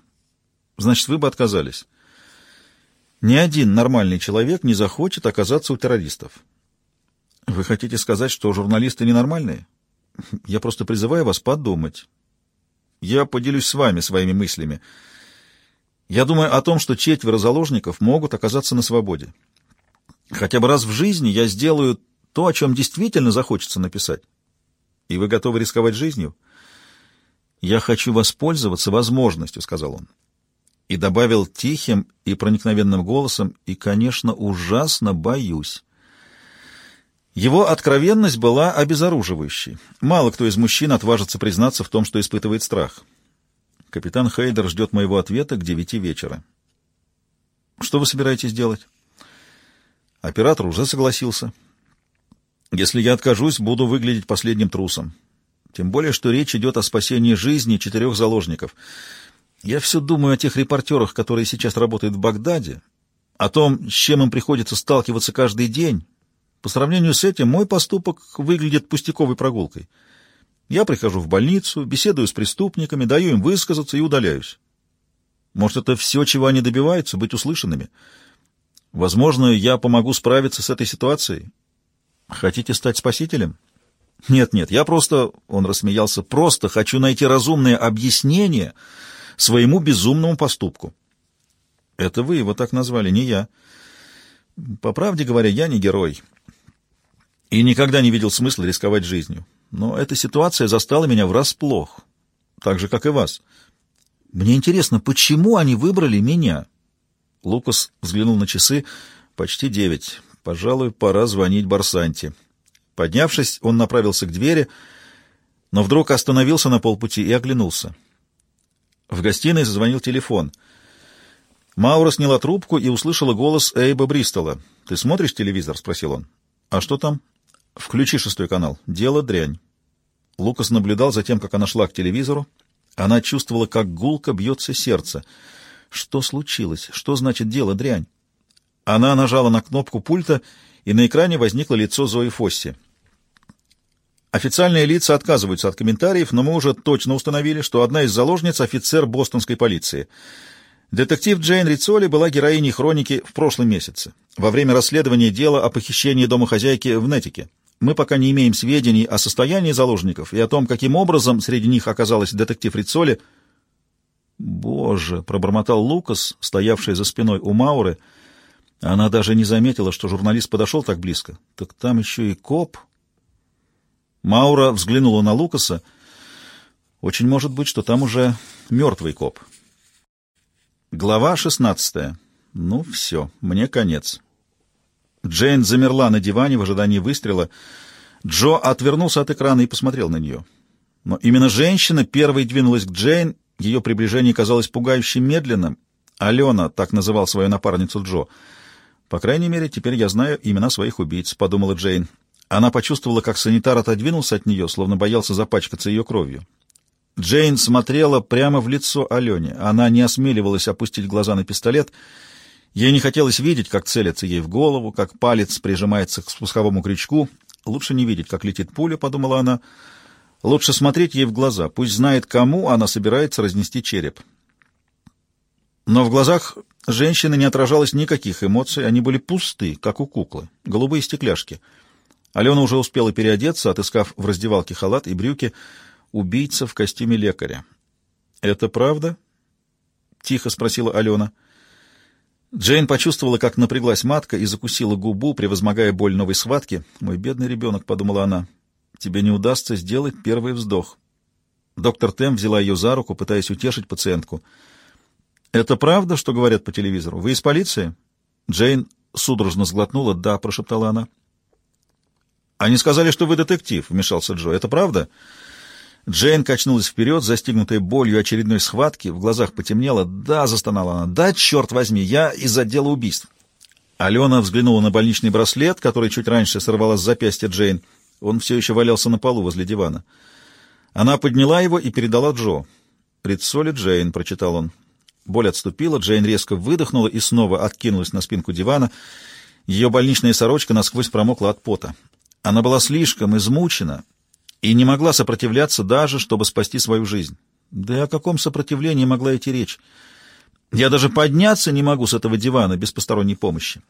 Значит, вы бы отказались. Ни один нормальный человек не захочет оказаться у террористов. Вы хотите сказать, что журналисты ненормальные? Я просто призываю вас подумать. Я поделюсь с вами своими мыслями. Я думаю о том, что четверо заложников могут оказаться на свободе. Хотя бы раз в жизни я сделаю то, о чем действительно захочется написать. И вы готовы рисковать жизнью? Я хочу воспользоваться возможностью, — сказал он. И добавил тихим и проникновенным голосом, и, конечно, ужасно боюсь. Его откровенность была обезоруживающей. Мало кто из мужчин отважится признаться в том, что испытывает страх. Капитан Хейдер ждет моего ответа к девяти вечера. Что вы собираетесь делать? Оператор уже согласился. Если я откажусь, буду выглядеть последним трусом. Тем более, что речь идет о спасении жизни четырех заложников. Я все думаю о тех репортерах, которые сейчас работают в Багдаде, о том, с чем им приходится сталкиваться каждый день, по сравнению с этим мой поступок выглядит пустяковой прогулкой. Я прихожу в больницу, беседую с преступниками, даю им высказаться и удаляюсь. Может, это все, чего они добиваются, быть услышанными? Возможно, я помогу справиться с этой ситуацией. Хотите стать спасителем? Нет, нет, я просто, он рассмеялся, просто хочу найти разумное объяснение своему безумному поступку. Это вы его так назвали, не я. По правде говоря, я не герой и никогда не видел смысла рисковать жизнью. Но эта ситуация застала меня врасплох, так же, как и вас. Мне интересно, почему они выбрали меня? Лукас взглянул на часы. Почти девять. Пожалуй, пора звонить Барсанте. Поднявшись, он направился к двери, но вдруг остановился на полпути и оглянулся. В гостиной зазвонил телефон. Маура сняла трубку и услышала голос Эйба Бристола. «Ты смотришь телевизор?» — спросил он. «А что там?» «Включи шестой канал. Дело дрянь». Лукас наблюдал за тем, как она шла к телевизору. Она чувствовала, как гулко бьется сердце. Что случилось? Что значит дело дрянь? Она нажала на кнопку пульта, и на экране возникло лицо Зои Фосси. Официальные лица отказываются от комментариев, но мы уже точно установили, что одна из заложниц — офицер бостонской полиции. Детектив Джейн Рицоли была героиней хроники в прошлом месяце, во время расследования дела о похищении домохозяйки в Нетике. Мы пока не имеем сведений о состоянии заложников и о том, каким образом среди них оказалась детектив Рицоли. «Боже!» — пробормотал Лукас, стоявший за спиной у Мауры. Она даже не заметила, что журналист подошел так близко. «Так там еще и коп!» Маура взглянула на Лукаса. «Очень может быть, что там уже мертвый коп». Глава шестнадцатая. Ну, все, мне конец. Джейн замерла на диване в ожидании выстрела. Джо отвернулся от экрана и посмотрел на нее. Но именно женщина первой двинулась к Джейн, ее приближение казалось пугающе медленным. Алена, так называл свою напарницу Джо. «По крайней мере, теперь я знаю имена своих убийц», — подумала Джейн. Она почувствовала, как санитар отодвинулся от нее, словно боялся запачкаться ее кровью. Джейн смотрела прямо в лицо Алене. Она не осмеливалась опустить глаза на пистолет — Ей не хотелось видеть, как целится ей в голову, как палец прижимается к спусковому крючку. Лучше не видеть, как летит пуля, — подумала она. Лучше смотреть ей в глаза, пусть знает, кому она собирается разнести череп. Но в глазах женщины не отражалось никаких эмоций, они были пусты, как у куклы, голубые стекляшки. Алена уже успела переодеться, отыскав в раздевалке халат и брюки, убийца в костюме лекаря. «Это правда?» — тихо спросила Алена. — Джейн почувствовала, как напряглась матка и закусила губу, превозмогая боль новой схватки. «Мой бедный ребенок», — подумала она, — «тебе не удастся сделать первый вздох». Доктор Тем взяла ее за руку, пытаясь утешить пациентку. «Это правда, что говорят по телевизору? Вы из полиции?» Джейн судорожно сглотнула. «Да», — прошептала она. «Они сказали, что вы детектив», — вмешался Джо. «Это правда?» Джейн качнулась вперед, застигнутая болью очередной схватки, в глазах потемнело. «Да», — застонала она, — «да, черт возьми, я из отдела убийств». Алена взглянула на больничный браслет, который чуть раньше сорвала с запястья Джейн. Он все еще валялся на полу возле дивана. Она подняла его и передала Джо. «Предсоли Джейн», — прочитал он. Боль отступила, Джейн резко выдохнула и снова откинулась на спинку дивана. Ее больничная сорочка насквозь промокла от пота. Она была слишком измучена и не могла сопротивляться даже, чтобы спасти свою жизнь. Да и о каком сопротивлении могла идти речь? Я даже подняться не могу с этого дивана без посторонней помощи.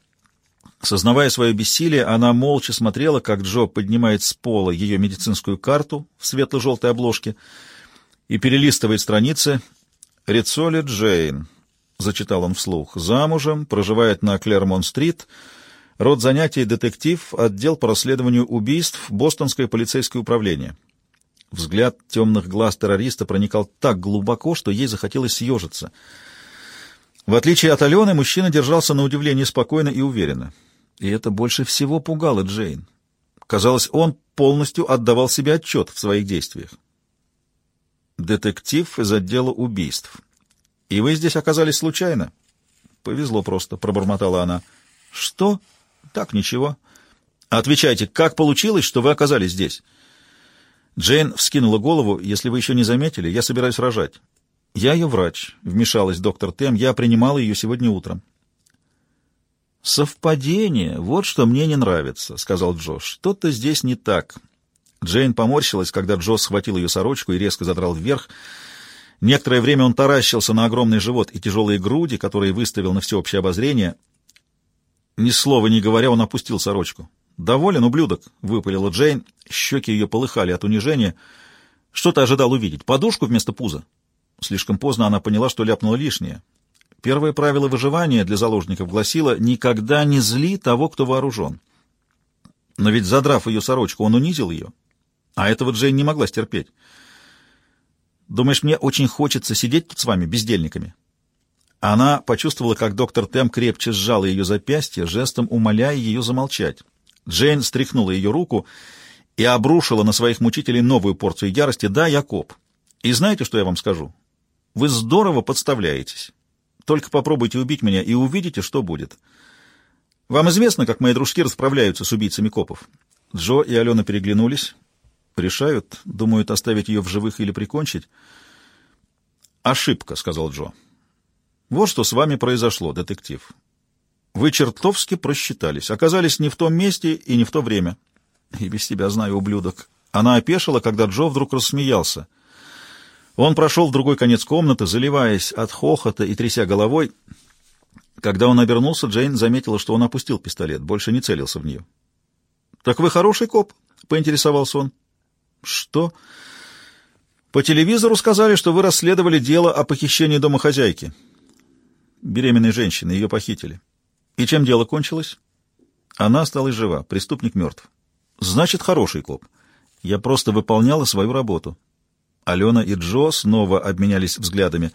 Сознавая свое бессилие, она молча смотрела, как Джо поднимает с пола ее медицинскую карту в светло-желтой обложке и перелистывает страницы «Рицоли Джейн», — зачитал он вслух, — «замужем, проживает на Клермон-стрит, род занятий детектив, отдел по расследованию убийств, Бостонское полицейское управление». Взгляд темных глаз террориста проникал так глубоко, что ей захотелось съежиться. В отличие от Алены, мужчина держался на удивление спокойно и уверенно. И это больше всего пугало Джейн. Казалось, он полностью отдавал себе отчет в своих действиях. Детектив из отдела убийств. И вы здесь оказались случайно? Повезло просто, пробормотала она. Что? Так, ничего. Отвечайте, как получилось, что вы оказались здесь? Джейн вскинула голову. Если вы еще не заметили, я собираюсь рожать. Я ее врач, вмешалась доктор Тем. Я принимала ее сегодня утром. «Совпадение, вот что мне не нравится», — сказал Джо. «Что-то здесь не так. Джейн поморщилась, когда Джо схватил ее сорочку и резко задрал вверх. Некоторое время он таращился на огромный живот и тяжелые груди, которые выставил на всеобщее обозрение. Ни слова не говоря, он опустил сорочку. «Доволен, ублюдок?» — выпалила Джейн. Щеки ее полыхали от унижения. «Что ты ожидал увидеть? Подушку вместо пуза?» Слишком поздно она поняла, что ляпнула лишнее. Первое правило выживания для заложников гласило «никогда не зли того, кто вооружен». Но ведь, задрав ее сорочку, он унизил ее. А этого Джейн не могла стерпеть. «Думаешь, мне очень хочется сидеть тут с вами, бездельниками?» Она почувствовала, как доктор Тем крепче сжал ее запястье, жестом умоляя ее замолчать. Джейн стряхнула ее руку и обрушила на своих мучителей новую порцию ярости. «Да, я коп. И знаете, что я вам скажу? Вы здорово подставляетесь. Только попробуйте убить меня и увидите, что будет. Вам известно, как мои дружки расправляются с убийцами копов?» Джо и Алена переглянулись. Решают, думают, оставить ее в живых или прикончить. «Ошибка», — сказал Джо. «Вот что с вами произошло, детектив. Вы чертовски просчитались, оказались не в том месте и не в то время. И без тебя знаю, ублюдок». Она опешила, когда Джо вдруг рассмеялся. Он прошел в другой конец комнаты, заливаясь от хохота и тряся головой. Когда он обернулся, Джейн заметила, что он опустил пистолет, больше не целился в нее. «Так вы хороший коп?» — поинтересовался он. Что? По телевизору сказали, что вы расследовали дело о похищении домохозяйки. Беременной женщины, ее похитили. И чем дело кончилось? Она осталась жива, преступник мертв. Значит, хороший коп. Я просто выполняла свою работу. Алена и Джо снова обменялись взглядами.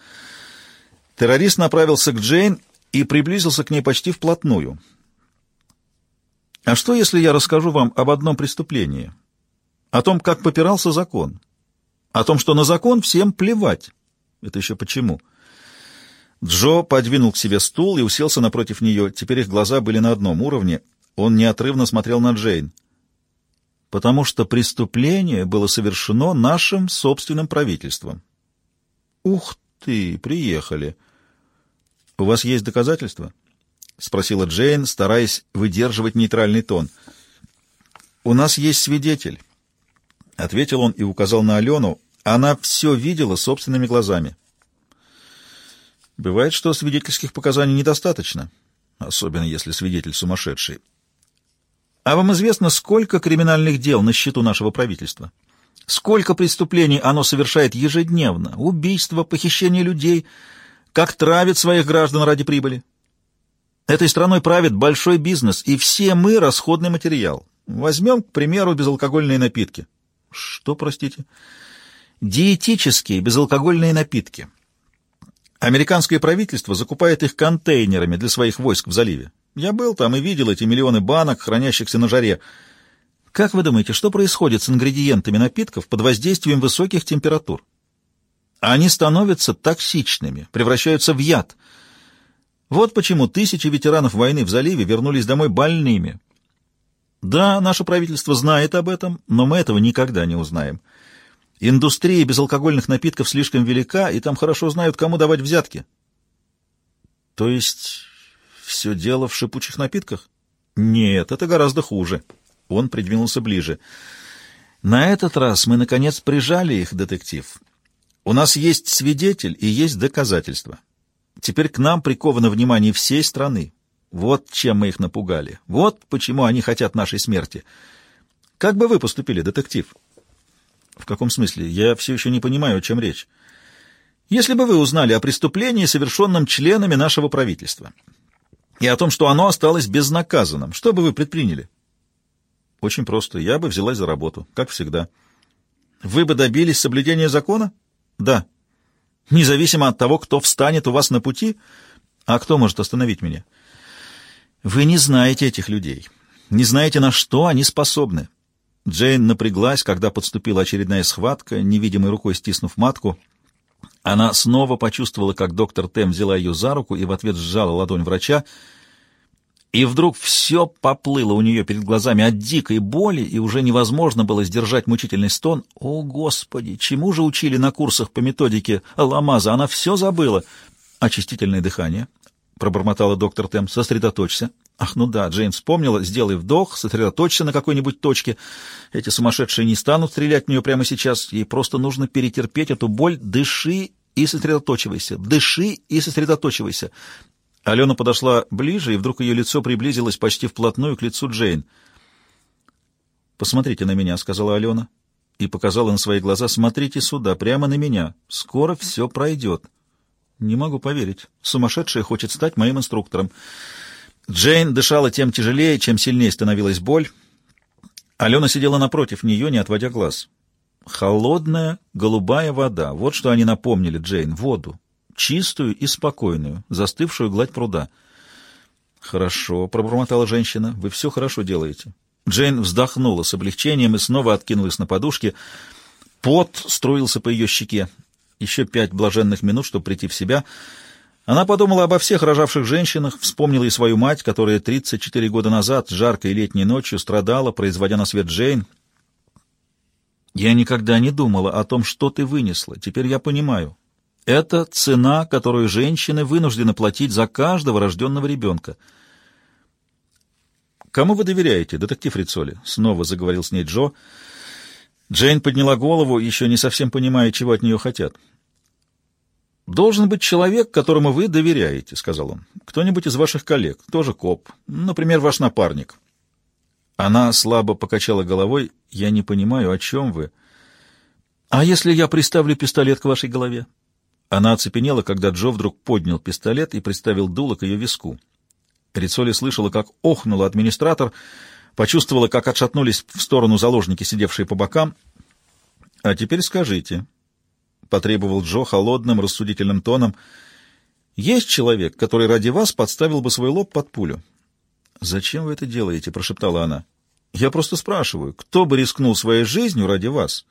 Террорист направился к Джейн и приблизился к ней почти вплотную. «А что, если я расскажу вам об одном преступлении?» о том, как попирался закон, о том, что на закон всем плевать. Это еще почему? Джо подвинул к себе стул и уселся напротив нее. Теперь их глаза были на одном уровне. Он неотрывно смотрел на Джейн. Потому что преступление было совершено нашим собственным правительством. Ух ты, приехали. У вас есть доказательства? спросила Джейн, стараясь выдерживать нейтральный тон. У нас есть свидетель. — ответил он и указал на Алену. Она все видела собственными глазами. Бывает, что свидетельских показаний недостаточно, особенно если свидетель сумасшедший. А вам известно, сколько криминальных дел на счету нашего правительства? Сколько преступлений оно совершает ежедневно? Убийства, похищение людей, как травит своих граждан ради прибыли? Этой страной правит большой бизнес, и все мы — расходный материал. Возьмем, к примеру, безалкогольные напитки. Что, простите? Диетические безалкогольные напитки. Американское правительство закупает их контейнерами для своих войск в заливе. Я был там и видел эти миллионы банок, хранящихся на жаре. Как вы думаете, что происходит с ингредиентами напитков под воздействием высоких температур? Они становятся токсичными, превращаются в яд. Вот почему тысячи ветеранов войны в заливе вернулись домой больными. Да, наше правительство знает об этом, но мы этого никогда не узнаем. Индустрия безалкогольных напитков слишком велика, и там хорошо знают, кому давать взятки. То есть все дело в шипучих напитках? Нет, это гораздо хуже. Он придвинулся ближе. На этот раз мы, наконец, прижали их, детектив. У нас есть свидетель и есть доказательства. Теперь к нам приковано внимание всей страны. Вот чем мы их напугали. Вот почему они хотят нашей смерти. Как бы вы поступили, детектив? В каком смысле? Я все еще не понимаю, о чем речь. Если бы вы узнали о преступлении, совершенном членами нашего правительства, и о том, что оно осталось безнаказанным, что бы вы предприняли? Очень просто. Я бы взялась за работу, как всегда. Вы бы добились соблюдения закона? Да. Независимо от того, кто встанет у вас на пути, а кто может остановить меня? Вы не знаете этих людей, не знаете, на что они способны. Джейн напряглась, когда подступила очередная схватка, невидимой рукой стиснув матку. Она снова почувствовала, как доктор Тем взяла ее за руку и в ответ сжала ладонь врача, и вдруг все поплыло у нее перед глазами от дикой боли, и уже невозможно было сдержать мучительный стон. «О, Господи! Чему же учили на курсах по методике Ламаза? Она все забыла!» «Очистительное дыхание», — пробормотала доктор Тем. «Сосредоточься». «Ах, ну да, Джейн вспомнила. Сделай вдох, сосредоточься на какой-нибудь точке. Эти сумасшедшие не станут стрелять в нее прямо сейчас. Ей просто нужно перетерпеть эту боль. Дыши и сосредоточивайся. Дыши и сосредоточивайся. Алена подошла ближе, и вдруг ее лицо приблизилось почти вплотную к лицу Джейн. «Посмотрите на меня», — сказала Алена, и показала на свои глаза. «Смотрите сюда, прямо на меня. Скоро все пройдет». «Не могу поверить. Сумасшедшая хочет стать моим инструктором». Джейн дышала тем тяжелее, чем сильнее становилась боль. Алена сидела напротив нее, не отводя глаз. Холодная голубая вода. Вот что они напомнили Джейн. Воду чистую и спокойную, застывшую гладь пруда. «Хорошо», — пробормотала женщина, — «вы все хорошо делаете». Джейн вздохнула с облегчением и снова откинулась на подушке. Пот струился по ее щеке. Еще пять блаженных минут, чтобы прийти в себя. Она подумала обо всех рожавших женщинах, вспомнила и свою мать, которая 34 года назад, жаркой летней ночью, страдала, производя на свет Джейн. «Я никогда не думала о том, что ты вынесла. Теперь я понимаю. Это цена, которую женщины вынуждены платить за каждого рожденного ребенка. «Кому вы доверяете, детектив Рицоли?» — снова заговорил с ней Джо. Джейн подняла голову, еще не совсем понимая, чего от нее хотят. «Должен быть человек, которому вы доверяете», — сказал он. «Кто-нибудь из ваших коллег, тоже коп, например, ваш напарник». Она слабо покачала головой. «Я не понимаю, о чем вы?» «А если я приставлю пистолет к вашей голове?» Она оцепенела, когда Джо вдруг поднял пистолет и приставил дуло к ее виску. Рицоли слышала, как охнул администратор, почувствовала, как отшатнулись в сторону заложники, сидевшие по бокам. — А теперь скажите, — потребовал Джо холодным, рассудительным тоном, — есть человек, который ради вас подставил бы свой лоб под пулю? — Зачем вы это делаете? — прошептала она. — Я просто спрашиваю, кто бы рискнул своей жизнью ради вас?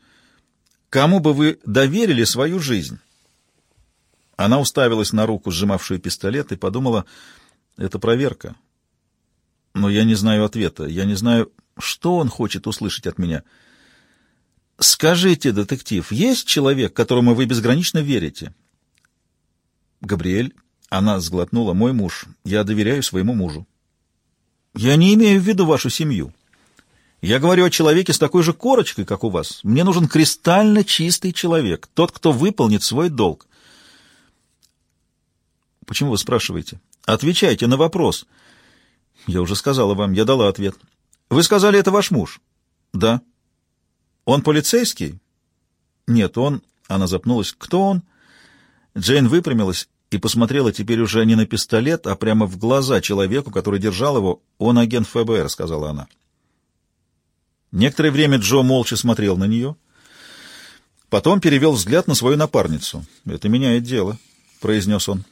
Кому бы вы доверили свою жизнь? Она уставилась на руку, сжимавшую пистолет, и подумала, это проверка. Но я не знаю ответа, я не знаю, что он хочет услышать от меня. Скажите, детектив, есть человек, которому вы безгранично верите? Габриэль, она сглотнула, мой муж, я доверяю своему мужу. Я не имею в виду вашу семью. Я говорю о человеке с такой же корочкой, как у вас. Мне нужен кристально чистый человек, тот, кто выполнит свой долг. Почему вы спрашиваете? Отвечайте на вопрос. Я уже сказала вам, я дала ответ. Вы сказали, это ваш муж? Да. Он полицейский? Нет, он... Она запнулась. Кто он? Джейн выпрямилась и посмотрела теперь уже не на пистолет, а прямо в глаза человеку, который держал его. «Он агент ФБР», — сказала она. Некоторое время Джо молча смотрел на нее. Потом перевел взгляд на свою напарницу. «Это меняет дело», — произнес он.